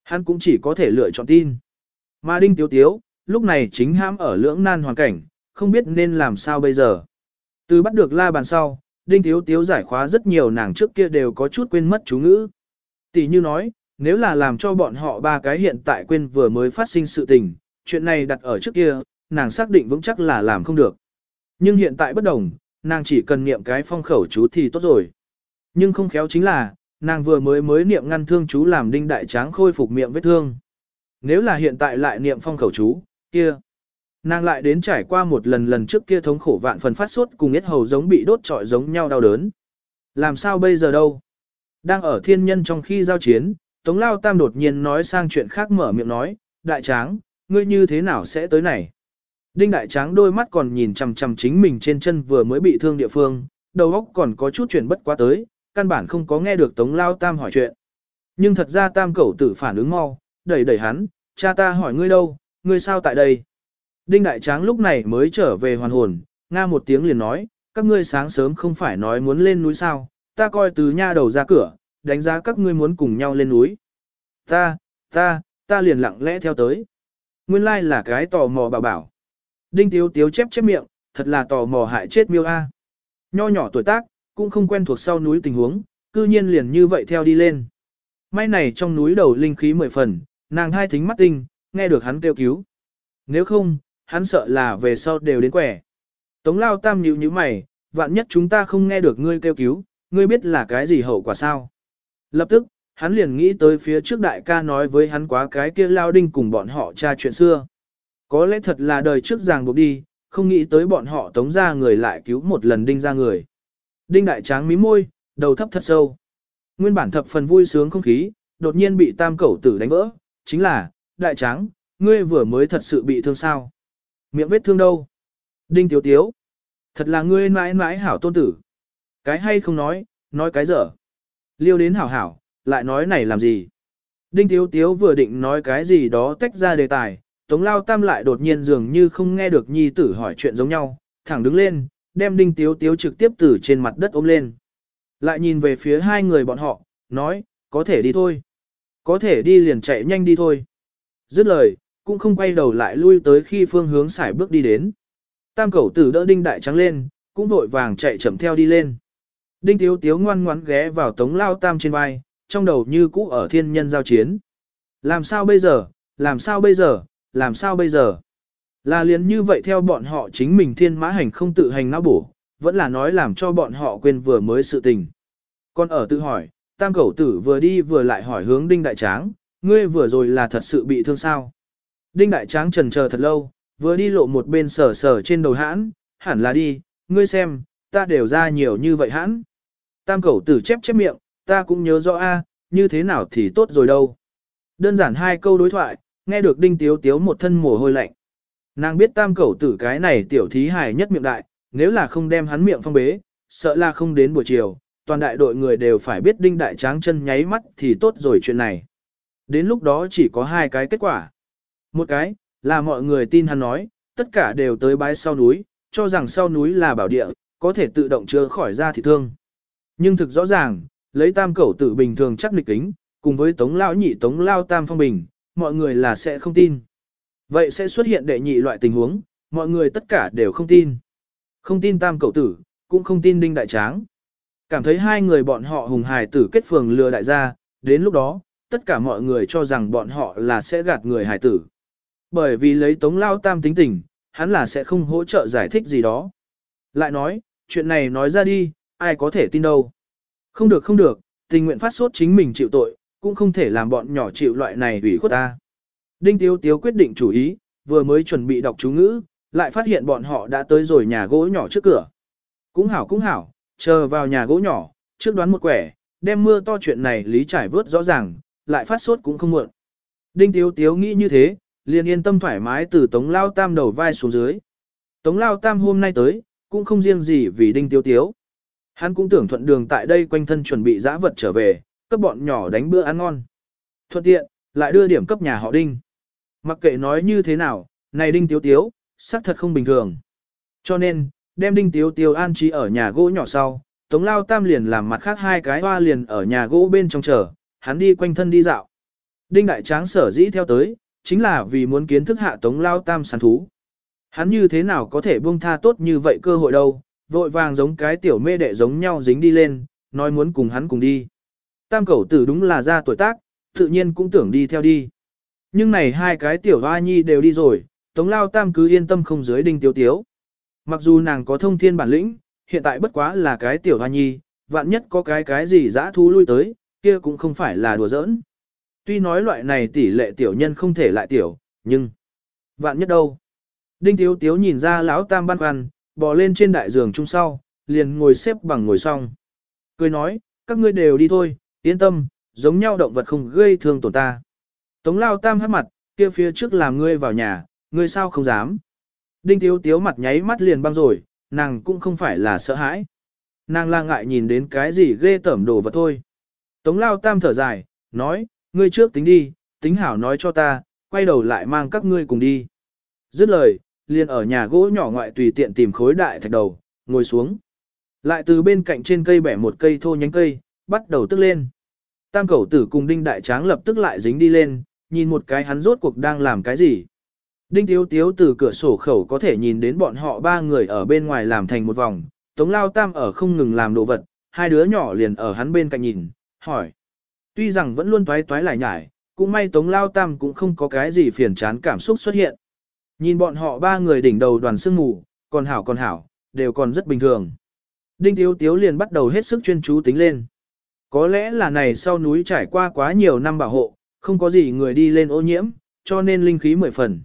Hắn cũng chỉ có thể lựa chọn tin. Mà Đinh Tiếu Tiếu, lúc này chính hãm ở lưỡng nan hoàn cảnh, không biết nên làm sao bây giờ. Từ bắt được la bàn sau, Đinh thiếu Tiếu giải khóa rất nhiều nàng trước kia đều có chút quên mất chú ngữ. Tỷ như nói, nếu là làm cho bọn họ ba cái hiện tại quên vừa mới phát sinh sự tình, chuyện này đặt ở trước kia, nàng xác định vững chắc là làm không được. Nhưng hiện tại bất đồng, nàng chỉ cần niệm cái phong khẩu chú thì tốt rồi. Nhưng không khéo chính là, nàng vừa mới mới niệm ngăn thương chú làm đinh đại tráng khôi phục miệng vết thương. Nếu là hiện tại lại niệm phong khẩu chú, kia. Nàng lại đến trải qua một lần lần trước kia thống khổ vạn phần phát sốt cùng yết hầu giống bị đốt trọi giống nhau đau đớn. Làm sao bây giờ đâu? Đang ở thiên nhân trong khi giao chiến, Tống Lao Tam đột nhiên nói sang chuyện khác mở miệng nói, đại tráng, ngươi như thế nào sẽ tới này? Đinh đại tráng đôi mắt còn nhìn chằm chằm chính mình trên chân vừa mới bị thương địa phương, đầu óc còn có chút chuyện bất quá tới, căn bản không có nghe được Tống Lao Tam hỏi chuyện. Nhưng thật ra Tam cẩu tử phản ứng mau, đẩy đẩy hắn, cha ta hỏi ngươi đâu, ngươi sao tại đây? Đinh Đại Tráng lúc này mới trở về hoàn hồn, nga một tiếng liền nói, các ngươi sáng sớm không phải nói muốn lên núi sao, ta coi từ nha đầu ra cửa, đánh giá các ngươi muốn cùng nhau lên núi. Ta, ta, ta liền lặng lẽ theo tới. Nguyên lai là cái tò mò bảo bảo. Đinh Tiếu Tiếu chép chép miệng, thật là tò mò hại chết miêu a. Nho nhỏ tuổi tác, cũng không quen thuộc sau núi tình huống, cư nhiên liền như vậy theo đi lên. May này trong núi đầu linh khí mười phần, nàng hai thính mắt tinh, nghe được hắn kêu cứu. Nếu không, hắn sợ là về sau đều đến quẻ. Tống lao tam nhíu như mày, vạn nhất chúng ta không nghe được ngươi kêu cứu, ngươi biết là cái gì hậu quả sao. Lập tức, hắn liền nghĩ tới phía trước đại ca nói với hắn quá cái kia lao đinh cùng bọn họ tra chuyện xưa. Có lẽ thật là đời trước ràng buộc đi, không nghĩ tới bọn họ tống ra người lại cứu một lần đinh ra người. Đinh đại tráng mí môi, đầu thấp thật sâu. Nguyên bản thập phần vui sướng không khí, đột nhiên bị tam cẩu tử đánh vỡ, chính là, đại tráng, ngươi vừa mới thật sự bị thương sao. Miệng vết thương đâu? Đinh tiếu tiếu. Thật là ngươi mãi mãi hảo tôn tử. Cái hay không nói, nói cái dở. Liêu đến hảo hảo, lại nói này làm gì? Đinh tiếu tiếu vừa định nói cái gì đó tách ra đề tài, tống lao tam lại đột nhiên dường như không nghe được nhi tử hỏi chuyện giống nhau, thẳng đứng lên, đem đinh tiếu tiếu trực tiếp từ trên mặt đất ôm lên. Lại nhìn về phía hai người bọn họ, nói, có thể đi thôi. Có thể đi liền chạy nhanh đi thôi. Dứt lời, cũng không quay đầu lại lui tới khi phương hướng xài bước đi đến. Tam cẩu tử đỡ đinh đại trắng lên, cũng vội vàng chạy chậm theo đi lên. Đinh tiếu tiếu ngoan ngoãn ghé vào tống lao tam trên vai, trong đầu như cũ ở thiên nhân giao chiến. Làm sao bây giờ, làm sao bây giờ, làm sao bây giờ? Là liền như vậy theo bọn họ chính mình thiên mã hành không tự hành não bổ, vẫn là nói làm cho bọn họ quên vừa mới sự tình. Còn ở tự hỏi, tam cẩu tử vừa đi vừa lại hỏi hướng đinh đại tráng, ngươi vừa rồi là thật sự bị thương sao? Đinh đại tráng trần chờ thật lâu, vừa đi lộ một bên sờ sờ trên đầu hãn, hẳn là đi, ngươi xem, ta đều ra nhiều như vậy hãn. Tam cẩu tử chép chép miệng, ta cũng nhớ rõ a, à, như thế nào thì tốt rồi đâu. Đơn giản hai câu đối thoại, nghe được đinh tiếu tiếu một thân mồ hôi lạnh. Nàng biết tam cẩu tử cái này tiểu thí hài nhất miệng đại, nếu là không đem hắn miệng phong bế, sợ là không đến buổi chiều, toàn đại đội người đều phải biết đinh đại tráng chân nháy mắt thì tốt rồi chuyện này. Đến lúc đó chỉ có hai cái kết quả. Một cái, là mọi người tin hắn nói, tất cả đều tới bái sau núi, cho rằng sau núi là bảo địa, có thể tự động chữa khỏi ra thị thương. Nhưng thực rõ ràng, lấy tam cẩu tử bình thường chắc lịch kính, cùng với tống lão nhị tống lao tam phong bình, mọi người là sẽ không tin. Vậy sẽ xuất hiện đệ nhị loại tình huống, mọi người tất cả đều không tin. Không tin tam cậu tử, cũng không tin đinh đại tráng. Cảm thấy hai người bọn họ hùng hài tử kết phường lừa đại gia, đến lúc đó, tất cả mọi người cho rằng bọn họ là sẽ gạt người hải tử. Bởi vì lấy tống lao tam tính tình, hắn là sẽ không hỗ trợ giải thích gì đó. Lại nói, chuyện này nói ra đi, ai có thể tin đâu. Không được không được, tình nguyện phát sốt chính mình chịu tội, cũng không thể làm bọn nhỏ chịu loại này ủy khuất ta. Đinh Tiếu Tiếu quyết định chủ ý, vừa mới chuẩn bị đọc chú ngữ, lại phát hiện bọn họ đã tới rồi nhà gỗ nhỏ trước cửa. Cũng hảo cũng hảo, chờ vào nhà gỗ nhỏ, trước đoán một quẻ, đem mưa to chuyện này lý trải vớt rõ ràng, lại phát sốt cũng không muộn. Đinh Tiếu Tiếu nghĩ như thế, liền yên tâm thoải mái từ Tống Lao Tam đầu vai xuống dưới. Tống Lao Tam hôm nay tới, cũng không riêng gì vì Đinh Tiếu Tiếu. Hắn cũng tưởng thuận đường tại đây quanh thân chuẩn bị giã vật trở về, cấp bọn nhỏ đánh bữa ăn ngon. Thuận tiện, lại đưa điểm cấp nhà họ Đinh. Mặc kệ nói như thế nào, này Đinh Tiếu Tiếu, xác thật không bình thường. Cho nên, đem Đinh Tiếu Tiếu an trí ở nhà gỗ nhỏ sau, Tống Lao Tam liền làm mặt khác hai cái hoa liền ở nhà gỗ bên trong chờ, hắn đi quanh thân đi dạo. Đinh Đại Tráng sở dĩ theo tới, chính là vì muốn kiến thức hạ Tống Lao Tam săn thú. Hắn như thế nào có thể buông tha tốt như vậy cơ hội đâu, vội vàng giống cái tiểu mê đệ giống nhau dính đi lên, nói muốn cùng hắn cùng đi. Tam cẩu tử đúng là ra tuổi tác, tự nhiên cũng tưởng đi theo đi. Nhưng này hai cái tiểu hoa nhi đều đi rồi, Tống Lao Tam cứ yên tâm không dưới đinh tiếu tiếu. Mặc dù nàng có thông thiên bản lĩnh, hiện tại bất quá là cái tiểu hoa nhi, vạn nhất có cái cái gì dã thú lui tới, kia cũng không phải là đùa giỡn. Tuy nói loại này tỷ lệ tiểu nhân không thể lại tiểu, nhưng vạn nhất đâu. Đinh Tiếu Tiếu nhìn ra lão tam băn khoăn, bò lên trên đại giường chung sau, liền ngồi xếp bằng ngồi xong. Cười nói, các ngươi đều đi thôi, yên tâm, giống nhau động vật không gây thương tổn ta. Tống lao tam hát mặt, kia phía trước làm ngươi vào nhà, ngươi sao không dám. Đinh Tiếu Tiếu mặt nháy mắt liền băng rồi, nàng cũng không phải là sợ hãi. Nàng la ngại nhìn đến cái gì ghê tởm đồ vật thôi. Tống lao tam thở dài, nói, ngươi trước tính đi, tính hảo nói cho ta, quay đầu lại mang các ngươi cùng đi. Dứt lời, liền ở nhà gỗ nhỏ ngoại tùy tiện tìm khối đại thạch đầu, ngồi xuống. Lại từ bên cạnh trên cây bẻ một cây thô nhánh cây, bắt đầu tức lên. Tam cẩu tử cùng đinh đại tráng lập tức lại dính đi lên, nhìn một cái hắn rốt cuộc đang làm cái gì. Đinh tiếu tiếu từ cửa sổ khẩu có thể nhìn đến bọn họ ba người ở bên ngoài làm thành một vòng, tống lao tam ở không ngừng làm đồ vật, hai đứa nhỏ liền ở hắn bên cạnh nhìn, hỏi. Tuy rằng vẫn luôn toái toái lại nhải, cũng may tống lao tam cũng không có cái gì phiền chán cảm xúc xuất hiện. Nhìn bọn họ ba người đỉnh đầu đoàn sương mù, còn hảo còn hảo, đều còn rất bình thường. Đinh Tiếu Tiếu liền bắt đầu hết sức chuyên chú tính lên. Có lẽ là này sau núi trải qua quá nhiều năm bảo hộ, không có gì người đi lên ô nhiễm, cho nên linh khí mười phần.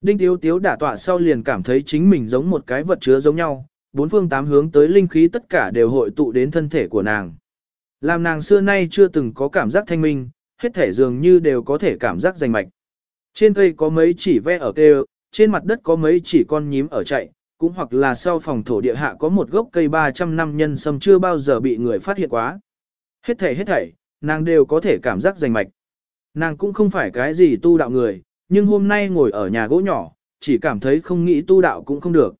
Đinh Tiếu Tiếu đả tọa sau liền cảm thấy chính mình giống một cái vật chứa giống nhau, bốn phương tám hướng tới linh khí tất cả đều hội tụ đến thân thể của nàng. Làm nàng xưa nay chưa từng có cảm giác thanh minh, hết thể dường như đều có thể cảm giác rành mạch. Trên cây có mấy chỉ ve ở kêu, trên mặt đất có mấy chỉ con nhím ở chạy, cũng hoặc là sau phòng thổ địa hạ có một gốc cây 300 năm nhân sâm chưa bao giờ bị người phát hiện quá. Hết thảy hết thảy, nàng đều có thể cảm giác rành mạch. Nàng cũng không phải cái gì tu đạo người, nhưng hôm nay ngồi ở nhà gỗ nhỏ, chỉ cảm thấy không nghĩ tu đạo cũng không được.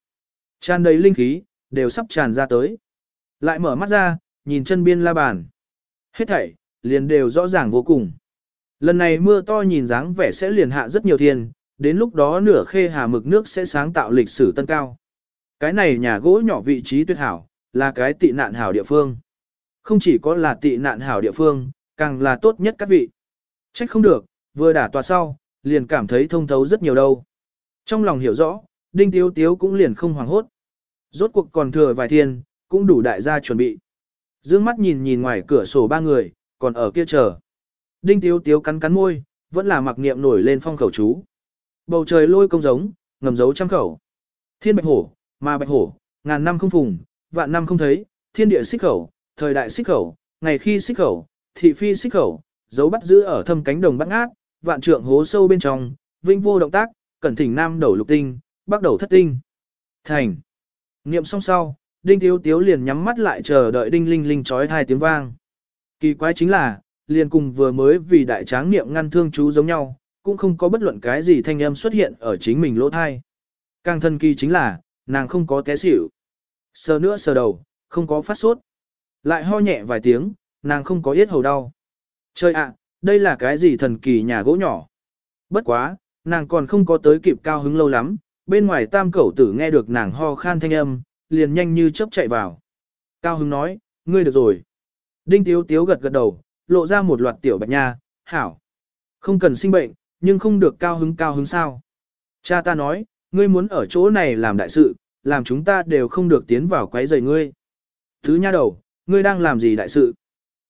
Tràn đầy linh khí, đều sắp tràn ra tới. Lại mở mắt ra, nhìn chân biên la bàn. Hết thảy, liền đều rõ ràng vô cùng. Lần này mưa to nhìn dáng vẻ sẽ liền hạ rất nhiều thiên, đến lúc đó nửa khê hà mực nước sẽ sáng tạo lịch sử tân cao. Cái này nhà gỗ nhỏ vị trí tuyệt hảo, là cái tị nạn hảo địa phương. Không chỉ có là tị nạn hảo địa phương, càng là tốt nhất các vị. Trách không được, vừa đả tòa sau, liền cảm thấy thông thấu rất nhiều đâu. Trong lòng hiểu rõ, đinh tiếu tiếu cũng liền không hoảng hốt. Rốt cuộc còn thừa vài thiên, cũng đủ đại gia chuẩn bị. Dương mắt nhìn nhìn ngoài cửa sổ ba người, còn ở kia chờ. Đinh tiếu tiếu cắn cắn môi, vẫn là mặc niệm nổi lên phong khẩu chú. Bầu trời lôi công giống, ngầm dấu trăm khẩu. Thiên bạch hổ, ma bạch hổ, ngàn năm không phùng, vạn năm không thấy, thiên địa xích khẩu, thời đại xích khẩu, ngày khi xích khẩu, thị phi xích khẩu, dấu bắt giữ ở thâm cánh đồng bắt ngát, vạn trượng hố sâu bên trong, vinh vô động tác, cẩn thỉnh nam đầu lục tinh, bắc đầu thất tinh. Thành. Niệm xong sau, đinh tiếu tiếu liền nhắm mắt lại chờ đợi đinh linh linh trói thai tiếng vang. Kỳ quái chính là, liền cùng vừa mới vì đại tráng niệm ngăn thương chú giống nhau, cũng không có bất luận cái gì thanh âm xuất hiện ở chính mình lỗ thai. Càng thân kỳ chính là, nàng không có té xỉu. Sờ nữa sờ đầu, không có phát sốt. Lại ho nhẹ vài tiếng, nàng không có yết hầu đau. Trời ạ, đây là cái gì thần kỳ nhà gỗ nhỏ. Bất quá, nàng còn không có tới kịp cao hứng lâu lắm, bên ngoài tam cẩu tử nghe được nàng ho khan thanh âm, liền nhanh như chớp chạy vào. Cao Hưng nói, ngươi được rồi. Đinh tiếu tiếu gật gật đầu, lộ ra một loạt tiểu bạch nha, hảo. Không cần sinh bệnh, nhưng không được cao hứng cao hứng sao. Cha ta nói, ngươi muốn ở chỗ này làm đại sự, làm chúng ta đều không được tiến vào quấy rầy ngươi. Thứ nha đầu, ngươi đang làm gì đại sự?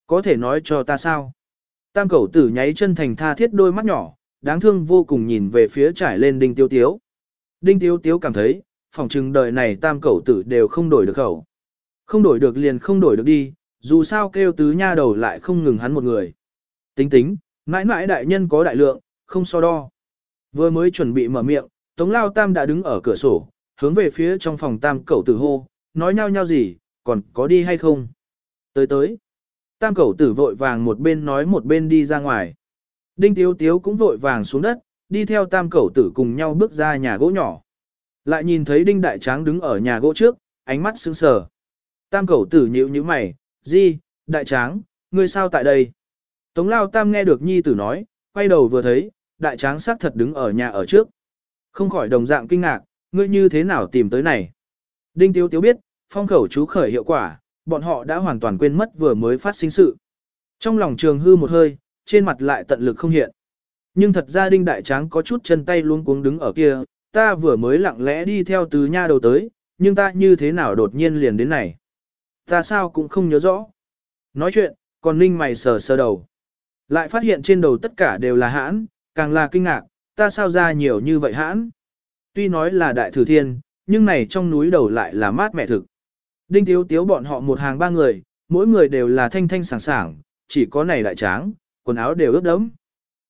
Có thể nói cho ta sao? Tam cẩu tử nháy chân thành tha thiết đôi mắt nhỏ, đáng thương vô cùng nhìn về phía trải lên đinh tiêu tiếu. Đinh tiêu tiếu cảm thấy, phòng trừng đời này tam cẩu tử đều không đổi được khẩu. Không đổi được liền không đổi được đi, dù sao kêu tứ nha đầu lại không ngừng hắn một người. Tính tính, mãi mãi đại nhân có đại lượng, không so đo. Vừa mới chuẩn bị mở miệng, Tống Lao Tam đã đứng ở cửa sổ, hướng về phía trong phòng tam cẩu tử hô, nói nhau nhau gì, còn có đi hay không. Tới tới. Tam cẩu tử vội vàng một bên nói một bên đi ra ngoài. Đinh Tiếu Tiếu cũng vội vàng xuống đất, đi theo tam cẩu tử cùng nhau bước ra nhà gỗ nhỏ. Lại nhìn thấy Đinh Đại Tráng đứng ở nhà gỗ trước, ánh mắt sững sờ. Tam cẩu tử nhíu nhíu mày, di, Đại Tráng, ngươi sao tại đây? Tống Lao Tam nghe được Nhi tử nói, quay đầu vừa thấy, Đại Tráng xác thật đứng ở nhà ở trước. Không khỏi đồng dạng kinh ngạc, ngươi như thế nào tìm tới này? Đinh Tiếu Tiếu biết, phong khẩu chú khởi hiệu quả, bọn họ đã hoàn toàn quên mất vừa mới phát sinh sự. Trong lòng trường hư một hơi, trên mặt lại tận lực không hiện. Nhưng thật ra đinh đại tráng có chút chân tay luống cuống đứng ở kia, ta vừa mới lặng lẽ đi theo tứ nha đầu tới, nhưng ta như thế nào đột nhiên liền đến này. Ta sao cũng không nhớ rõ. Nói chuyện, còn ninh mày sờ sờ đầu. Lại phát hiện trên đầu tất cả đều là hãn, càng là kinh ngạc, ta sao ra nhiều như vậy hãn. Tuy nói là đại thử thiên, nhưng này trong núi đầu lại là mát mẹ thực. Đinh tiếu tiếu bọn họ một hàng ba người, mỗi người đều là thanh thanh sảng sảng, chỉ có này lại tráng, quần áo đều ướt đẫm.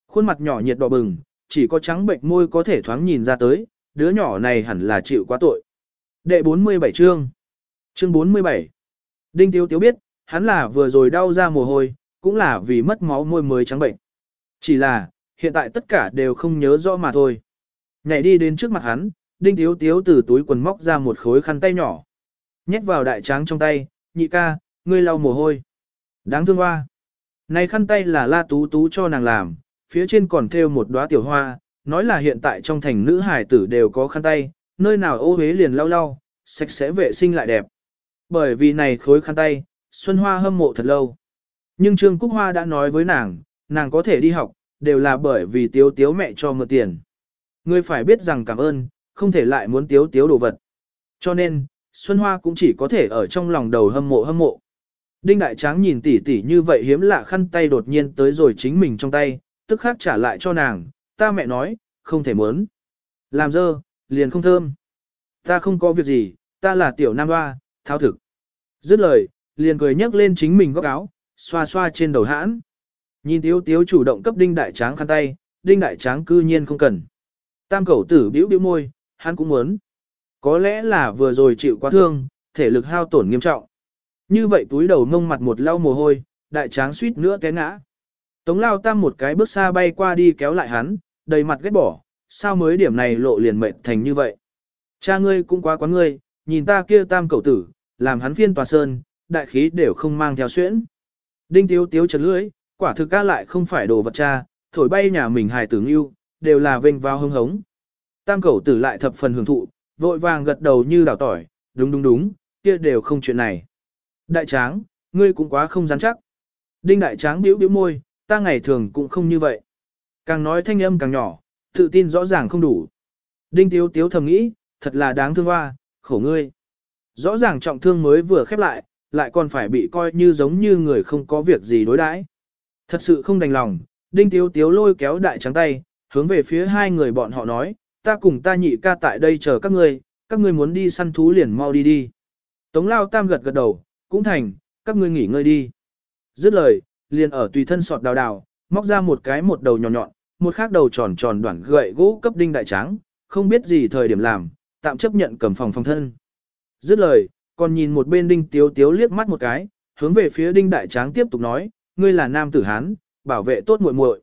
Khuôn mặt nhỏ nhiệt đỏ bừng, chỉ có trắng bệnh môi có thể thoáng nhìn ra tới, đứa nhỏ này hẳn là chịu quá tội. Đệ 47 chương Chương 47 Đinh Tiếu Tiếu biết, hắn là vừa rồi đau ra mồ hôi, cũng là vì mất máu môi mới trắng bệnh. Chỉ là, hiện tại tất cả đều không nhớ rõ mà thôi. Nhảy đi đến trước mặt hắn, Đinh Tiếu Tiếu từ túi quần móc ra một khối khăn tay nhỏ. Nhét vào đại tráng trong tay, nhị ca, ngươi lau mồ hôi. Đáng thương hoa. Này khăn tay là la tú tú cho nàng làm, phía trên còn thêu một đóa tiểu hoa, nói là hiện tại trong thành nữ hải tử đều có khăn tay, nơi nào ô hế liền lau lau, sạch sẽ vệ sinh lại đẹp. Bởi vì này khối khăn tay, Xuân Hoa hâm mộ thật lâu. Nhưng Trương Cúc Hoa đã nói với nàng, nàng có thể đi học, đều là bởi vì tiếu tiếu mẹ cho mượn tiền. Ngươi phải biết rằng cảm ơn, không thể lại muốn tiếu tiếu đồ vật. Cho nên, Xuân Hoa cũng chỉ có thể ở trong lòng đầu hâm mộ hâm mộ. Đinh Đại Tráng nhìn tỉ tỉ như vậy hiếm lạ khăn tay đột nhiên tới rồi chính mình trong tay, tức khắc trả lại cho nàng, ta mẹ nói, không thể muốn. Làm dơ, liền không thơm. Ta không có việc gì, ta là tiểu nam hoa, thao thực. Dứt lời, liền cười nhấc lên chính mình góc áo, xoa xoa trên đầu hãn. Nhìn tiếu tiếu chủ động cấp đinh đại tráng khăn tay, đinh đại tráng cư nhiên không cần. Tam cẩu tử biểu biểu môi, hắn cũng muốn. Có lẽ là vừa rồi chịu quá thương, thể lực hao tổn nghiêm trọng. Như vậy túi đầu mông mặt một lau mồ hôi, đại tráng suýt nữa té ngã. Tống lao tam một cái bước xa bay qua đi kéo lại hắn, đầy mặt ghét bỏ, sao mới điểm này lộ liền mệt thành như vậy. Cha ngươi cũng quá quá ngươi, nhìn ta kia tam cậu tử, làm hắn phiên tòa sơn, đại khí đều không mang theo xuyễn. Đinh tiếu tiếu chật lưỡi, quả thực ca lại không phải đồ vật cha, thổi bay nhà mình hài tử yêu, đều là vênh vào hưng hống. Tam cậu tử lại thập phần hưởng thụ, vội vàng gật đầu như đảo tỏi, đúng đúng đúng, kia đều không chuyện này. Đại tráng, ngươi cũng quá không rắn chắc. Đinh đại tráng biểu biểu môi, ta ngày thường cũng không như vậy. Càng nói thanh âm càng nhỏ, tự tin rõ ràng không đủ. Đinh tiếu tiếu thầm nghĩ, thật là đáng thương hoa, khổ ngươi. Rõ ràng trọng thương mới vừa khép lại, lại còn phải bị coi như giống như người không có việc gì đối đãi. Thật sự không đành lòng, đinh tiếu tiếu lôi kéo đại trắng tay, hướng về phía hai người bọn họ nói, ta cùng ta nhị ca tại đây chờ các ngươi, các ngươi muốn đi săn thú liền mau đi đi. Tống lao tam gật gật đầu, cũng thành, các ngươi nghỉ ngơi đi. Dứt lời, liền ở tùy thân sọt đào đào, móc ra một cái một đầu nhọn nhọn, một khác đầu tròn tròn đoạn gậy gỗ cấp đinh đại tráng, không biết gì thời điểm làm, tạm chấp nhận cầm phòng phòng thân. Dứt lời, còn nhìn một bên đinh tiếu tiếu liếc mắt một cái, hướng về phía đinh đại tráng tiếp tục nói, ngươi là nam tử hán, bảo vệ tốt muội muội.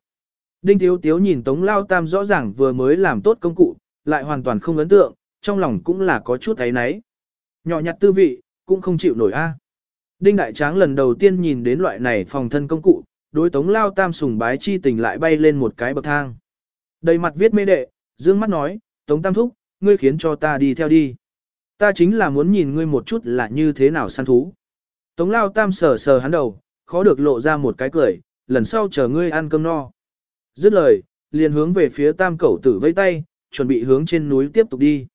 Đinh tiếu tiếu nhìn tống lao tam rõ ràng vừa mới làm tốt công cụ, lại hoàn toàn không ấn tượng, trong lòng cũng là có chút thấy náy. Nhỏ nhặt tư vị, cũng không chịu nổi a. Đinh Đại Tráng lần đầu tiên nhìn đến loại này phòng thân công cụ, đối tống lao tam sùng bái chi tình lại bay lên một cái bậc thang. Đầy mặt viết mê đệ, dương mắt nói, tống tam thúc, ngươi khiến cho ta đi theo đi. Ta chính là muốn nhìn ngươi một chút là như thế nào săn thú. Tống lao tam sờ sờ hắn đầu, khó được lộ ra một cái cười, lần sau chờ ngươi ăn cơm no. Dứt lời, liền hướng về phía tam cẩu tử vây tay, chuẩn bị hướng trên núi tiếp tục đi.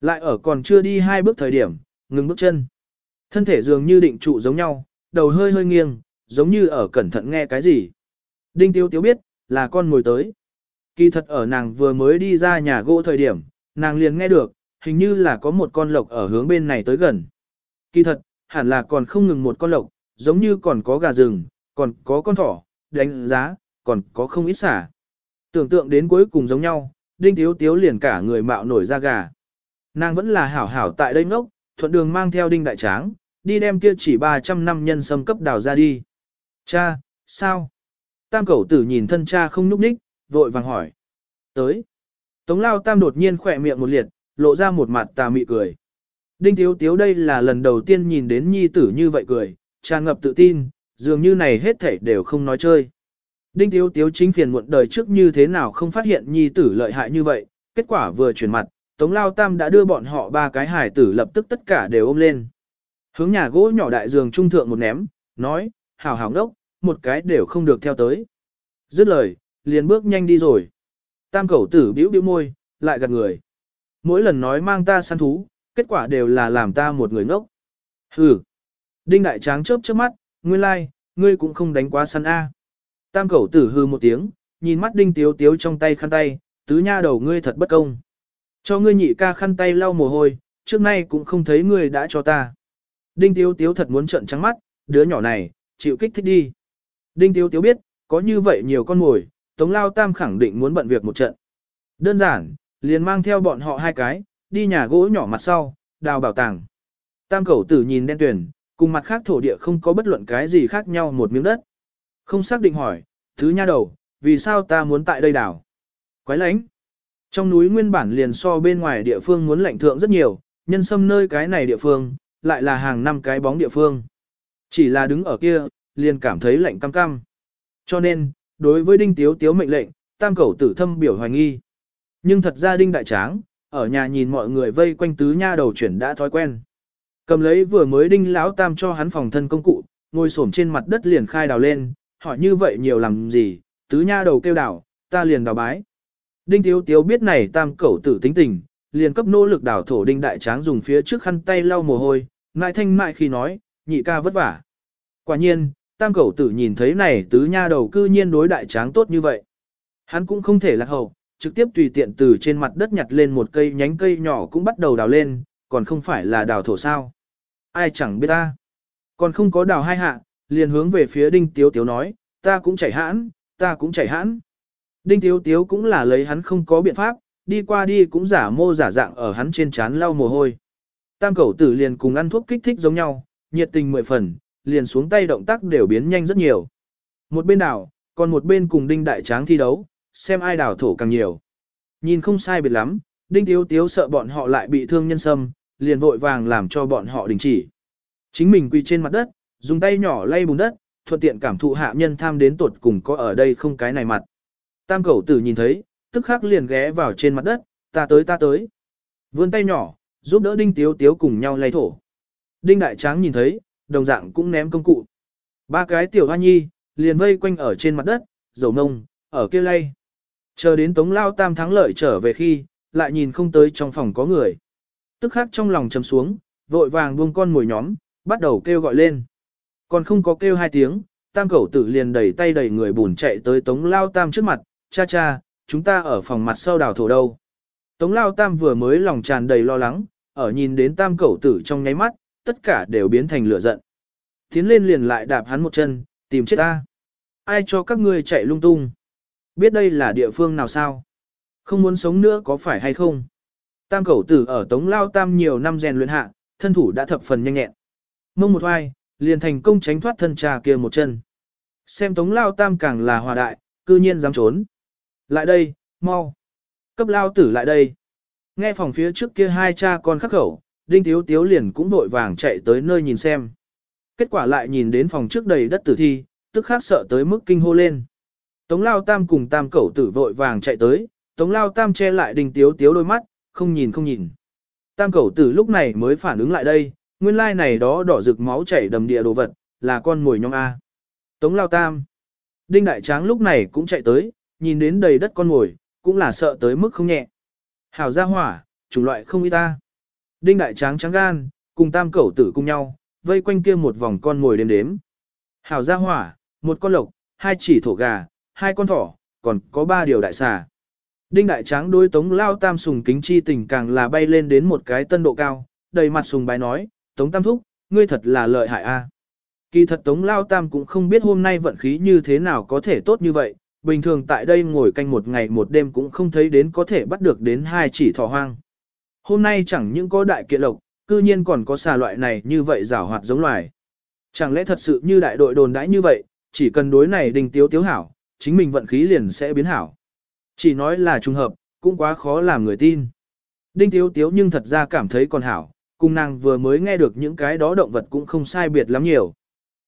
Lại ở còn chưa đi hai bước thời điểm, ngừng bước chân. Thân thể dường như định trụ giống nhau, đầu hơi hơi nghiêng, giống như ở cẩn thận nghe cái gì. Đinh Tiếu Tiếu biết, là con ngồi tới. Kỳ thật ở nàng vừa mới đi ra nhà gỗ thời điểm, nàng liền nghe được, hình như là có một con lộc ở hướng bên này tới gần. Kỳ thật, hẳn là còn không ngừng một con lộc, giống như còn có gà rừng, còn có con thỏ, đánh giá, còn có không ít xả. Tưởng tượng đến cuối cùng giống nhau, Đinh Tiếu Tiếu liền cả người mạo nổi ra gà. Nàng vẫn là hảo hảo tại đây ngốc, thuận đường mang theo Đinh Đại Tráng, đi đem kia chỉ 300 năm nhân sâm cấp đào ra đi. Cha, sao? Tam cẩu tử nhìn thân cha không núp đích, vội vàng hỏi. Tới. Tống lao tam đột nhiên khỏe miệng một liệt, lộ ra một mặt tà mị cười. Đinh Tiếu Tiếu đây là lần đầu tiên nhìn đến nhi tử như vậy cười, tràn ngập tự tin, dường như này hết thảy đều không nói chơi. Đinh Tiếu Tiếu chính phiền muộn đời trước như thế nào không phát hiện nhi tử lợi hại như vậy, kết quả vừa chuyển mặt, Tống Lao Tam đã đưa bọn họ ba cái hải tử lập tức tất cả đều ôm lên. Hướng nhà gỗ nhỏ đại giường trung thượng một ném, nói, hảo hảo ngốc, một cái đều không được theo tới. Dứt lời, liền bước nhanh đi rồi. Tam cẩu tử bĩu bĩu môi, lại gật người. Mỗi lần nói mang ta săn thú, kết quả đều là làm ta một người ngốc. Hừ. Đinh đại tráng chớp chớp mắt, nguyên lai, like, ngươi cũng không đánh quá săn A. Tam cẩu tử hư một tiếng, nhìn mắt đinh tiếu tiếu trong tay khăn tay, tứ nha đầu ngươi thật bất công. Cho ngươi nhị ca khăn tay lau mồ hôi, trước nay cũng không thấy ngươi đã cho ta. Đinh tiếu tiếu thật muốn trợn trắng mắt, đứa nhỏ này, chịu kích thích đi. Đinh tiếu tiếu biết, có như vậy nhiều con mồi, Tống Lao Tam khẳng định muốn bận việc một trận. Đơn giản, liền mang theo bọn họ hai cái, đi nhà gỗ nhỏ mặt sau, đào bảo tàng. Tam cẩu tử nhìn đen tuyển, cùng mặt khác thổ địa không có bất luận cái gì khác nhau một miếng đất. Không xác định hỏi, thứ nha đầu, vì sao ta muốn tại đây đào? Quái lánh. Trong núi nguyên bản liền so bên ngoài địa phương muốn lạnh thượng rất nhiều, nhân sâm nơi cái này địa phương, lại là hàng năm cái bóng địa phương. Chỉ là đứng ở kia, liền cảm thấy lạnh cam cam. Cho nên, đối với đinh tiếu tiếu mệnh lệnh, tam cẩu tử thâm biểu hoài nghi. Nhưng thật ra đinh đại tráng, ở nhà nhìn mọi người vây quanh tứ nha đầu chuyển đã thói quen. Cầm lấy vừa mới đinh lão tam cho hắn phòng thân công cụ, ngồi xổm trên mặt đất liền khai đào lên, hỏi như vậy nhiều làm gì, tứ nha đầu kêu đào, ta liền đào bái. Đinh tiếu tiếu biết này tam cẩu tử tính tình, liền cấp nỗ lực đào thổ đinh đại tráng dùng phía trước khăn tay lau mồ hôi, ngại thanh mại khi nói, nhị ca vất vả. Quả nhiên, tam cẩu tử nhìn thấy này tứ nha đầu cư nhiên đối đại tráng tốt như vậy. Hắn cũng không thể lạc hậu, trực tiếp tùy tiện từ trên mặt đất nhặt lên một cây nhánh cây nhỏ cũng bắt đầu đào lên, còn không phải là đào thổ sao. Ai chẳng biết ta. Còn không có đào hai hạ, liền hướng về phía đinh tiếu tiếu nói, ta cũng chảy hãn, ta cũng chảy hãn. Đinh tiếu tiếu cũng là lấy hắn không có biện pháp, đi qua đi cũng giả mô giả dạng ở hắn trên trán lau mồ hôi. Tam cẩu tử liền cùng ăn thuốc kích thích giống nhau, nhiệt tình mười phần, liền xuống tay động tác đều biến nhanh rất nhiều. Một bên đảo, còn một bên cùng đinh đại tráng thi đấu, xem ai đảo thổ càng nhiều. Nhìn không sai biệt lắm, đinh tiếu tiếu sợ bọn họ lại bị thương nhân sâm, liền vội vàng làm cho bọn họ đình chỉ. Chính mình quỳ trên mặt đất, dùng tay nhỏ lay bùn đất, thuận tiện cảm thụ hạ nhân tham đến tuột cùng có ở đây không cái này mặt. Tam cẩu tử nhìn thấy, tức khắc liền ghé vào trên mặt đất, ta tới ta tới. Vươn tay nhỏ, giúp đỡ đinh tiếu tiếu cùng nhau lay thổ. Đinh đại tráng nhìn thấy, đồng dạng cũng ném công cụ. Ba cái tiểu hoa nhi, liền vây quanh ở trên mặt đất, dầu nông, ở kia lay. Chờ đến tống lao tam thắng lợi trở về khi, lại nhìn không tới trong phòng có người. Tức khắc trong lòng chầm xuống, vội vàng buông con mồi nhóm, bắt đầu kêu gọi lên. Còn không có kêu hai tiếng, tam cẩu tử liền đẩy tay đẩy người bùn chạy tới tống lao tam trước mặt, cha cha, chúng ta ở phòng mặt sau đào thổ đâu. Tống lao tam vừa mới lòng tràn đầy lo lắng, ở nhìn đến tam cẩu tử trong nháy mắt, tất cả đều biến thành lửa giận. Tiến lên liền lại đạp hắn một chân, tìm chết ta. Ai cho các ngươi chạy lung tung? Biết đây là địa phương nào sao? Không muốn sống nữa có phải hay không? Tam cẩu tử ở Tống Lao Tam nhiều năm rèn luyện hạ, thân thủ đã thập phần nhanh nhẹn. Mông một hoai, liền thành công tránh thoát thân trà kia một chân. Xem Tống Lao Tam càng là hòa đại, cư nhiên dám trốn. Lại đây, mau. Cấp Lao tử lại đây. Nghe phòng phía trước kia hai cha con khắc khẩu, Đinh Tiếu Tiếu liền cũng vội vàng chạy tới nơi nhìn xem. Kết quả lại nhìn đến phòng trước đầy đất tử thi, tức khắc sợ tới mức kinh hô lên. Tống Lao Tam cùng Tam Cẩu tử vội vàng chạy tới, Tống Lao Tam che lại Đinh Tiếu Tiếu đôi mắt, không nhìn không nhìn. Tam Cẩu tử lúc này mới phản ứng lại đây, nguyên lai này đó đỏ rực máu chảy đầm địa đồ vật, là con mồi nhóm A. Tống Lao Tam. Đinh Đại Tráng lúc này cũng chạy tới, nhìn đến đầy đất con mồi, cũng là sợ tới mức không nhẹ. Hảo gia hỏa, chủng loại không y ta. Đinh đại tráng trắng gan, cùng tam cẩu tử cùng nhau, vây quanh kia một vòng con ngồi đếm đếm. Hảo gia hỏa, một con lộc, hai chỉ thổ gà, hai con thỏ, còn có ba điều đại xà. Đinh đại tráng đối tống lao tam sùng kính chi tình càng là bay lên đến một cái tân độ cao, đầy mặt sùng bái nói, tống tam thúc, ngươi thật là lợi hại a. Kỳ thật tống lao tam cũng không biết hôm nay vận khí như thế nào có thể tốt như vậy, bình thường tại đây ngồi canh một ngày một đêm cũng không thấy đến có thể bắt được đến hai chỉ thỏ hoang. Hôm nay chẳng những có đại kiện lộc, cư nhiên còn có xà loại này như vậy rảo hoạt giống loài. Chẳng lẽ thật sự như đại đội đồn đãi như vậy, chỉ cần đối này đình tiếu tiếu hảo, chính mình vận khí liền sẽ biến hảo. Chỉ nói là trùng hợp, cũng quá khó làm người tin. Đinh tiếu tiếu nhưng thật ra cảm thấy còn hảo, cùng nàng vừa mới nghe được những cái đó động vật cũng không sai biệt lắm nhiều.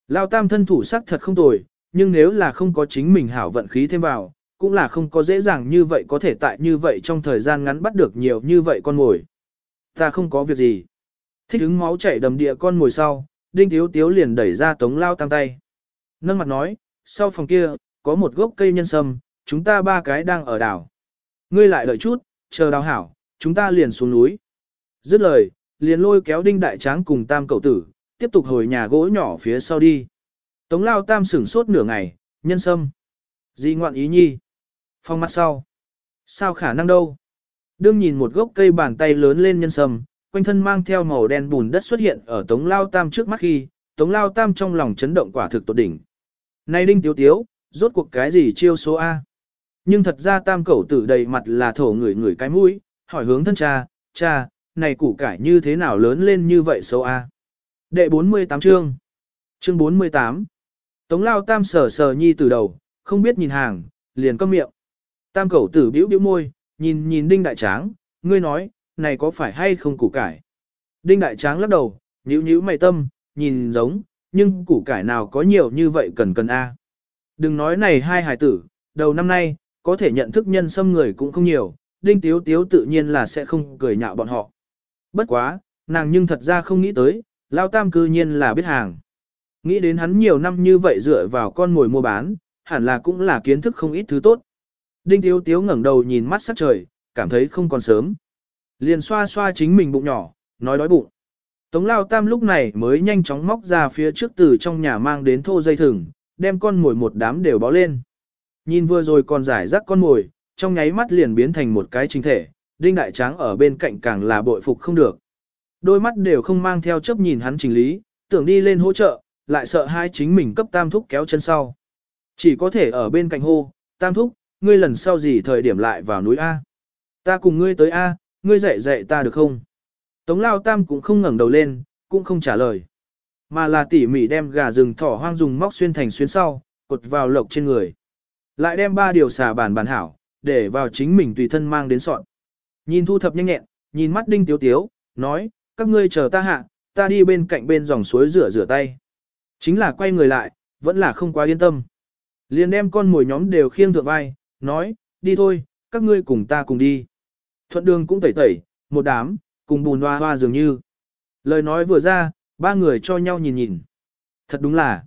Lao tam thân thủ sắc thật không tồi, nhưng nếu là không có chính mình hảo vận khí thêm vào, cũng là không có dễ dàng như vậy có thể tại như vậy trong thời gian ngắn bắt được nhiều như vậy con mồi. Ta không có việc gì. Thích hứng máu chảy đầm địa con mồi sau, đinh tiếu tiếu liền đẩy ra tống lao tam tay. Nâng mặt nói, sau phòng kia, có một gốc cây nhân sâm, chúng ta ba cái đang ở đảo. Ngươi lại đợi chút, chờ đào hảo, chúng ta liền xuống núi. Dứt lời, liền lôi kéo đinh đại tráng cùng tam cậu tử, tiếp tục hồi nhà gỗ nhỏ phía sau đi. Tống lao tam sửng sốt nửa ngày, nhân sâm. Di ngoạn ý nhi. Phong mặt sau. Sao khả năng đâu? Đương nhìn một gốc cây bàn tay lớn lên nhân sâm, quanh thân mang theo màu đen bùn đất xuất hiện ở Tống Lao Tam trước mắt khi, Tống Lao Tam trong lòng chấn động quả thực tột đỉnh. Này đinh tiếu tiếu, rốt cuộc cái gì chiêu số A? Nhưng thật ra Tam cẩu tử đầy mặt là thổ người người cái mũi, hỏi hướng thân cha, cha, này củ cải như thế nào lớn lên như vậy xấu A? Đệ 48 chương. Chương 48. Tống Lao Tam sờ sờ nhi từ đầu, không biết nhìn hàng, liền câm miệng. Tam cẩu tử bĩu bĩu môi, nhìn nhìn đinh đại tráng, ngươi nói, này có phải hay không củ cải? Đinh đại tráng lắc đầu, nhíu nhíu mày tâm, nhìn giống, nhưng củ cải nào có nhiều như vậy cần cần a. Đừng nói này hai hài tử, đầu năm nay, có thể nhận thức nhân xâm người cũng không nhiều, đinh tiếu tiếu tự nhiên là sẽ không cười nhạo bọn họ. Bất quá, nàng nhưng thật ra không nghĩ tới, lao tam cư nhiên là biết hàng. Nghĩ đến hắn nhiều năm như vậy dựa vào con ngồi mua bán, hẳn là cũng là kiến thức không ít thứ tốt. Đinh tiếu tiếu ngẩng đầu nhìn mắt sắc trời, cảm thấy không còn sớm. Liền xoa xoa chính mình bụng nhỏ, nói đói bụng. Tống lao tam lúc này mới nhanh chóng móc ra phía trước từ trong nhà mang đến thô dây thừng, đem con mồi một đám đều bó lên. Nhìn vừa rồi còn giải rắc con mồi, trong nháy mắt liền biến thành một cái chính thể, đinh đại tráng ở bên cạnh càng là bội phục không được. Đôi mắt đều không mang theo chấp nhìn hắn trình lý, tưởng đi lên hỗ trợ, lại sợ hai chính mình cấp tam thúc kéo chân sau. Chỉ có thể ở bên cạnh hô, tam thúc, ngươi lần sau gì thời điểm lại vào núi A. Ta cùng ngươi tới A, ngươi dạy dạy ta được không? Tống lao tam cũng không ngẩng đầu lên, cũng không trả lời. Mà là tỉ mỉ đem gà rừng thỏ hoang dùng móc xuyên thành xuyên sau, cột vào lộc trên người. Lại đem ba điều xà bản bản hảo, để vào chính mình tùy thân mang đến sọn. Nhìn thu thập nhanh nhẹn, nhìn mắt đinh tiếu tiếu, nói, các ngươi chờ ta hạ, ta đi bên cạnh bên dòng suối rửa rửa tay. Chính là quay người lại, vẫn là không quá yên tâm. Liền đem con mồi nhóm đều khiêng thượng vai, nói, đi thôi, các ngươi cùng ta cùng đi. Thuận đường cũng tẩy tẩy, một đám, cùng bùn hoa hoa dường như. Lời nói vừa ra, ba người cho nhau nhìn nhìn. Thật đúng là,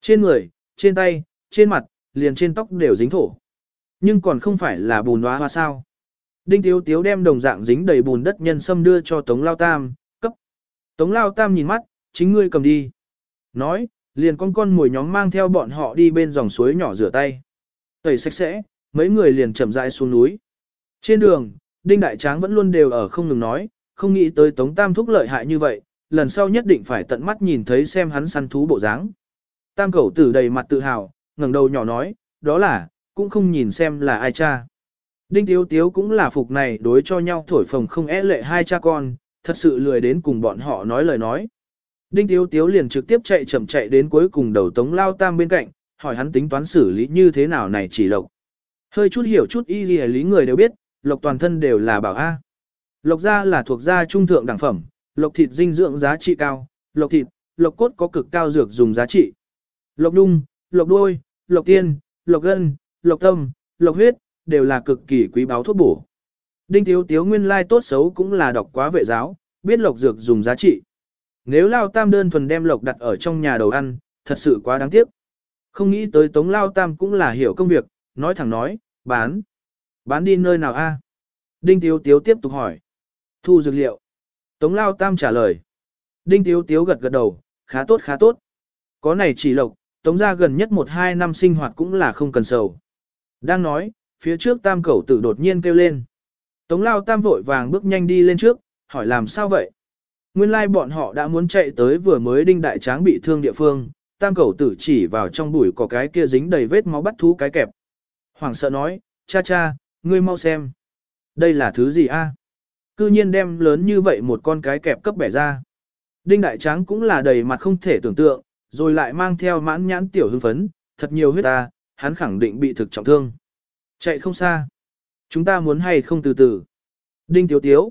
trên người, trên tay, trên mặt, liền trên tóc đều dính thổ. Nhưng còn không phải là bùn hoa hoa sao. Đinh Tiếu Tiếu đem đồng dạng dính đầy bùn đất nhân sâm đưa cho Tống Lao Tam, cấp. Tống Lao Tam nhìn mắt, chính ngươi cầm đi. Nói, liền con con mồi nhóm mang theo bọn họ đi bên dòng suối nhỏ rửa tay. Tẩy sạch sẽ, mấy người liền chậm rãi xuống núi. Trên đường, Đinh Đại Tráng vẫn luôn đều ở không ngừng nói, không nghĩ tới Tống Tam thúc lợi hại như vậy, lần sau nhất định phải tận mắt nhìn thấy xem hắn săn thú bộ dáng. Tam cẩu tử đầy mặt tự hào, ngẩng đầu nhỏ nói, đó là, cũng không nhìn xem là ai cha. Đinh Tiếu Tiếu cũng là phục này đối cho nhau thổi phồng không é lệ hai cha con, thật sự lười đến cùng bọn họ nói lời nói. Đinh Tiếu Tiếu liền trực tiếp chạy chậm chạy đến cuối cùng đầu Tống Lao Tam bên cạnh, hỏi hắn tính toán xử lý như thế nào này chỉ lộc. Hơi chút hiểu chút y gì lý người đều biết, lộc toàn thân đều là bảo A. Lộc da là thuộc da trung thượng đẳng phẩm, lộc thịt dinh dưỡng giá trị cao, lộc thịt, lộc cốt có cực cao dược dùng giá trị. Lộc đung, lộc đuôi, lộc tiên, lộc gân, lộc tâm, lộc huyết, đều là cực kỳ quý báu thuốc bổ. Đinh Tiếu Tiếu nguyên lai tốt xấu cũng là đọc quá vệ giáo, biết lộc dược dùng giá trị. Nếu Lao Tam đơn thuần đem lộc đặt ở trong nhà đầu ăn, thật sự quá đáng tiếc. Không nghĩ tới Tống Lao Tam cũng là hiểu công việc, nói thẳng nói, bán. Bán đi nơi nào a? Đinh Tiếu Tiếu tiếp tục hỏi. Thu dược liệu. Tống Lao Tam trả lời. Đinh Tiếu Tiếu gật gật đầu, khá tốt khá tốt. Có này chỉ lộc, Tống ra gần nhất một hai năm sinh hoạt cũng là không cần sầu. Đang nói, phía trước tam cẩu tử đột nhiên kêu lên. Tống lao tam vội vàng bước nhanh đi lên trước, hỏi làm sao vậy? Nguyên lai like bọn họ đã muốn chạy tới vừa mới đinh đại tráng bị thương địa phương, tam cẩu tử chỉ vào trong bụi có cái kia dính đầy vết máu bắt thú cái kẹp. Hoảng sợ nói, cha cha, ngươi mau xem. Đây là thứ gì a? Cư nhiên đem lớn như vậy một con cái kẹp cấp bẻ ra. Đinh đại tráng cũng là đầy mặt không thể tưởng tượng, rồi lại mang theo mãn nhãn tiểu hưng phấn, thật nhiều huyết ta, hắn khẳng định bị thực trọng thương. Chạy không xa. Chúng ta muốn hay không từ từ. Đinh tiếu tiếu.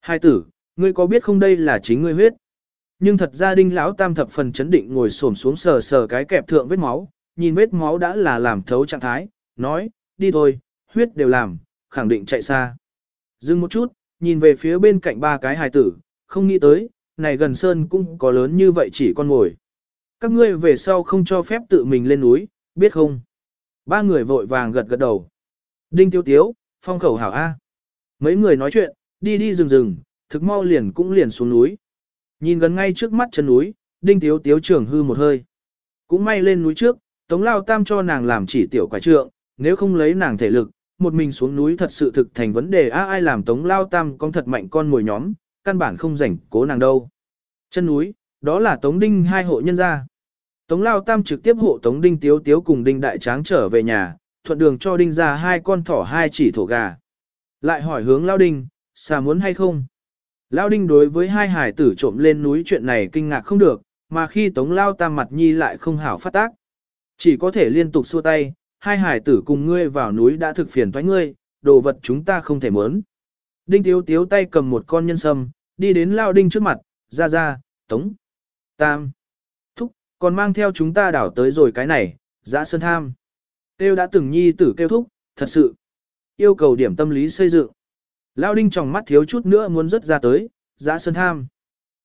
Hai tử, ngươi có biết không đây là chính ngươi huyết. Nhưng thật ra đinh lão tam thập phần chấn định ngồi xổm xuống sờ sờ cái kẹp thượng vết máu, nhìn vết máu đã là làm thấu trạng thái, nói, đi thôi, huyết đều làm, khẳng định chạy xa. Dừng một chút, nhìn về phía bên cạnh ba cái hài tử, không nghĩ tới, này gần sơn cũng có lớn như vậy chỉ con ngồi. Các ngươi về sau không cho phép tự mình lên núi, biết không? Ba người vội vàng gật gật đầu. Đinh tiêu tiếu, phong khẩu hảo A. Mấy người nói chuyện, đi đi rừng rừng, thực mau liền cũng liền xuống núi. Nhìn gần ngay trước mắt chân núi, đinh tiếu tiếu trưởng hư một hơi. Cũng may lên núi trước, Tống Lao Tam cho nàng làm chỉ tiểu quả trượng, nếu không lấy nàng thể lực, một mình xuống núi thật sự thực thành vấn đề a ai làm Tống Lao Tam con thật mạnh con mồi nhóm, căn bản không rảnh cố nàng đâu. Chân núi, đó là Tống Đinh hai hộ nhân gia. Tống Lao Tam trực tiếp hộ Tống Đinh Tiếu Tiếu cùng Đinh Đại Tráng trở về nhà, thuận đường cho Đinh ra hai con thỏ hai chỉ thổ gà. Lại hỏi hướng Lao Đinh, xà muốn hay không? Lao Đinh đối với hai hải tử trộm lên núi chuyện này kinh ngạc không được, mà khi Tống Lao Tam mặt nhi lại không hảo phát tác. Chỉ có thể liên tục xua tay, hai hải tử cùng ngươi vào núi đã thực phiền thoái ngươi, đồ vật chúng ta không thể mớn. Đinh Tiếu Tiếu tay cầm một con nhân sâm, đi đến Lao Đinh trước mặt, ra ra, Tống, Tam, Thúc, còn mang theo chúng ta đảo tới rồi cái này, giã sơn tham. Tiêu đã từng nhi tử kêu thúc, thật sự. Yêu cầu điểm tâm lý xây dựng. Lao đinh trong mắt thiếu chút nữa muốn rớt ra tới, giã sơn tham.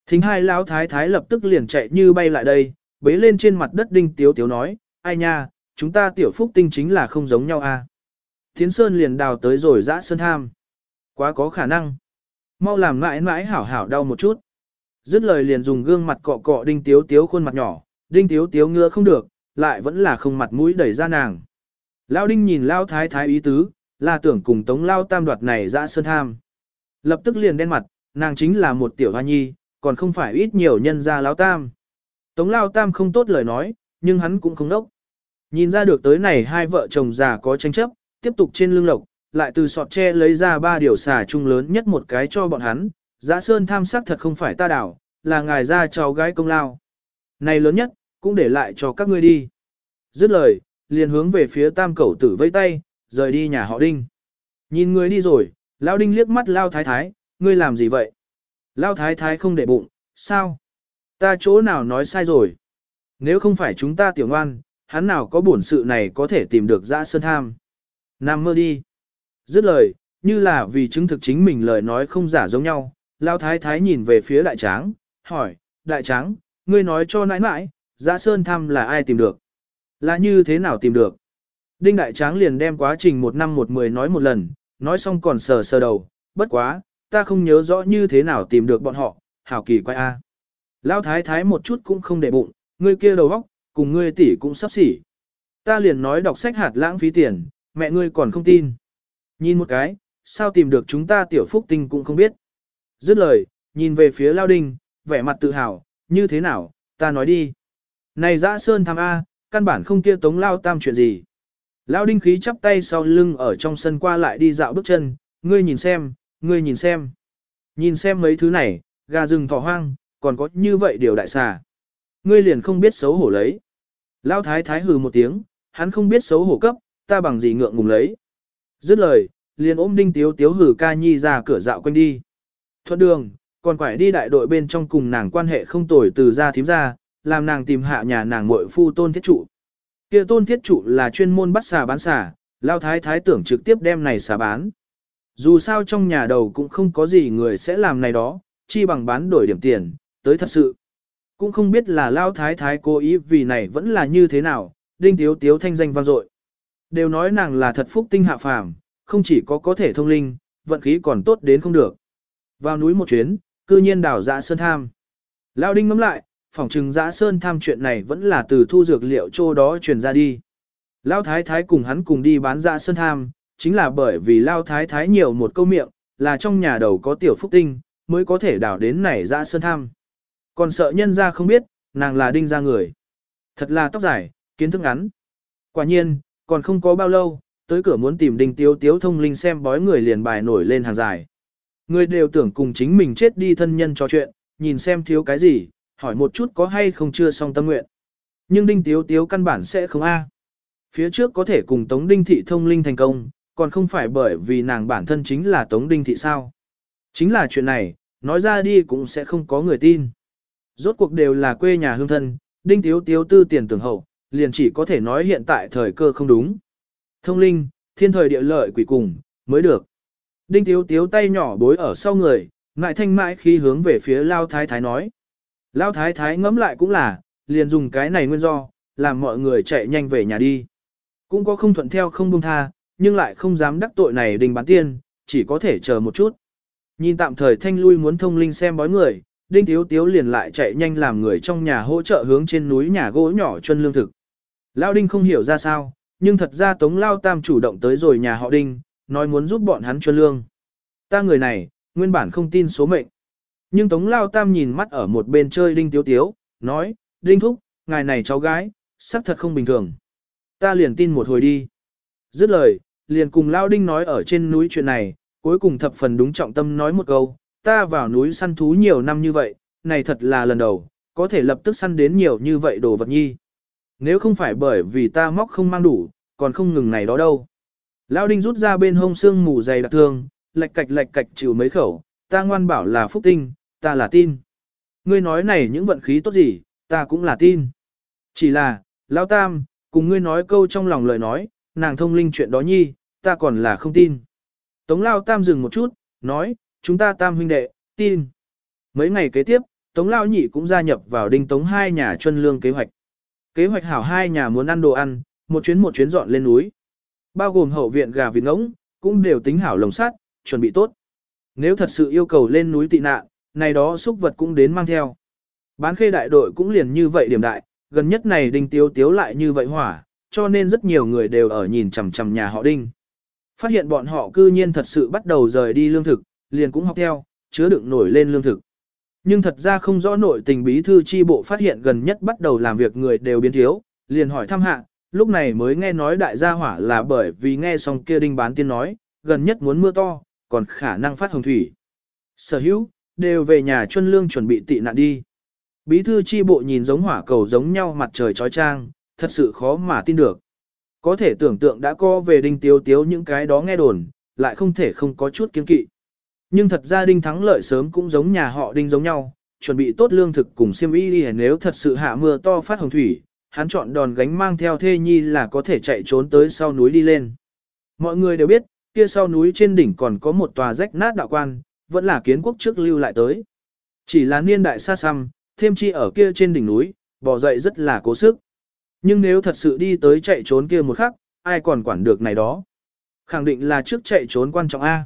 Thính hai lão thái thái lập tức liền chạy như bay lại đây, bế lên trên mặt đất đinh tiếu tiếu nói, ai nha, chúng ta tiểu phúc tinh chính là không giống nhau à. Thiến Sơn liền đào tới rồi dã sơn tham. Quá có khả năng. Mau làm mãi mãi hảo hảo đau một chút. Dứt lời liền dùng gương mặt cọ cọ đinh tiếu tiếu khuôn mặt nhỏ, đinh tiếu tiếu ngựa không được, lại vẫn là không mặt mũi đẩy ra nàng. Lao đinh nhìn Lao thái thái ý tứ, là tưởng cùng tống Lao tam đoạt này dã sơn tham. Lập tức liền đen mặt, nàng chính là một tiểu hoa nhi, còn không phải ít nhiều nhân gia Lao tam. Tống Lao tam không tốt lời nói, nhưng hắn cũng không đốc. Nhìn ra được tới này hai vợ chồng già có tranh chấp, tiếp tục trên lưng lộc, lại từ sọt tre lấy ra ba điều xà chung lớn nhất một cái cho bọn hắn, giã sơn tham sắc thật không phải ta đảo, là ngài ra cháu gái công lao. Này lớn nhất, cũng để lại cho các ngươi đi. Dứt lời, liền hướng về phía tam cẩu tử vây tay, rời đi nhà họ đinh. Nhìn người đi rồi, lao đinh liếc mắt lao thái thái, ngươi làm gì vậy? Lao thái thái không để bụng, sao? Ta chỗ nào nói sai rồi? Nếu không phải chúng ta tiểu ngoan, hắn nào có bổn sự này có thể tìm được dã sơn tham. Nam mơ đi. Dứt lời, như là vì chứng thực chính mình lời nói không giả giống nhau, lao thái thái nhìn về phía đại tráng, hỏi, đại tráng, ngươi nói cho nãi nãi, dã sơn tham là ai tìm được? Là như thế nào tìm được? Đinh Đại Tráng liền đem quá trình một năm một mười nói một lần, nói xong còn sờ sờ đầu, bất quá, ta không nhớ rõ như thế nào tìm được bọn họ, hảo kỳ quay a. Lão thái thái một chút cũng không để bụng, ngươi kia đầu óc, cùng ngươi tỷ cũng sắp xỉ. Ta liền nói đọc sách hạt lãng phí tiền, mẹ ngươi còn không tin. Nhìn một cái, sao tìm được chúng ta tiểu phúc tinh cũng không biết. Dứt lời, nhìn về phía Lao Đinh, vẻ mặt tự hào, như thế nào, ta nói đi. Này dã sơn tham A, căn bản không kia tống lao tam chuyện gì. Lao đinh khí chắp tay sau lưng ở trong sân qua lại đi dạo bước chân, ngươi nhìn xem, ngươi nhìn xem. Nhìn xem mấy thứ này, gà rừng thỏ hoang, còn có như vậy điều đại xà. Ngươi liền không biết xấu hổ lấy. Lao thái thái hừ một tiếng, hắn không biết xấu hổ cấp, ta bằng gì ngượng ngùng lấy. Dứt lời, liền ôm đinh tiếu tiếu hử ca nhi ra cửa dạo quanh đi. Thuận đường, còn phải đi đại đội bên trong cùng nàng quan hệ không tồi từ ra thím ra, làm nàng tìm hạ nhà nàng muội phu tôn thiết trụ. Kia tôn thiết trụ là chuyên môn bắt xà bán xà, lao thái thái tưởng trực tiếp đem này xà bán. Dù sao trong nhà đầu cũng không có gì người sẽ làm này đó, chi bằng bán đổi điểm tiền, tới thật sự. Cũng không biết là lao thái thái cố ý vì này vẫn là như thế nào, đinh tiếu tiếu thanh danh vang dội. Đều nói nàng là thật phúc tinh hạ phàm, không chỉ có có thể thông linh, vận khí còn tốt đến không được. Vào núi một chuyến, cư nhiên đảo dã sơn tham. Lao đinh ngắm lại, phỏng trừng dã dạ sơn tham chuyện này vẫn là từ thu dược liệu chỗ đó truyền ra đi. Lao thái thái cùng hắn cùng đi bán dã sơn tham, chính là bởi vì Lao thái thái nhiều một câu miệng, là trong nhà đầu có tiểu phúc tinh, mới có thể đảo đến nảy dã sơn tham. Còn sợ nhân ra không biết, nàng là đinh ra người. Thật là tóc dài, kiến thức ngắn. Quả nhiên, còn không có bao lâu, tới cửa muốn tìm đinh tiếu tiếu thông linh xem bói người liền bài nổi lên hàng dài. Người đều tưởng cùng chính mình chết đi thân nhân trò chuyện, nhìn xem thiếu cái gì, hỏi một chút có hay không chưa xong tâm nguyện. Nhưng đinh tiếu tiếu căn bản sẽ không a. Phía trước có thể cùng Tống Đinh Thị thông linh thành công, còn không phải bởi vì nàng bản thân chính là Tống Đinh Thị sao. Chính là chuyện này, nói ra đi cũng sẽ không có người tin. Rốt cuộc đều là quê nhà hương thân, Đinh Tiếu Tiếu tư tiền tưởng hậu, liền chỉ có thể nói hiện tại thời cơ không đúng. Thông linh, thiên thời địa lợi quỷ cùng, mới được. Đinh Tiếu Tiếu tay nhỏ bối ở sau người, ngại thanh mãi khi hướng về phía Lao Thái Thái nói. Lao Thái Thái ngẫm lại cũng là, liền dùng cái này nguyên do, làm mọi người chạy nhanh về nhà đi. Cũng có không thuận theo không buông tha, nhưng lại không dám đắc tội này đình bán tiên, chỉ có thể chờ một chút. Nhìn tạm thời thanh lui muốn thông linh xem bói người, đinh thiếu tiếu liền lại chạy nhanh làm người trong nhà hỗ trợ hướng trên núi nhà gỗ nhỏ chân lương thực. Lao đinh không hiểu ra sao, nhưng thật ra tống lao tam chủ động tới rồi nhà họ đinh, nói muốn giúp bọn hắn chân lương. Ta người này, nguyên bản không tin số mệnh. Nhưng tống lao tam nhìn mắt ở một bên chơi đinh tiếu tiếu, nói, đinh thúc, ngài này cháu gái, sắc thật không bình thường. Ta liền tin một hồi đi. Dứt lời, liền cùng Lao Đinh nói ở trên núi chuyện này, cuối cùng thập phần đúng trọng tâm nói một câu, ta vào núi săn thú nhiều năm như vậy, này thật là lần đầu, có thể lập tức săn đến nhiều như vậy đồ vật nhi. Nếu không phải bởi vì ta móc không mang đủ, còn không ngừng này đó đâu. Lao Đinh rút ra bên hông xương mù dày đặc thương, lạch cạch lạch cạch chịu mấy khẩu, ta ngoan bảo là phúc tinh, ta là tin. Ngươi nói này những vận khí tốt gì, ta cũng là tin. Chỉ là, Lao Tam, cùng ngươi nói câu trong lòng lời nói, nàng thông linh chuyện đó nhi, ta còn là không tin. Tống Lao Tam dừng một chút, nói, chúng ta Tam huynh đệ, tin. Mấy ngày kế tiếp, Tống Lao Nhị cũng gia nhập vào đinh Tống hai nhà chuân lương kế hoạch. Kế hoạch hảo hai nhà muốn ăn đồ ăn, một chuyến một chuyến dọn lên núi. Bao gồm hậu viện gà vịt ngỗng, cũng đều tính hảo lồng sắt, chuẩn bị tốt. Nếu thật sự yêu cầu lên núi tị nạn, này đó xúc vật cũng đến mang theo. Bán khê đại đội cũng liền như vậy điểm đại, gần nhất này đinh tiếu tiếu lại như vậy hỏa, cho nên rất nhiều người đều ở nhìn chằm chằm nhà họ đinh. Phát hiện bọn họ cư nhiên thật sự bắt đầu rời đi lương thực, liền cũng học theo, chứa đựng nổi lên lương thực. Nhưng thật ra không rõ nội tình bí thư chi bộ phát hiện gần nhất bắt đầu làm việc người đều biến thiếu, liền hỏi thăm hạ, lúc này mới nghe nói đại gia hỏa là bởi vì nghe xong kia đinh bán tiên nói, gần nhất muốn mưa to, còn khả năng phát hồng thủy. Sở hữu, đều về nhà chuân lương chuẩn bị tị nạn đi. Bí thư chi bộ nhìn giống hỏa cầu giống nhau mặt trời trói trang, thật sự khó mà tin được. Có thể tưởng tượng đã co về đinh tiếu tiếu những cái đó nghe đồn, lại không thể không có chút kiên kỵ. Nhưng thật ra đinh thắng lợi sớm cũng giống nhà họ đinh giống nhau, chuẩn bị tốt lương thực cùng xiêm y đi nếu thật sự hạ mưa to phát hồng thủy, hắn chọn đòn gánh mang theo thê nhi là có thể chạy trốn tới sau núi đi lên. Mọi người đều biết, kia sau núi trên đỉnh còn có một tòa rách nát đạo quan, vẫn là kiến quốc trước lưu lại tới. Chỉ là niên đại xa xăm, thêm chi ở kia trên đỉnh núi, bò dậy rất là cố sức. Nhưng nếu thật sự đi tới chạy trốn kia một khắc, ai còn quản được này đó. Khẳng định là trước chạy trốn quan trọng A.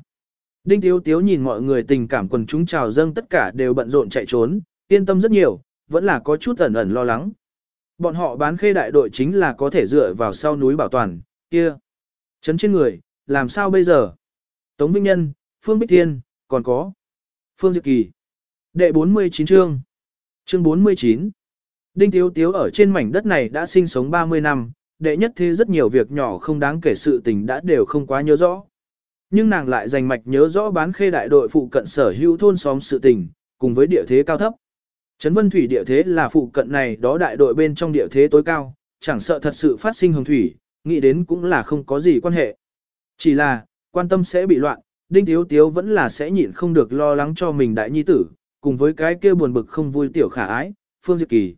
Đinh Tiếu Tiếu nhìn mọi người tình cảm quần chúng chào dâng tất cả đều bận rộn chạy trốn, yên tâm rất nhiều, vẫn là có chút ẩn ẩn lo lắng. Bọn họ bán khê đại đội chính là có thể dựa vào sau núi bảo toàn, kia. Chấn trên người, làm sao bây giờ? Tống Vinh Nhân, Phương Bích Thiên, còn có. Phương Diệp Kỳ. Đệ 49 chương. Chương 49. Đinh Tiếu Tiếu ở trên mảnh đất này đã sinh sống 30 năm, đệ nhất thế rất nhiều việc nhỏ không đáng kể sự tình đã đều không quá nhớ rõ. Nhưng nàng lại dành mạch nhớ rõ bán khê đại đội phụ cận sở hữu thôn xóm sự tình, cùng với địa thế cao thấp. Trấn Vân Thủy địa thế là phụ cận này đó đại đội bên trong địa thế tối cao, chẳng sợ thật sự phát sinh hồng thủy, nghĩ đến cũng là không có gì quan hệ. Chỉ là, quan tâm sẽ bị loạn, Đinh Tiếu Tiếu vẫn là sẽ nhịn không được lo lắng cho mình đại nhi tử, cùng với cái kia buồn bực không vui tiểu khả ái, Phương Diệp Kỳ.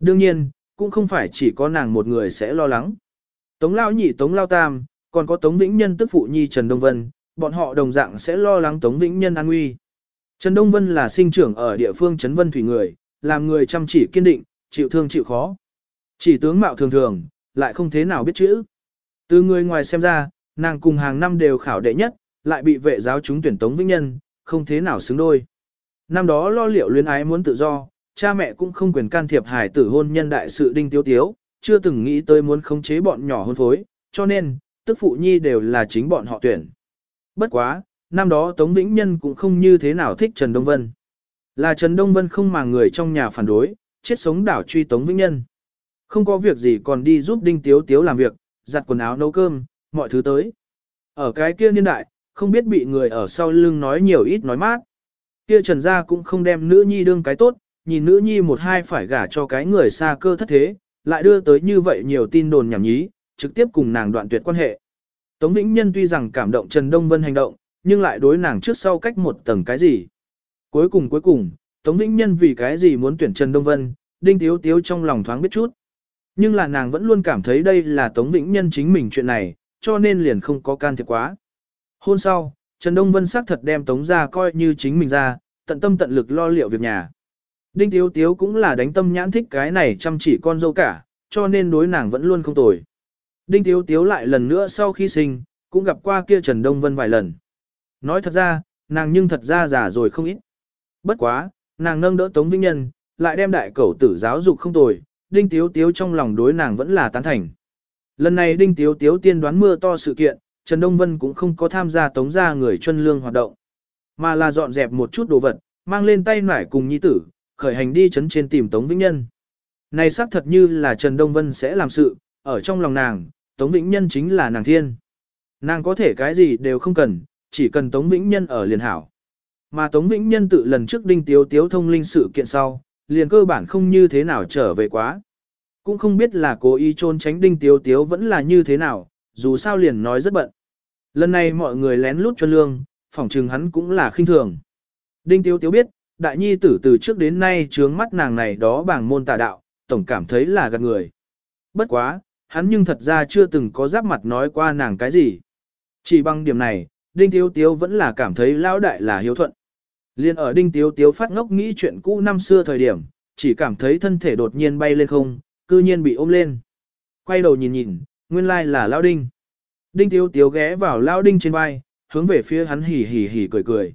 Đương nhiên, cũng không phải chỉ có nàng một người sẽ lo lắng. Tống Lao Nhị Tống Lao Tam, còn có Tống Vĩnh Nhân tức phụ nhi Trần Đông Vân, bọn họ đồng dạng sẽ lo lắng Tống Vĩnh Nhân an nguy. Trần Đông Vân là sinh trưởng ở địa phương Trấn Vân Thủy người, làm người chăm chỉ kiên định, chịu thương chịu khó. Chỉ tướng mạo thường thường, lại không thế nào biết chữ. Từ người ngoài xem ra, nàng cùng hàng năm đều khảo đệ nhất, lại bị vệ giáo chúng tuyển Tống Vĩnh Nhân, không thế nào xứng đôi. Năm đó lo liệu luyến ái muốn tự do, cha mẹ cũng không quyền can thiệp hải tử hôn nhân đại sự đinh tiếu tiếu, chưa từng nghĩ tới muốn khống chế bọn nhỏ hôn phối, cho nên, tức phụ nhi đều là chính bọn họ tuyển. Bất quá, năm đó Tống Vĩnh Nhân cũng không như thế nào thích Trần Đông Vân. Là Trần Đông Vân không mà người trong nhà phản đối, chết sống đảo truy Tống Vĩnh Nhân. Không có việc gì còn đi giúp Đinh Tiếu Tiếu làm việc, giặt quần áo nấu cơm, mọi thứ tới. Ở cái kia niên đại, không biết bị người ở sau lưng nói nhiều ít nói mát. Kia Trần Gia cũng không đem nữ nhi đương cái tốt, nhìn nữ nhi một hai phải gả cho cái người xa cơ thất thế, lại đưa tới như vậy nhiều tin đồn nhảm nhí, trực tiếp cùng nàng đoạn tuyệt quan hệ. Tống Vĩnh Nhân tuy rằng cảm động Trần Đông Vân hành động, nhưng lại đối nàng trước sau cách một tầng cái gì. Cuối cùng cuối cùng, Tống Vĩnh Nhân vì cái gì muốn tuyển Trần Đông Vân, Đinh Tiếu Tiếu trong lòng thoáng biết chút. Nhưng là nàng vẫn luôn cảm thấy đây là Tống Vĩnh Nhân chính mình chuyện này, cho nên liền không có can thiệp quá. Hôn sau, Trần Đông Vân xác thật đem Tống ra coi như chính mình ra, tận tâm tận lực lo liệu việc nhà. Đinh Tiếu Tiếu cũng là đánh tâm nhãn thích cái này chăm chỉ con dâu cả, cho nên đối nàng vẫn luôn không tồi. Đinh Tiếu Tiếu lại lần nữa sau khi sinh, cũng gặp qua kia Trần Đông Vân vài lần. Nói thật ra, nàng nhưng thật ra già rồi không ít. Bất quá, nàng nâng đỡ Tống Vĩnh Nhân, lại đem đại cẩu tử giáo dục không tồi, Đinh Tiếu Tiếu trong lòng đối nàng vẫn là tán thành. Lần này Đinh Tiếu Tiếu tiên đoán mưa to sự kiện, Trần Đông Vân cũng không có tham gia tống gia người chân lương hoạt động, mà là dọn dẹp một chút đồ vật, mang lên tay nải cùng nhi tử, khởi hành đi chấn trên tìm Tống Vĩnh Nhân. Này xác thật như là Trần Đông Vân sẽ làm sự, ở trong lòng nàng, Tống Vĩnh Nhân chính là nàng thiên. Nàng có thể cái gì đều không cần, chỉ cần Tống Vĩnh Nhân ở liền hảo. Mà Tống Vĩnh Nhân tự lần trước đinh tiếu tiếu thông linh sự kiện sau, liền cơ bản không như thế nào trở về quá. Cũng không biết là cố ý trôn tránh đinh tiếu tiếu vẫn là như thế nào, dù sao liền nói rất bận. Lần này mọi người lén lút cho lương, phỏng chừng hắn cũng là khinh thường. Đinh tiếu tiếu biết, đại nhi tử từ trước đến nay trướng mắt nàng này đó bảng môn tà đạo, tổng cảm thấy là gạt người. Bất quá, hắn nhưng thật ra chưa từng có giáp mặt nói qua nàng cái gì. Chỉ bằng điểm này, Đinh Tiếu Tiếu vẫn là cảm thấy lão đại là hiếu thuận. Liên ở Đinh Tiếu Tiếu phát ngốc nghĩ chuyện cũ năm xưa thời điểm, chỉ cảm thấy thân thể đột nhiên bay lên không, cư nhiên bị ôm lên. Quay đầu nhìn nhìn, nguyên lai là Lão Đinh. Đinh Tiếu Tiếu ghé vào Lão Đinh trên vai, hướng về phía hắn hỉ hỉ hỉ cười cười.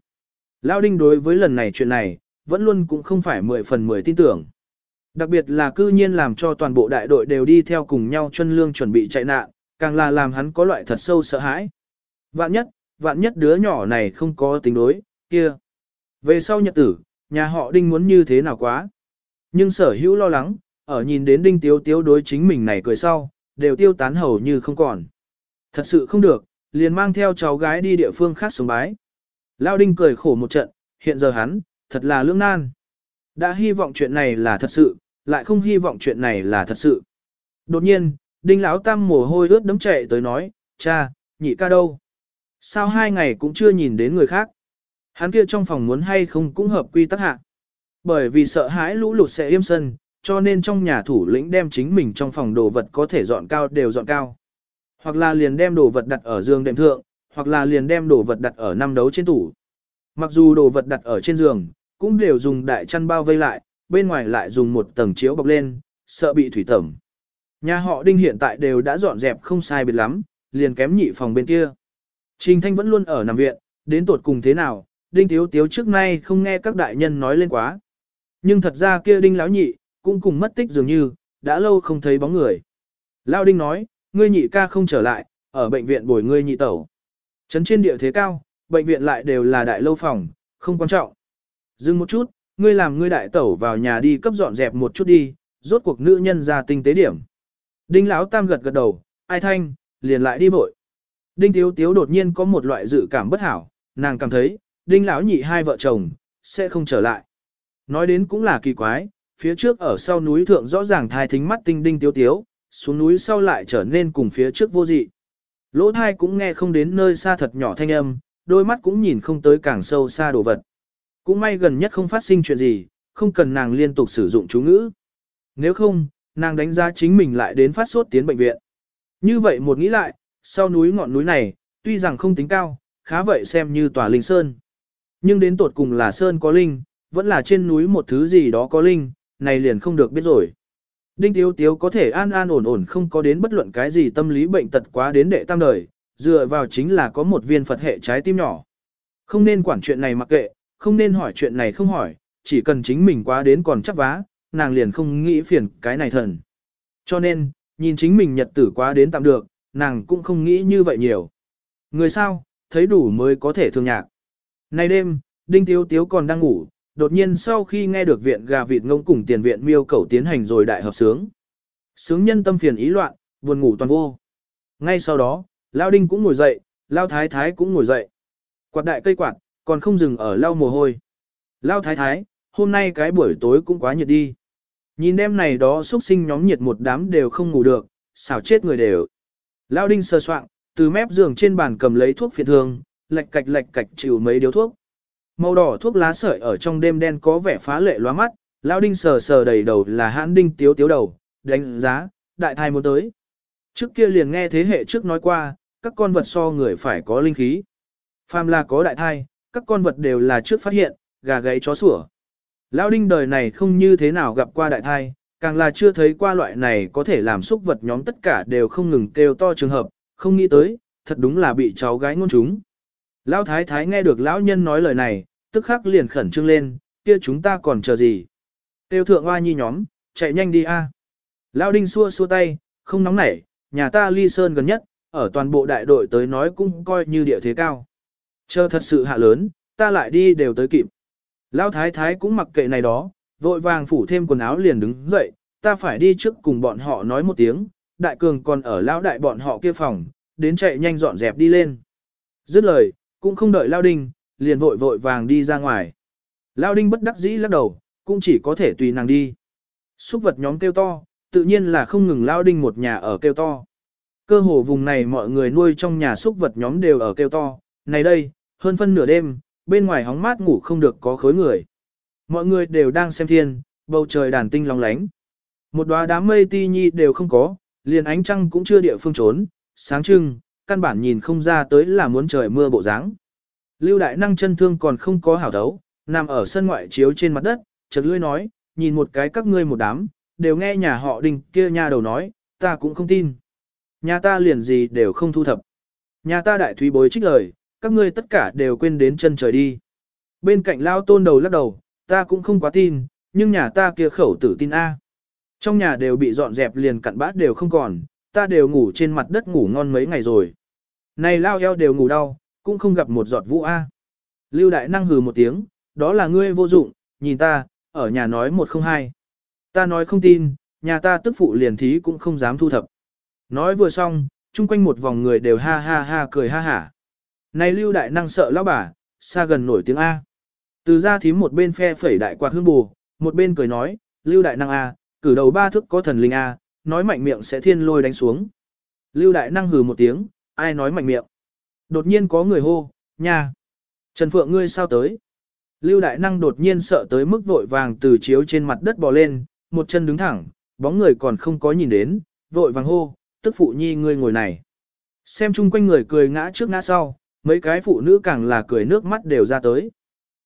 Lão Đinh đối với lần này chuyện này, vẫn luôn cũng không phải mười phần mười tin tưởng. Đặc biệt là cư nhiên làm cho toàn bộ đại đội đều đi theo cùng nhau chân lương chuẩn bị chạy nạn, càng là làm hắn có loại thật sâu sợ hãi. Vạn nhất, vạn nhất đứa nhỏ này không có tính đối, kia. Về sau nhật tử, nhà họ đinh muốn như thế nào quá. Nhưng sở hữu lo lắng, ở nhìn đến đinh tiếu tiếu đối chính mình này cười sau, đều tiêu tán hầu như không còn. Thật sự không được, liền mang theo cháu gái đi địa phương khác xuống bái. Lao đinh cười khổ một trận, hiện giờ hắn, thật là lưỡng nan. Đã hy vọng chuyện này là thật sự, lại không hy vọng chuyện này là thật sự. Đột nhiên, đinh lão tam mồ hôi ướt đấm chạy tới nói, cha, nhị ca đâu? Sao hai ngày cũng chưa nhìn đến người khác? Hắn kia trong phòng muốn hay không cũng hợp quy tắc hạ. Bởi vì sợ hãi lũ lụt sẽ yêm sân, cho nên trong nhà thủ lĩnh đem chính mình trong phòng đồ vật có thể dọn cao đều dọn cao. Hoặc là liền đem đồ vật đặt ở giường đệm thượng, hoặc là liền đem đồ vật đặt ở năm đấu trên tủ. Mặc dù đồ vật đặt ở trên giường, cũng đều dùng đại chăn bao vây lại, bên ngoài lại dùng một tầng chiếu bọc lên, sợ bị thủy tẩm. Nhà họ Đinh hiện tại đều đã dọn dẹp không sai biệt lắm, liền kém nhị phòng bên kia. Trình Thanh vẫn luôn ở nằm viện, đến tột cùng thế nào, Đinh Tiếu Tiếu trước nay không nghe các đại nhân nói lên quá. Nhưng thật ra kia Đinh lão nhị, cũng cùng mất tích dường như, đã lâu không thấy bóng người. Lão Đinh nói, ngươi nhị ca không trở lại, ở bệnh viện bồi ngươi nhị tẩu. Trấn trên địa thế cao, bệnh viện lại đều là đại lâu phòng, không quan trọng. Dừng một chút, ngươi làm ngươi đại tẩu vào nhà đi cấp dọn dẹp một chút đi, rốt cuộc nữ nhân ra tinh tế điểm. Đinh lão tam gật gật đầu, ai thanh, liền lại đi vội. Đinh Tiếu Tiếu đột nhiên có một loại dự cảm bất hảo, nàng cảm thấy, Đinh lão nhị hai vợ chồng, sẽ không trở lại. Nói đến cũng là kỳ quái, phía trước ở sau núi thượng rõ ràng thai thính mắt tinh Đinh Tiếu Tiếu, xuống núi sau lại trở nên cùng phía trước vô dị. Lỗ thai cũng nghe không đến nơi xa thật nhỏ thanh âm, đôi mắt cũng nhìn không tới càng sâu xa đồ vật. Cũng may gần nhất không phát sinh chuyện gì, không cần nàng liên tục sử dụng chú ngữ. Nếu không, nàng đánh giá chính mình lại đến phát sốt tiến bệnh viện. Như vậy một nghĩ lại, sau núi ngọn núi này, tuy rằng không tính cao, khá vậy xem như tòa linh sơn. Nhưng đến tột cùng là sơn có linh, vẫn là trên núi một thứ gì đó có linh, này liền không được biết rồi. Đinh Tiếu Tiếu có thể an an ổn ổn không có đến bất luận cái gì tâm lý bệnh tật quá đến đệ tam đời, dựa vào chính là có một viên Phật hệ trái tim nhỏ. Không nên quản chuyện này mặc kệ, không nên hỏi chuyện này không hỏi, chỉ cần chính mình quá đến còn chắc vá, nàng liền không nghĩ phiền cái này thần. Cho nên, nhìn chính mình nhật tử quá đến tạm được, nàng cũng không nghĩ như vậy nhiều. Người sao, thấy đủ mới có thể thương nhạc. Nay đêm, Đinh Tiếu Tiếu còn đang ngủ, đột nhiên sau khi nghe được viện gà vịt ngông cùng tiền viện miêu cầu tiến hành rồi đại hợp sướng. Sướng nhân tâm phiền ý loạn, buồn ngủ toàn vô. Ngay sau đó, Lao Đinh cũng ngồi dậy, Lao Thái Thái cũng ngồi dậy. Quạt đại cây quạt, còn không dừng ở lau mồ hôi. Lao Thái Thái, hôm nay cái buổi tối cũng quá nhiệt đi. Nhìn đêm này đó xuất sinh nhóm nhiệt một đám đều không ngủ được, xảo chết người đều. Lao Đinh sơ soạn, từ mép giường trên bàn cầm lấy thuốc phiện thương, lệch cạch lệch cạch chịu mấy điếu thuốc. Màu đỏ thuốc lá sợi ở trong đêm đen có vẻ phá lệ loa mắt, Lao Đinh sờ sờ đầy đầu là hãn đinh tiếu tiếu đầu, đánh giá, đại thai muốn tới. Trước kia liền nghe thế hệ trước nói qua, các con vật so người phải có linh khí. Phàm là có đại thai, các con vật đều là trước phát hiện, gà gáy chó sủa. Lão đinh đời này không như thế nào gặp qua đại thai, càng là chưa thấy qua loại này có thể làm xúc vật nhóm tất cả đều không ngừng kêu to trường hợp, không nghĩ tới, thật đúng là bị cháu gái ngôn chúng. Lão thái thái nghe được lão nhân nói lời này, tức khắc liền khẩn trương lên, kia chúng ta còn chờ gì? Tiêu thượng hoa nhi nhóm, chạy nhanh đi a. Lão đinh xua xua tay, không nóng nảy, nhà ta ly sơn gần nhất, ở toàn bộ đại đội tới nói cũng coi như địa thế cao. Chờ thật sự hạ lớn, ta lại đi đều tới kịp. Lão thái thái cũng mặc kệ này đó, vội vàng phủ thêm quần áo liền đứng dậy, ta phải đi trước cùng bọn họ nói một tiếng, đại cường còn ở lão đại bọn họ kia phòng, đến chạy nhanh dọn dẹp đi lên. Dứt lời, cũng không đợi Lao Đinh, liền vội vội vàng đi ra ngoài. Lao Đinh bất đắc dĩ lắc đầu, cũng chỉ có thể tùy nàng đi. Xúc vật nhóm kêu to, tự nhiên là không ngừng Lao Đinh một nhà ở kêu to. Cơ hồ vùng này mọi người nuôi trong nhà xúc vật nhóm đều ở kêu to, này đây, hơn phân nửa đêm, bên ngoài hóng mát ngủ không được có khối người. Mọi người đều đang xem thiên, bầu trời đàn tinh long lánh. Một đóa đám mây ti nhi đều không có, liền ánh trăng cũng chưa địa phương trốn, sáng trưng, căn bản nhìn không ra tới là muốn trời mưa bộ dáng. Lưu đại năng chân thương còn không có hảo đấu, nằm ở sân ngoại chiếu trên mặt đất, chợt lưỡi nói, nhìn một cái các ngươi một đám, đều nghe nhà họ đình kia nhà đầu nói, ta cũng không tin. Nhà ta liền gì đều không thu thập. Nhà ta đại thúy bối trích lời, các ngươi tất cả đều quên đến chân trời đi. Bên cạnh lao tôn đầu lắc đầu, ta cũng không quá tin, nhưng nhà ta kia khẩu tử tin A. Trong nhà đều bị dọn dẹp liền cặn bát đều không còn, ta đều ngủ trên mặt đất ngủ ngon mấy ngày rồi. Này lao eo đều ngủ đau, cũng không gặp một giọt vũ A. Lưu đại năng hừ một tiếng, đó là ngươi vô dụng, nhìn ta, ở nhà nói một không hai. Ta nói không tin, nhà ta tức phụ liền thí cũng không dám thu thập. Nói vừa xong, chung quanh một vòng người đều ha ha ha cười ha hả. Này lưu đại năng sợ lão bà, xa gần nổi tiếng A. Từ ra thím một bên phe phẩy đại quạt hương bù, một bên cười nói, lưu đại năng A, cử đầu ba thức có thần linh A, nói mạnh miệng sẽ thiên lôi đánh xuống. Lưu đại năng hừ một tiếng, ai nói mạnh miệng. Đột nhiên có người hô, nha. Trần Phượng ngươi sao tới? Lưu đại năng đột nhiên sợ tới mức vội vàng từ chiếu trên mặt đất bò lên, một chân đứng thẳng, bóng người còn không có nhìn đến, vội vàng hô, tức phụ nhi ngươi ngồi này. Xem chung quanh người cười ngã trước ngã sau, mấy cái phụ nữ càng là cười nước mắt đều ra tới.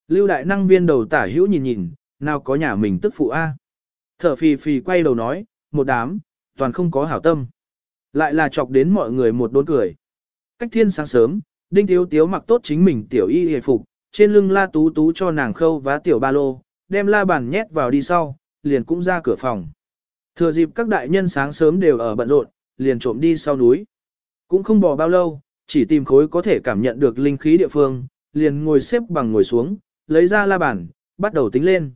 Lưu đại năng viên đầu tả hữu nhìn nhìn, nào có nhà mình tức phụ A. Thở phì phì quay đầu nói, một đám, toàn không có hảo tâm. Lại là chọc đến mọi người một đốn cười. Cách thiên sáng sớm, đinh thiếu tiếu mặc tốt chính mình tiểu y hề phục, trên lưng la tú tú cho nàng khâu vá tiểu ba lô, đem la bàn nhét vào đi sau, liền cũng ra cửa phòng. Thừa dịp các đại nhân sáng sớm đều ở bận rộn, liền trộm đi sau núi. Cũng không bỏ bao lâu, chỉ tìm khối có thể cảm nhận được linh khí địa phương, liền ngồi xếp bằng ngồi xuống, lấy ra la bàn, bắt đầu tính lên.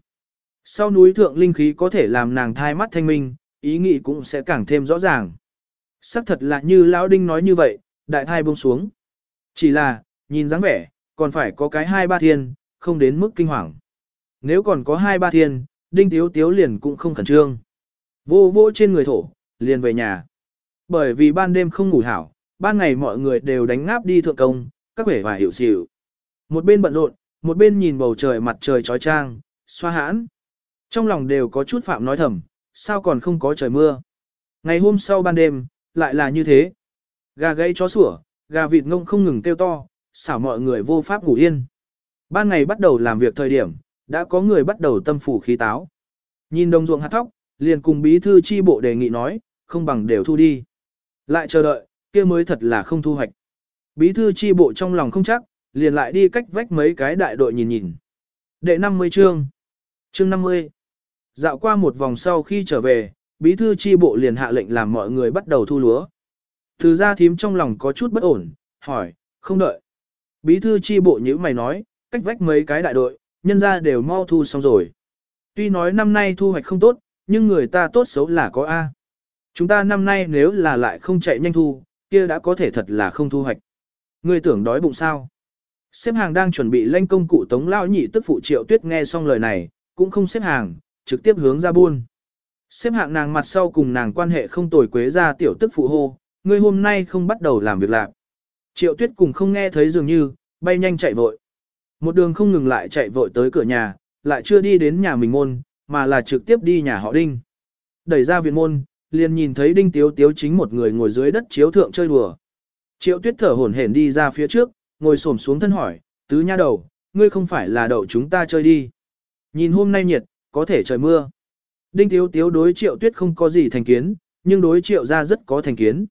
Sau núi thượng linh khí có thể làm nàng thai mắt thanh minh, ý nghĩ cũng sẽ càng thêm rõ ràng. Sắc thật là như Lão Đinh nói như vậy, đại thai buông xuống. Chỉ là, nhìn dáng vẻ, còn phải có cái hai ba thiên, không đến mức kinh hoàng. Nếu còn có hai ba thiên, Đinh Tiếu Tiếu liền cũng không khẩn trương. Vô vô trên người thổ, liền về nhà. Bởi vì ban đêm không ngủ hảo, ban ngày mọi người đều đánh ngáp đi thượng công, các vẻ và hiểu xỉu. Một bên bận rộn, một bên nhìn bầu trời mặt trời trói trang, xoa hãn. Trong lòng đều có chút phạm nói thầm, sao còn không có trời mưa. Ngày hôm sau ban đêm, lại là như thế. Gà gây chó sủa, gà vịt ngông không ngừng kêu to, xảo mọi người vô pháp ngủ yên. Ban ngày bắt đầu làm việc thời điểm, đã có người bắt đầu tâm phủ khí táo. Nhìn đồng ruộng hạt thóc, liền cùng bí thư chi bộ đề nghị nói, không bằng đều thu đi. Lại chờ đợi, kia mới thật là không thu hoạch. Bí thư chi bộ trong lòng không chắc, liền lại đi cách vách mấy cái đại đội nhìn nhìn. Đệ 50 chương. Chương 50. Dạo qua một vòng sau khi trở về, bí thư chi bộ liền hạ lệnh làm mọi người bắt đầu thu lúa. Từ ra thím trong lòng có chút bất ổn, hỏi, không đợi. Bí thư chi bộ như mày nói, cách vách mấy cái đại đội, nhân ra đều mau thu xong rồi. Tuy nói năm nay thu hoạch không tốt, nhưng người ta tốt xấu là có A. Chúng ta năm nay nếu là lại không chạy nhanh thu, kia đã có thể thật là không thu hoạch. Ngươi tưởng đói bụng sao? Xếp hàng đang chuẩn bị lên công cụ tống lao nhị tức phụ triệu tuyết nghe xong lời này, cũng không xếp hàng, trực tiếp hướng ra buôn. Xếp hạng nàng mặt sau cùng nàng quan hệ không tồi quế ra tiểu tức phụ hô, ngươi hôm nay không bắt đầu làm việc lạc. Triệu tuyết cùng không nghe thấy dường như, bay nhanh chạy vội. Một đường không ngừng lại chạy vội tới cửa nhà, lại chưa đi đến nhà mình môn, mà là trực tiếp đi nhà họ đinh. Đẩy ra viện môn, liền nhìn thấy đinh tiếu tiếu chính một người ngồi dưới đất chiếu thượng chơi đùa. Triệu tuyết thở hổn hển đi ra phía trước, ngồi xổm xuống thân hỏi, tứ nha đầu, ngươi không phải là đậu chúng ta chơi đi. Nhìn hôm nay nhiệt, có thể trời mưa. Đinh tiếu tiếu đối triệu tuyết không có gì thành kiến, nhưng đối triệu gia rất có thành kiến.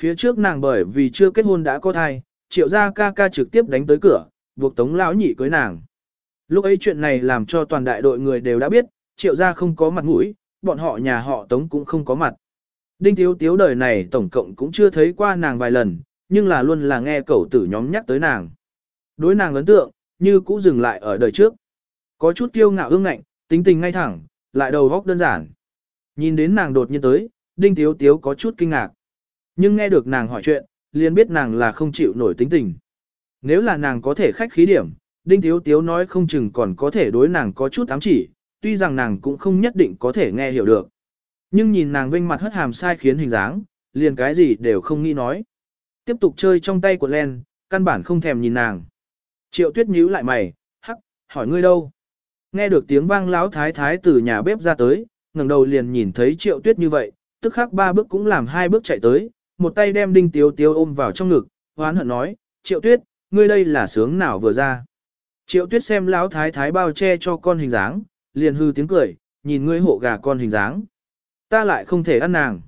Phía trước nàng bởi vì chưa kết hôn đã có thai, triệu gia ca ca trực tiếp đánh tới cửa, buộc tống lão nhị cưới nàng. Lúc ấy chuyện này làm cho toàn đại đội người đều đã biết, triệu gia không có mặt mũi, bọn họ nhà họ tống cũng không có mặt. Đinh Tiếu Tiếu đời này tổng cộng cũng chưa thấy qua nàng vài lần, nhưng là luôn là nghe cậu tử nhóm nhắc tới nàng. Đối nàng ấn tượng, như cũ dừng lại ở đời trước. Có chút kiêu ngạo ương ngạnh, tính tình ngay thẳng, lại đầu góc đơn giản. Nhìn đến nàng đột nhiên tới, Đinh Tiếu Tiếu có chút kinh ngạc. Nhưng nghe được nàng hỏi chuyện, liền biết nàng là không chịu nổi tính tình. Nếu là nàng có thể khách khí điểm, Đinh Tiếu Tiếu nói không chừng còn có thể đối nàng có chút ám chỉ, tuy rằng nàng cũng không nhất định có thể nghe hiểu được. Nhưng nhìn nàng vinh mặt hất hàm sai khiến hình dáng, liền cái gì đều không nghĩ nói. Tiếp tục chơi trong tay của Len, căn bản không thèm nhìn nàng. Triệu tuyết nhíu lại mày, hắc, hỏi ngươi đâu? Nghe được tiếng vang láo thái thái từ nhà bếp ra tới, ngẩng đầu liền nhìn thấy triệu tuyết như vậy, tức khắc ba bước cũng làm hai bước chạy tới, một tay đem đinh tiếu tiếu ôm vào trong ngực, hoán hận nói, triệu tuyết, ngươi đây là sướng nào vừa ra. Triệu tuyết xem lão thái thái bao che cho con hình dáng, liền hư tiếng cười, nhìn ngươi hộ gà con hình dáng. Ta lại không thể ăn nàng.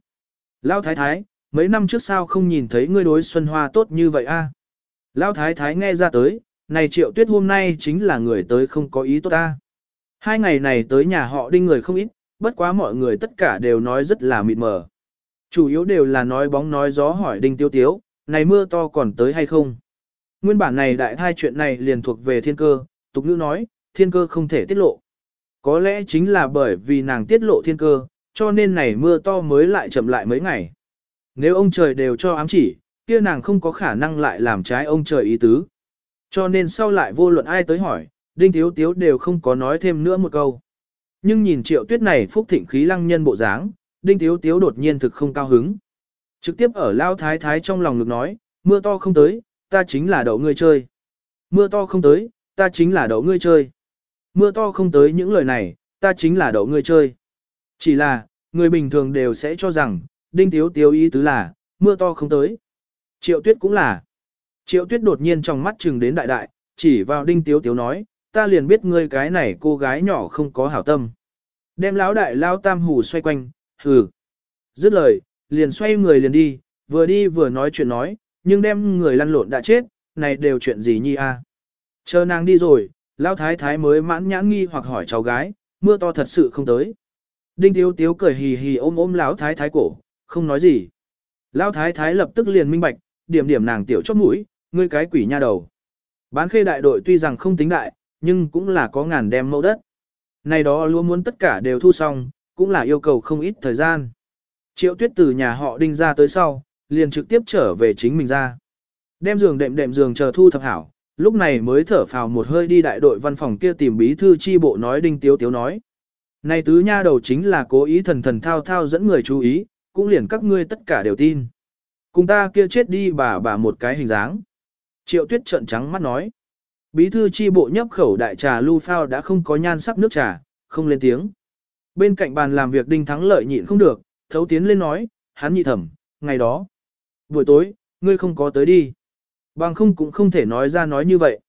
Lão thái thái, mấy năm trước sao không nhìn thấy ngươi đối Xuân Hoa tốt như vậy a? Lão thái thái nghe ra tới, này triệu tuyết hôm nay chính là người tới không có ý tốt ta. Hai ngày này tới nhà họ đinh người không ít, bất quá mọi người tất cả đều nói rất là mịt mờ. Chủ yếu đều là nói bóng nói gió hỏi đinh tiêu tiếu, này mưa to còn tới hay không? Nguyên bản này đại thai chuyện này liền thuộc về thiên cơ, tục ngữ nói, thiên cơ không thể tiết lộ. Có lẽ chính là bởi vì nàng tiết lộ thiên cơ, cho nên này mưa to mới lại chậm lại mấy ngày. Nếu ông trời đều cho ám chỉ, kia nàng không có khả năng lại làm trái ông trời ý tứ. Cho nên sau lại vô luận ai tới hỏi, Đinh thiếu Tiếu đều không có nói thêm nữa một câu. Nhưng nhìn triệu tuyết này phúc thịnh khí lăng nhân bộ dáng, Đinh thiếu Tiếu đột nhiên thực không cao hứng. Trực tiếp ở Lao Thái Thái trong lòng ngực nói, mưa to không tới, ta chính là đậu ngươi chơi. Mưa to không tới, ta chính là đậu ngươi chơi. Mưa to không tới những lời này, ta chính là đậu ngươi chơi. Chỉ là, người bình thường đều sẽ cho rằng, Đinh Tiếu Tiếu ý tứ là, mưa to không tới. Triệu Tuyết cũng là. Triệu Tuyết đột nhiên trong mắt chừng đến đại đại, chỉ vào Đinh Tiếu Tiếu nói, ta liền biết ngươi cái này cô gái nhỏ không có hảo tâm. Đem lão đại lao tam hủ xoay quanh, hừ. Dứt lời, liền xoay người liền đi, vừa đi vừa nói chuyện nói, nhưng đem người lăn lộn đã chết, này đều chuyện gì nhi a? Chờ nàng đi rồi, lão thái thái mới mãn nhãn nghi hoặc hỏi cháu gái, mưa to thật sự không tới. Đinh Tiếu Tiếu cười hì hì ôm ôm lão thái thái cổ, không nói gì. Lão thái thái lập tức liền minh bạch, điểm điểm nàng tiểu chót mũi, ngươi cái quỷ nha đầu. Bán khê đại đội tuy rằng không tính đại, nhưng cũng là có ngàn đem mẫu đất. Này đó luôn muốn tất cả đều thu xong, cũng là yêu cầu không ít thời gian. Triệu tuyết từ nhà họ đinh ra tới sau, liền trực tiếp trở về chính mình ra. Đem giường đệm đệm giường chờ thu thập hảo, lúc này mới thở phào một hơi đi đại đội văn phòng kia tìm bí thư chi bộ nói đinh tiếu tiếu nói. Này tứ nha đầu chính là cố ý thần thần thao thao dẫn người chú ý, cũng liền các ngươi tất cả đều tin. Cùng ta kia chết đi bà bà một cái hình dáng. Triệu tuyết trợn trắng mắt nói. Bí thư chi bộ nhấp khẩu đại trà lưu phao đã không có nhan sắc nước trà, không lên tiếng. Bên cạnh bàn làm việc đinh thắng lợi nhịn không được, thấu tiến lên nói, hắn nhị thẩm, ngày đó. Buổi tối, ngươi không có tới đi. Bằng không cũng không thể nói ra nói như vậy.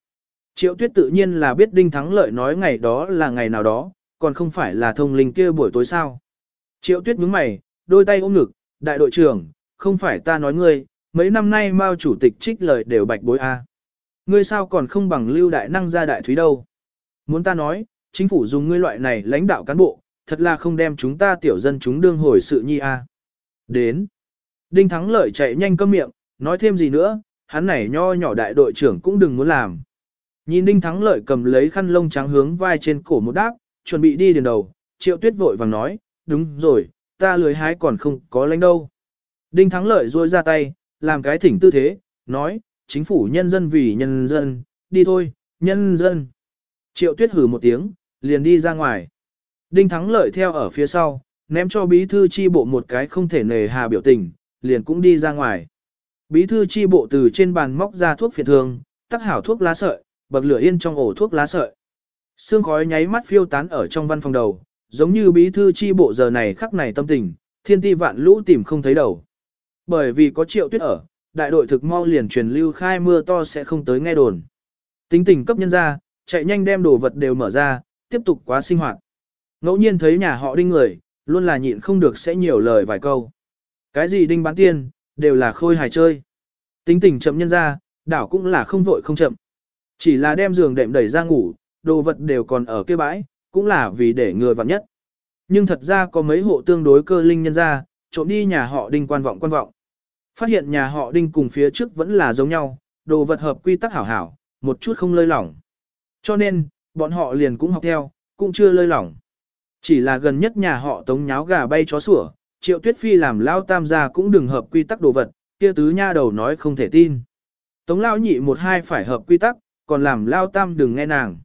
Triệu tuyết tự nhiên là biết đinh thắng lợi nói ngày đó là ngày nào đó, còn không phải là thông linh kia buổi tối sao. Triệu tuyết nhướng mày, đôi tay ôm ngực, đại đội trưởng, không phải ta nói ngươi, mấy năm nay Mao chủ tịch trích lời đều bạch bối a. Ngươi sao còn không bằng lưu đại năng ra đại thúy đâu. Muốn ta nói, chính phủ dùng ngươi loại này lãnh đạo cán bộ, thật là không đem chúng ta tiểu dân chúng đương hồi sự nhi a. Đến. Đinh Thắng Lợi chạy nhanh cơm miệng, nói thêm gì nữa, hắn này nho nhỏ đại đội trưởng cũng đừng muốn làm. Nhìn Đinh Thắng Lợi cầm lấy khăn lông trắng hướng vai trên cổ một đáp, chuẩn bị đi điền đầu, Triệu Tuyết vội vàng nói, đúng rồi, ta lười hái còn không có lãnh đâu. Đinh Thắng Lợi duỗi ra tay, làm cái thỉnh tư thế, nói, chính phủ nhân dân vì nhân dân, đi thôi, nhân dân. Triệu Tuyết hử một tiếng, liền đi ra ngoài. Đinh Thắng Lợi theo ở phía sau, ném cho bí thư chi bộ một cái không thể nề hà biểu tình, liền cũng đi ra ngoài. Bí thư chi bộ từ trên bàn móc ra thuốc phiện thường, tắc hảo thuốc lá sợi, bậc lửa yên trong ổ thuốc lá sợi. Sương khói nháy mắt phiêu tán ở trong văn phòng đầu, giống như bí thư chi bộ giờ này khắc này tâm tình, thiên ti vạn lũ tìm không thấy đầu. Bởi vì có triệu tuyết ở, đại đội thực mau liền truyền lưu khai mưa to sẽ không tới nghe đồn. Tính tình cấp nhân ra, chạy nhanh đem đồ vật đều mở ra, tiếp tục quá sinh hoạt. Ngẫu nhiên thấy nhà họ đinh người, luôn là nhịn không được sẽ nhiều lời vài câu. Cái gì đinh bán tiên, đều là khôi hài chơi. Tính tình chậm nhân ra, đảo cũng là không vội không chậm. Chỉ là đem giường đệm đẩy ra ngủ, đồ vật đều còn ở kia bãi, cũng là vì để người vặn nhất. Nhưng thật ra có mấy hộ tương đối cơ linh nhân ra, trộm đi nhà họ đinh quan vọng quan vọng. Phát hiện nhà họ đinh cùng phía trước vẫn là giống nhau, đồ vật hợp quy tắc hảo hảo, một chút không lơi lỏng. Cho nên, bọn họ liền cũng học theo, cũng chưa lơi lỏng. Chỉ là gần nhất nhà họ tống nháo gà bay chó sủa, triệu tuyết phi làm lao tam gia cũng đừng hợp quy tắc đồ vật, kia tứ nha đầu nói không thể tin. Tống lao nhị một hai phải hợp quy tắc, còn làm lao tam đừng nghe nàng.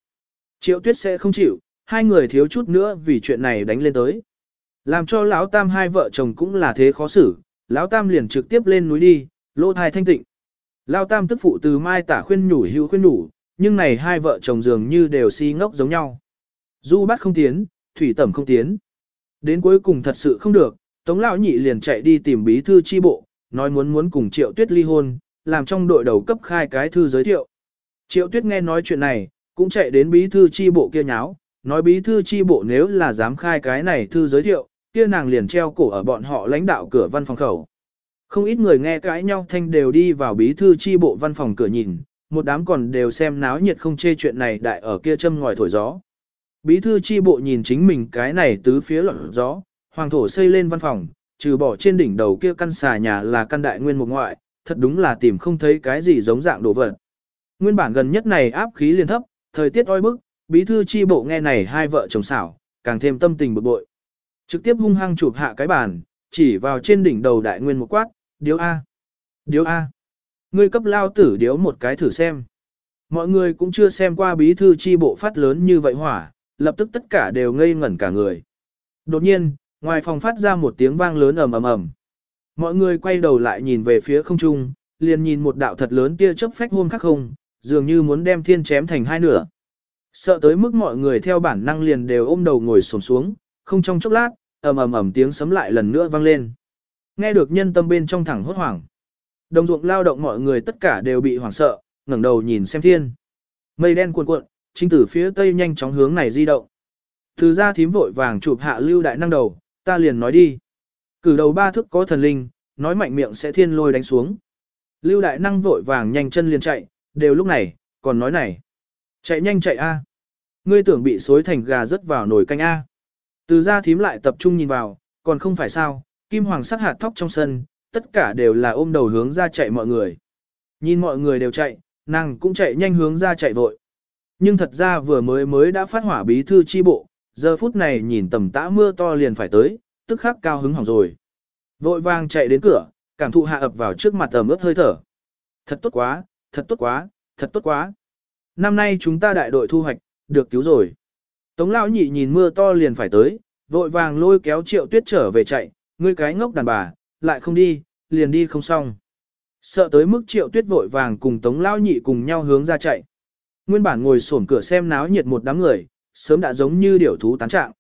Triệu tuyết sẽ không chịu, hai người thiếu chút nữa vì chuyện này đánh lên tới. Làm cho lão tam hai vợ chồng cũng là thế khó xử, lão tam liền trực tiếp lên núi đi, lô thai thanh tịnh. Lão tam tức phụ từ mai tả khuyên nhủ hữu khuyên nhủ, nhưng này hai vợ chồng dường như đều si ngốc giống nhau. Du bắt không tiến, thủy tẩm không tiến. Đến cuối cùng thật sự không được, Tống lão nhị liền chạy đi tìm bí thư chi bộ, nói muốn muốn cùng Triệu Tuyết ly hôn, làm trong đội đầu cấp khai cái thư giới thiệu. Triệu Tuyết nghe nói chuyện này, cũng chạy đến bí thư chi bộ kia nháo, nói bí thư chi bộ nếu là dám khai cái này thư giới thiệu, kia nàng liền treo cổ ở bọn họ lãnh đạo cửa văn phòng khẩu. Không ít người nghe cãi nhau thanh đều đi vào bí thư chi bộ văn phòng cửa nhìn, một đám còn đều xem náo nhiệt không chê chuyện này đại ở kia châm ngòi thổi gió. Bí thư chi bộ nhìn chính mình cái này tứ phía lọt gió, hoàng thổ xây lên văn phòng, trừ bỏ trên đỉnh đầu kia căn xà nhà là căn đại nguyên một ngoại, thật đúng là tìm không thấy cái gì giống dạng đồ vật. Nguyên bản gần nhất này áp khí liên thấp, thời tiết oi bức, bí thư chi bộ nghe này hai vợ chồng xảo, càng thêm tâm tình bực bội. Trực tiếp hung hăng chụp hạ cái bàn, chỉ vào trên đỉnh đầu đại nguyên một quát, điếu A. Điếu A. Ngươi cấp lao tử điếu một cái thử xem. Mọi người cũng chưa xem qua bí thư chi bộ phát lớn như vậy hỏa, lập tức tất cả đều ngây ngẩn cả người. Đột nhiên, ngoài phòng phát ra một tiếng vang lớn ầm ầm ầm. Mọi người quay đầu lại nhìn về phía không trung, liền nhìn một đạo thật lớn tia chớp phách hôn khắc không, dường như muốn đem thiên chém thành hai nửa. Sợ tới mức mọi người theo bản năng liền đều ôm đầu ngồi xổm xuống, không trong chốc lát, ầm ầm ầm tiếng sấm lại lần nữa vang lên. Nghe được nhân tâm bên trong thẳng hốt hoảng. Đồng ruộng lao động mọi người tất cả đều bị hoảng sợ, ngẩng đầu nhìn xem thiên. Mây đen cuộn cuộn, chính từ phía tây nhanh chóng hướng này di động. Từ ra thím vội vàng chụp hạ lưu đại năng đầu, ta liền nói đi. Cử đầu ba thức có thần linh, nói mạnh miệng sẽ thiên lôi đánh xuống. Lưu đại năng vội vàng nhanh chân liền chạy, đều lúc này, còn nói này. Chạy nhanh chạy a. Ngươi tưởng bị xối thành gà rớt vào nồi canh a. Từ ra thím lại tập trung nhìn vào, còn không phải sao, kim hoàng sắc hạt thóc trong sân, tất cả đều là ôm đầu hướng ra chạy mọi người. Nhìn mọi người đều chạy, nàng cũng chạy nhanh hướng ra chạy vội. Nhưng thật ra vừa mới mới đã phát hỏa bí thư chi bộ, giờ phút này nhìn tầm tã mưa to liền phải tới, tức khắc cao hứng hỏng rồi. Vội vàng chạy đến cửa, cảm thụ hạ ập vào trước mặt tầm ướt hơi thở. Thật tốt quá, thật tốt quá, thật tốt quá. Năm nay chúng ta đại đội thu hoạch, được cứu rồi. Tống lão nhị nhìn mưa to liền phải tới, vội vàng lôi kéo triệu tuyết trở về chạy, ngươi cái ngốc đàn bà, lại không đi, liền đi không xong. Sợ tới mức triệu tuyết vội vàng cùng tống lão nhị cùng nhau hướng ra chạy. Nguyên bản ngồi sổn cửa xem náo nhiệt một đám người, sớm đã giống như điểu thú tán trạng.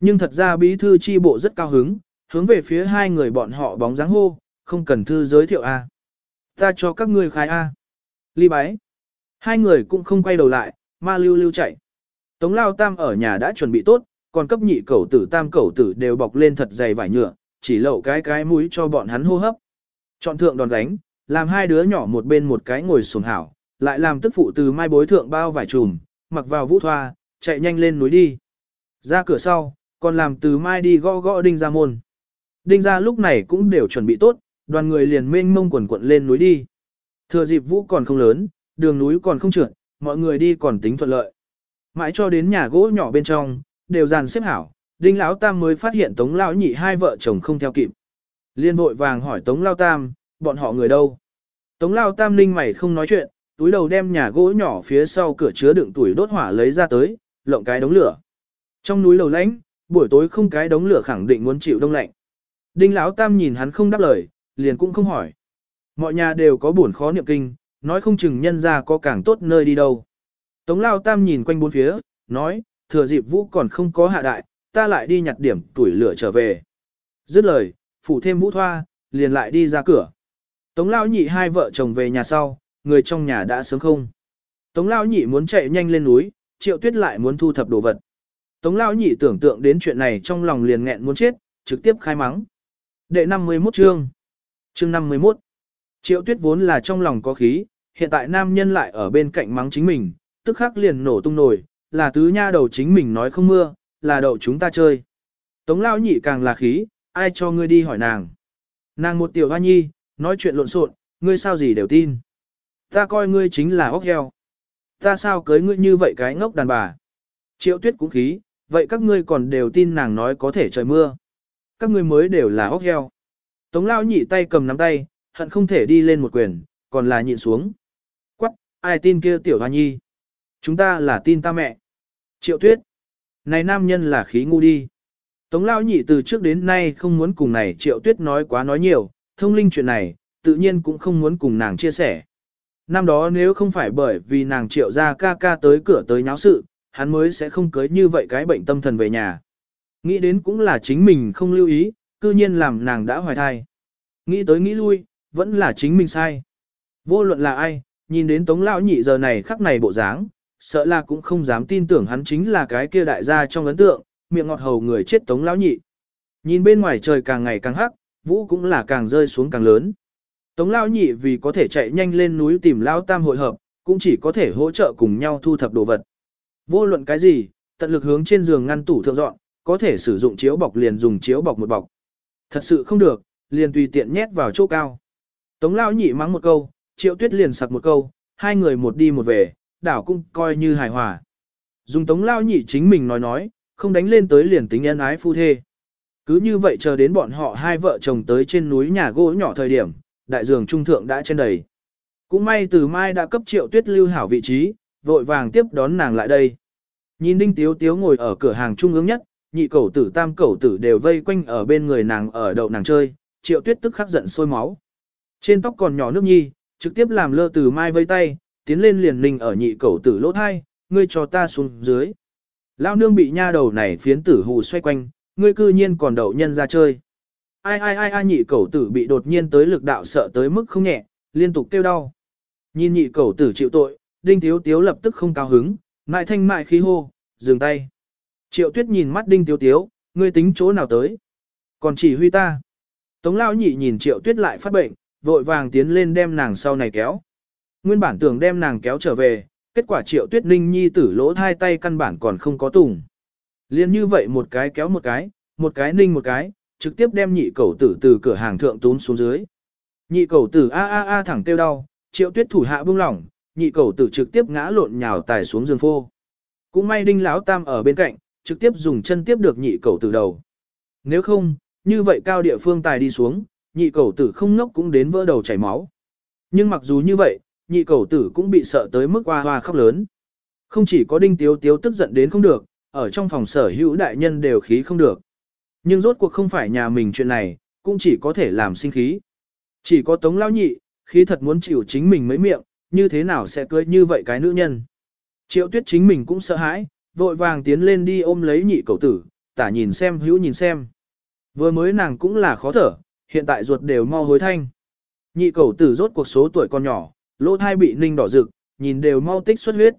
Nhưng thật ra bí thư chi bộ rất cao hứng, hướng về phía hai người bọn họ bóng dáng hô, không cần thư giới thiệu A. Ta cho các ngươi khai A. Ly bái. Hai người cũng không quay đầu lại, ma lưu lưu chạy. Tống lao tam ở nhà đã chuẩn bị tốt, còn cấp nhị cẩu tử tam cẩu tử đều bọc lên thật dày vải nhựa, chỉ lậu cái cái mũi cho bọn hắn hô hấp. Chọn thượng đòn đánh, làm hai đứa nhỏ một bên một cái ngồi xuống hảo, lại làm tức phụ từ mai bối thượng bao vải trùm, mặc vào vũ thoa, chạy nhanh lên núi đi. Ra cửa sau, còn làm từ mai đi gõ gõ đinh ra môn. Đinh ra lúc này cũng đều chuẩn bị tốt, đoàn người liền mênh mông quần quận lên núi đi. Thừa dịp vũ còn không lớn, đường núi còn không trượt, mọi người đi còn tính thuận lợi. Mãi cho đến nhà gỗ nhỏ bên trong, đều dàn xếp hảo, đinh lão tam mới phát hiện tống lão nhị hai vợ chồng không theo kịp. Liên vội vàng hỏi tống lão tam, bọn họ người đâu? Tống lão tam ninh mày không nói chuyện, túi đầu đem nhà gỗ nhỏ phía sau cửa chứa đựng tuổi đốt hỏa lấy ra tới, lộng cái đống lửa. Trong núi lầu lánh, buổi tối không cái đống lửa khẳng định muốn chịu đông lạnh. Đinh lão tam nhìn hắn không đáp lời, liền cũng không hỏi. Mọi nhà đều có buồn khó niệm kinh, nói không chừng nhân ra có càng tốt nơi đi đâu. Tống lão tam nhìn quanh bốn phía, nói, thừa dịp vũ còn không có hạ đại, ta lại đi nhặt điểm tuổi lửa trở về. Dứt lời, phủ thêm vũ thoa, liền lại đi ra cửa. Tống lão nhị hai vợ chồng về nhà sau, người trong nhà đã sớm không. Tống lão nhị muốn chạy nhanh lên núi, triệu tuyết lại muốn thu thập đồ vật. Tống lão nhị tưởng tượng đến chuyện này trong lòng liền nghẹn muốn chết, trực tiếp khai mắng. Đệ 51 chương. Chương 51. Triệu tuyết vốn là trong lòng có khí, hiện tại nam nhân lại ở bên cạnh mắng chính mình, tức khắc liền nổ tung nổi, là tứ nha đầu chính mình nói không mưa, là đậu chúng ta chơi. Tống lão nhị càng là khí, ai cho ngươi đi hỏi nàng. Nàng một tiểu hoa nhi, nói chuyện lộn xộn, ngươi sao gì đều tin. Ta coi ngươi chính là ốc heo. Ta sao cưới ngươi như vậy cái ngốc đàn bà. Triệu tuyết cũng khí, vậy các ngươi còn đều tin nàng nói có thể trời mưa. Các ngươi mới đều là ốc heo. Tống lao nhị tay cầm nắm tay, hận không thể đi lên một quyền, còn là nhịn xuống. Quắc, ai tin kia tiểu hoa nhi? Chúng ta là tin ta mẹ. Triệu tuyết. Này nam nhân là khí ngu đi. Tống lao nhị từ trước đến nay không muốn cùng này triệu tuyết nói quá nói nhiều, thông linh chuyện này, tự nhiên cũng không muốn cùng nàng chia sẻ. Năm đó nếu không phải bởi vì nàng triệu ra ca ca tới cửa tới nháo sự, hắn mới sẽ không cưới như vậy cái bệnh tâm thần về nhà. Nghĩ đến cũng là chính mình không lưu ý, cư nhiên làm nàng đã hoài thai. Nghĩ tới nghĩ lui, vẫn là chính mình sai. Vô luận là ai, nhìn đến tống lão nhị giờ này khắc này bộ dáng, sợ là cũng không dám tin tưởng hắn chính là cái kia đại gia trong ấn tượng, miệng ngọt hầu người chết tống lão nhị. Nhìn bên ngoài trời càng ngày càng hắc, vũ cũng là càng rơi xuống càng lớn. Tống lão nhị vì có thể chạy nhanh lên núi tìm lão tam hội hợp, cũng chỉ có thể hỗ trợ cùng nhau thu thập đồ vật. Vô luận cái gì, tận lực hướng trên giường ngăn tủ thượng dọn, có thể sử dụng chiếu bọc liền dùng chiếu bọc một bọc. Thật sự không được, liền tùy tiện nhét vào chỗ cao. Tống lão nhị mắng một câu, triệu tuyết liền sặc một câu, hai người một đi một về, đảo cũng coi như hài hòa. Dùng tống lão nhị chính mình nói nói, không đánh lên tới liền tính nhân ái phu thê. Cứ như vậy chờ đến bọn họ hai vợ chồng tới trên núi nhà gỗ nhỏ thời điểm, đại dường trung thượng đã trên đầy. Cũng may từ mai đã cấp triệu tuyết lưu hảo vị trí, vội vàng tiếp đón nàng lại đây. Nhìn đinh tiếu tiếu ngồi ở cửa hàng trung ương nhất, nhị cẩu tử tam cẩu tử đều vây quanh ở bên người nàng ở đậu nàng chơi, triệu tuyết tức khắc giận sôi máu. Trên tóc còn nhỏ nước nhi, trực tiếp làm lơ từ mai vây tay, tiến lên liền ninh ở nhị cẩu tử lỗ thai, ngươi cho ta xuống dưới. Lao nương bị nha đầu này phiến tử hù xoay quanh, ngươi cư nhiên còn đậu nhân ra chơi. Ai ai ai ai nhị cẩu tử bị đột nhiên tới lực đạo sợ tới mức không nhẹ, liên tục kêu đau. Nhìn nhị cẩu tử chịu tội, đinh tiếu tiếu lập tức không cao hứng, mại thanh mại khí hô, dừng tay. Triệu tuyết nhìn mắt đinh tiếu tiếu, ngươi tính chỗ nào tới. Còn chỉ huy ta. Tống lão nhị nhìn triệu tuyết lại phát bệnh, vội vàng tiến lên đem nàng sau này kéo. Nguyên bản tưởng đem nàng kéo trở về, kết quả triệu tuyết ninh nhi tử lỗ hai tay căn bản còn không có tùng. Liên như vậy một cái kéo một cái, một cái ninh một cái, trực tiếp đem nhị cầu tử từ cửa hàng thượng tún xuống dưới. Nhị cầu tử a a a thẳng tiêu đau, triệu tuyết thủ hạ buông lỏng, nhị cầu tử trực tiếp ngã lộn nhào tài xuống giường phô. Cũng may đinh lão tam ở bên cạnh, trực tiếp dùng chân tiếp được nhị cầu tử đầu. Nếu không, như vậy cao địa phương tài đi xuống, nhị cầu tử không ngốc cũng đến vỡ đầu chảy máu. Nhưng mặc dù như vậy, nhị cầu tử cũng bị sợ tới mức hoa hoa khóc lớn. Không chỉ có đinh tiếu tiếu tức giận đến không được, ở trong phòng sở hữu đại nhân đều khí không được. Nhưng rốt cuộc không phải nhà mình chuyện này, cũng chỉ có thể làm sinh khí. Chỉ có tống lao nhị, khí thật muốn chịu chính mình mấy miệng, như thế nào sẽ cưới như vậy cái nữ nhân. Triệu tuyết chính mình cũng sợ hãi, vội vàng tiến lên đi ôm lấy nhị cầu tử, tả nhìn xem hữu nhìn xem. Vừa mới nàng cũng là khó thở, hiện tại ruột đều mau hối thanh. Nhị cầu tử rốt cuộc số tuổi con nhỏ, lỗ thai bị ninh đỏ rực, nhìn đều mau tích xuất huyết.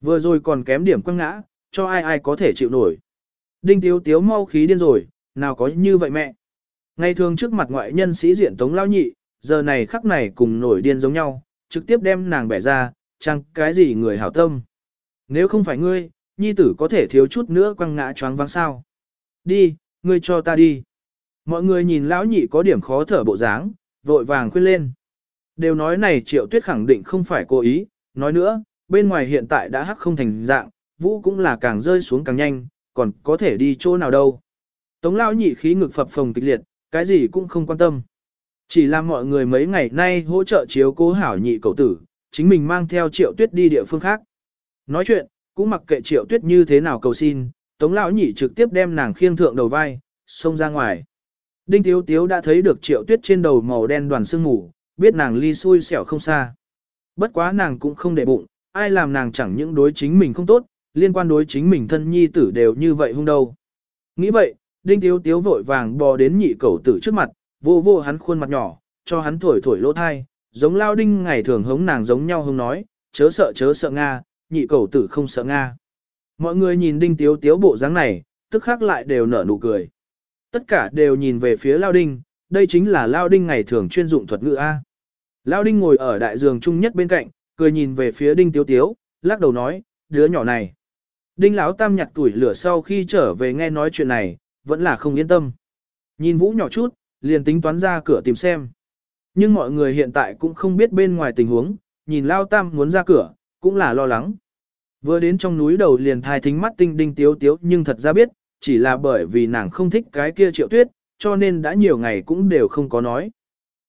Vừa rồi còn kém điểm quăng ngã, cho ai ai có thể chịu nổi. Đinh tiếu tiếu mau khí điên rồi, nào có như vậy mẹ. Ngày thường trước mặt ngoại nhân sĩ diện tống lao nhị, giờ này khắc này cùng nổi điên giống nhau, trực tiếp đem nàng bẻ ra, chẳng cái gì người hảo tâm. Nếu không phải ngươi, nhi tử có thể thiếu chút nữa quăng ngã choáng vắng sao. Đi, ngươi cho ta đi. Mọi người nhìn lão nhị có điểm khó thở bộ dáng, vội vàng khuyên lên. Đều nói này triệu tuyết khẳng định không phải cố ý, nói nữa, bên ngoài hiện tại đã hắc không thành dạng, vũ cũng là càng rơi xuống càng nhanh, còn có thể đi chỗ nào đâu. Tống lão nhị khí ngực phập phồng kịch liệt, cái gì cũng không quan tâm. Chỉ là mọi người mấy ngày nay hỗ trợ chiếu cố hảo nhị cậu tử, chính mình mang theo triệu tuyết đi địa phương khác. Nói chuyện, cũng mặc kệ triệu tuyết như thế nào cầu xin, tống lão nhị trực tiếp đem nàng khiêng thượng đầu vai, xông ra ngoài. Đinh Tiếu Tiếu đã thấy được triệu tuyết trên đầu màu đen đoàn sương mù, biết nàng ly xui xẻo không xa. Bất quá nàng cũng không để bụng, ai làm nàng chẳng những đối chính mình không tốt, liên quan đối chính mình thân nhi tử đều như vậy hung đâu. Nghĩ vậy, Đinh Tiếu Tiếu vội vàng bò đến nhị cẩu tử trước mặt, vô vô hắn khuôn mặt nhỏ, cho hắn thổi thổi lỗ thai, giống lao đinh ngày thường hống nàng giống nhau hống nói, chớ sợ chớ sợ Nga, nhị cẩu tử không sợ Nga. Mọi người nhìn Đinh Tiếu Tiếu bộ dáng này, tức khắc lại đều nở nụ cười. Tất cả đều nhìn về phía lao đinh, đây chính là lao đinh ngày thường chuyên dụng thuật ngữ A. Lao đinh ngồi ở đại giường chung nhất bên cạnh, cười nhìn về phía đinh tiếu tiếu, lắc đầu nói, đứa nhỏ này. Đinh lão tam nhặt tuổi lửa sau khi trở về nghe nói chuyện này, vẫn là không yên tâm. Nhìn vũ nhỏ chút, liền tính toán ra cửa tìm xem. Nhưng mọi người hiện tại cũng không biết bên ngoài tình huống, nhìn lao tam muốn ra cửa, cũng là lo lắng. Vừa đến trong núi đầu liền thai thính mắt tinh đinh tiếu tiếu nhưng thật ra biết, chỉ là bởi vì nàng không thích cái kia triệu tuyết, cho nên đã nhiều ngày cũng đều không có nói.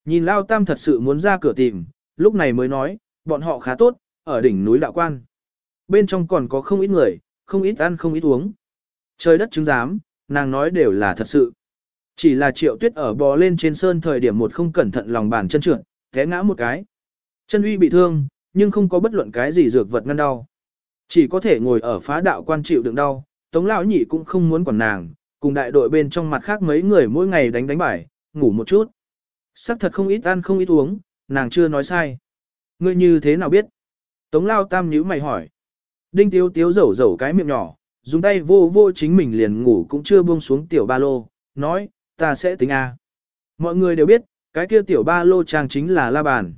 Nhìn Lao Tam thật sự muốn ra cửa tìm, lúc này mới nói, bọn họ khá tốt, ở đỉnh núi đạo quan. Bên trong còn có không ít người, không ít ăn không ít uống. Trời đất chứng giám, nàng nói đều là thật sự. Chỉ là triệu tuyết ở bò lên trên sơn thời điểm một không cẩn thận lòng bàn chân trượt, té ngã một cái. Chân uy bị thương, nhưng không có bất luận cái gì dược vật ngăn đau. Chỉ có thể ngồi ở phá đạo quan chịu đựng đau, Tống lão nhị cũng không muốn quản nàng, cùng đại đội bên trong mặt khác mấy người mỗi ngày đánh đánh bài, ngủ một chút. Sắc thật không ít ăn không ít uống, nàng chưa nói sai. Ngươi như thế nào biết? Tống lao tam nhíu mày hỏi. Đinh tiếu tiếu rầu rầu cái miệng nhỏ, dùng tay vô vô chính mình liền ngủ cũng chưa buông xuống tiểu ba lô, nói, ta sẽ tính A. Mọi người đều biết, cái kia tiểu ba lô trang chính là la bàn.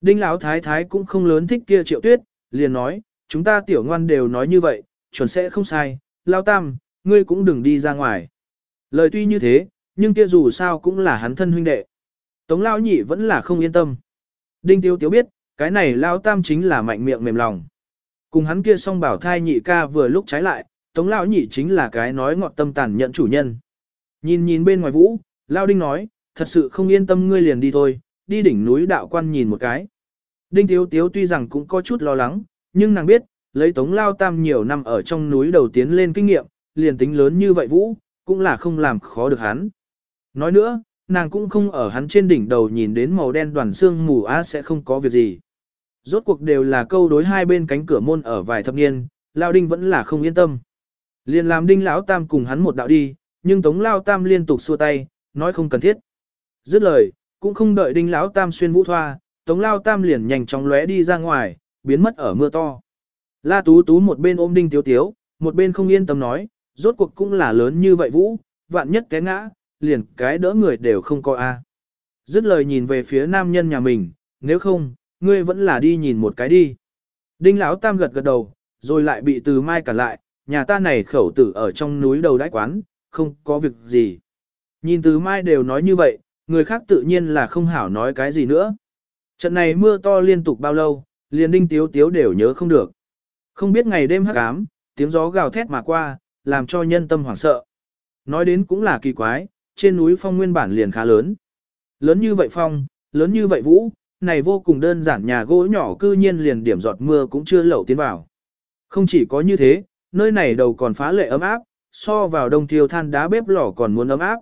Đinh lão thái thái cũng không lớn thích kia triệu tuyết, liền nói, chúng ta tiểu ngoan đều nói như vậy, chuẩn sẽ không sai, lao tam, ngươi cũng đừng đi ra ngoài. Lời tuy như thế, nhưng kia dù sao cũng là hắn thân huynh đệ. Tống lao nhị vẫn là không yên tâm. Đinh tiêu tiếu biết, cái này lao tam chính là mạnh miệng mềm lòng. Cùng hắn kia song bảo thai nhị ca vừa lúc trái lại, tống lão nhị chính là cái nói ngọt tâm tàn nhận chủ nhân. Nhìn nhìn bên ngoài vũ, lao đinh nói, thật sự không yên tâm ngươi liền đi thôi, đi đỉnh núi đạo quan nhìn một cái. Đinh tiếu tiếu tuy rằng cũng có chút lo lắng, nhưng nàng biết, lấy tống lao tam nhiều năm ở trong núi đầu tiến lên kinh nghiệm, liền tính lớn như vậy vũ, cũng là không làm khó được hắn. Nói nữa, nàng cũng không ở hắn trên đỉnh đầu nhìn đến màu đen đoàn xương mù á sẽ không có việc gì. Rốt cuộc đều là câu đối hai bên cánh cửa môn ở vài thập niên, Lao Đinh vẫn là không yên tâm. Liền làm Đinh Lão Tam cùng hắn một đạo đi, nhưng Tống Lao Tam liên tục xua tay, nói không cần thiết. Dứt lời, cũng không đợi Đinh Lão Tam xuyên vũ thoa, Tống Lao Tam liền nhanh chóng lóe đi ra ngoài, biến mất ở mưa to. La Tú Tú một bên ôm Đinh Tiếu Tiếu, một bên không yên tâm nói, rốt cuộc cũng là lớn như vậy vũ, vạn nhất té ngã, liền cái đỡ người đều không có a. Dứt lời nhìn về phía nam nhân nhà mình, nếu không, ngươi vẫn là đi nhìn một cái đi. Đinh Lão Tam gật gật đầu, rồi lại bị từ mai cả lại, nhà ta này khẩu tử ở trong núi đầu đãi quán, không có việc gì. Nhìn từ mai đều nói như vậy, người khác tự nhiên là không hảo nói cái gì nữa. Trận này mưa to liên tục bao lâu, liền đinh tiếu tiếu đều nhớ không được. Không biết ngày đêm hắc ám, tiếng gió gào thét mà qua, làm cho nhân tâm hoảng sợ. Nói đến cũng là kỳ quái, trên núi phong nguyên bản liền khá lớn. Lớn như vậy phong, lớn như vậy vũ, này vô cùng đơn giản nhà gỗ nhỏ cư nhiên liền điểm giọt mưa cũng chưa lậu tiến vào. Không chỉ có như thế, nơi này đầu còn phá lệ ấm áp, so vào đông thiêu than đá bếp lò còn muốn ấm áp.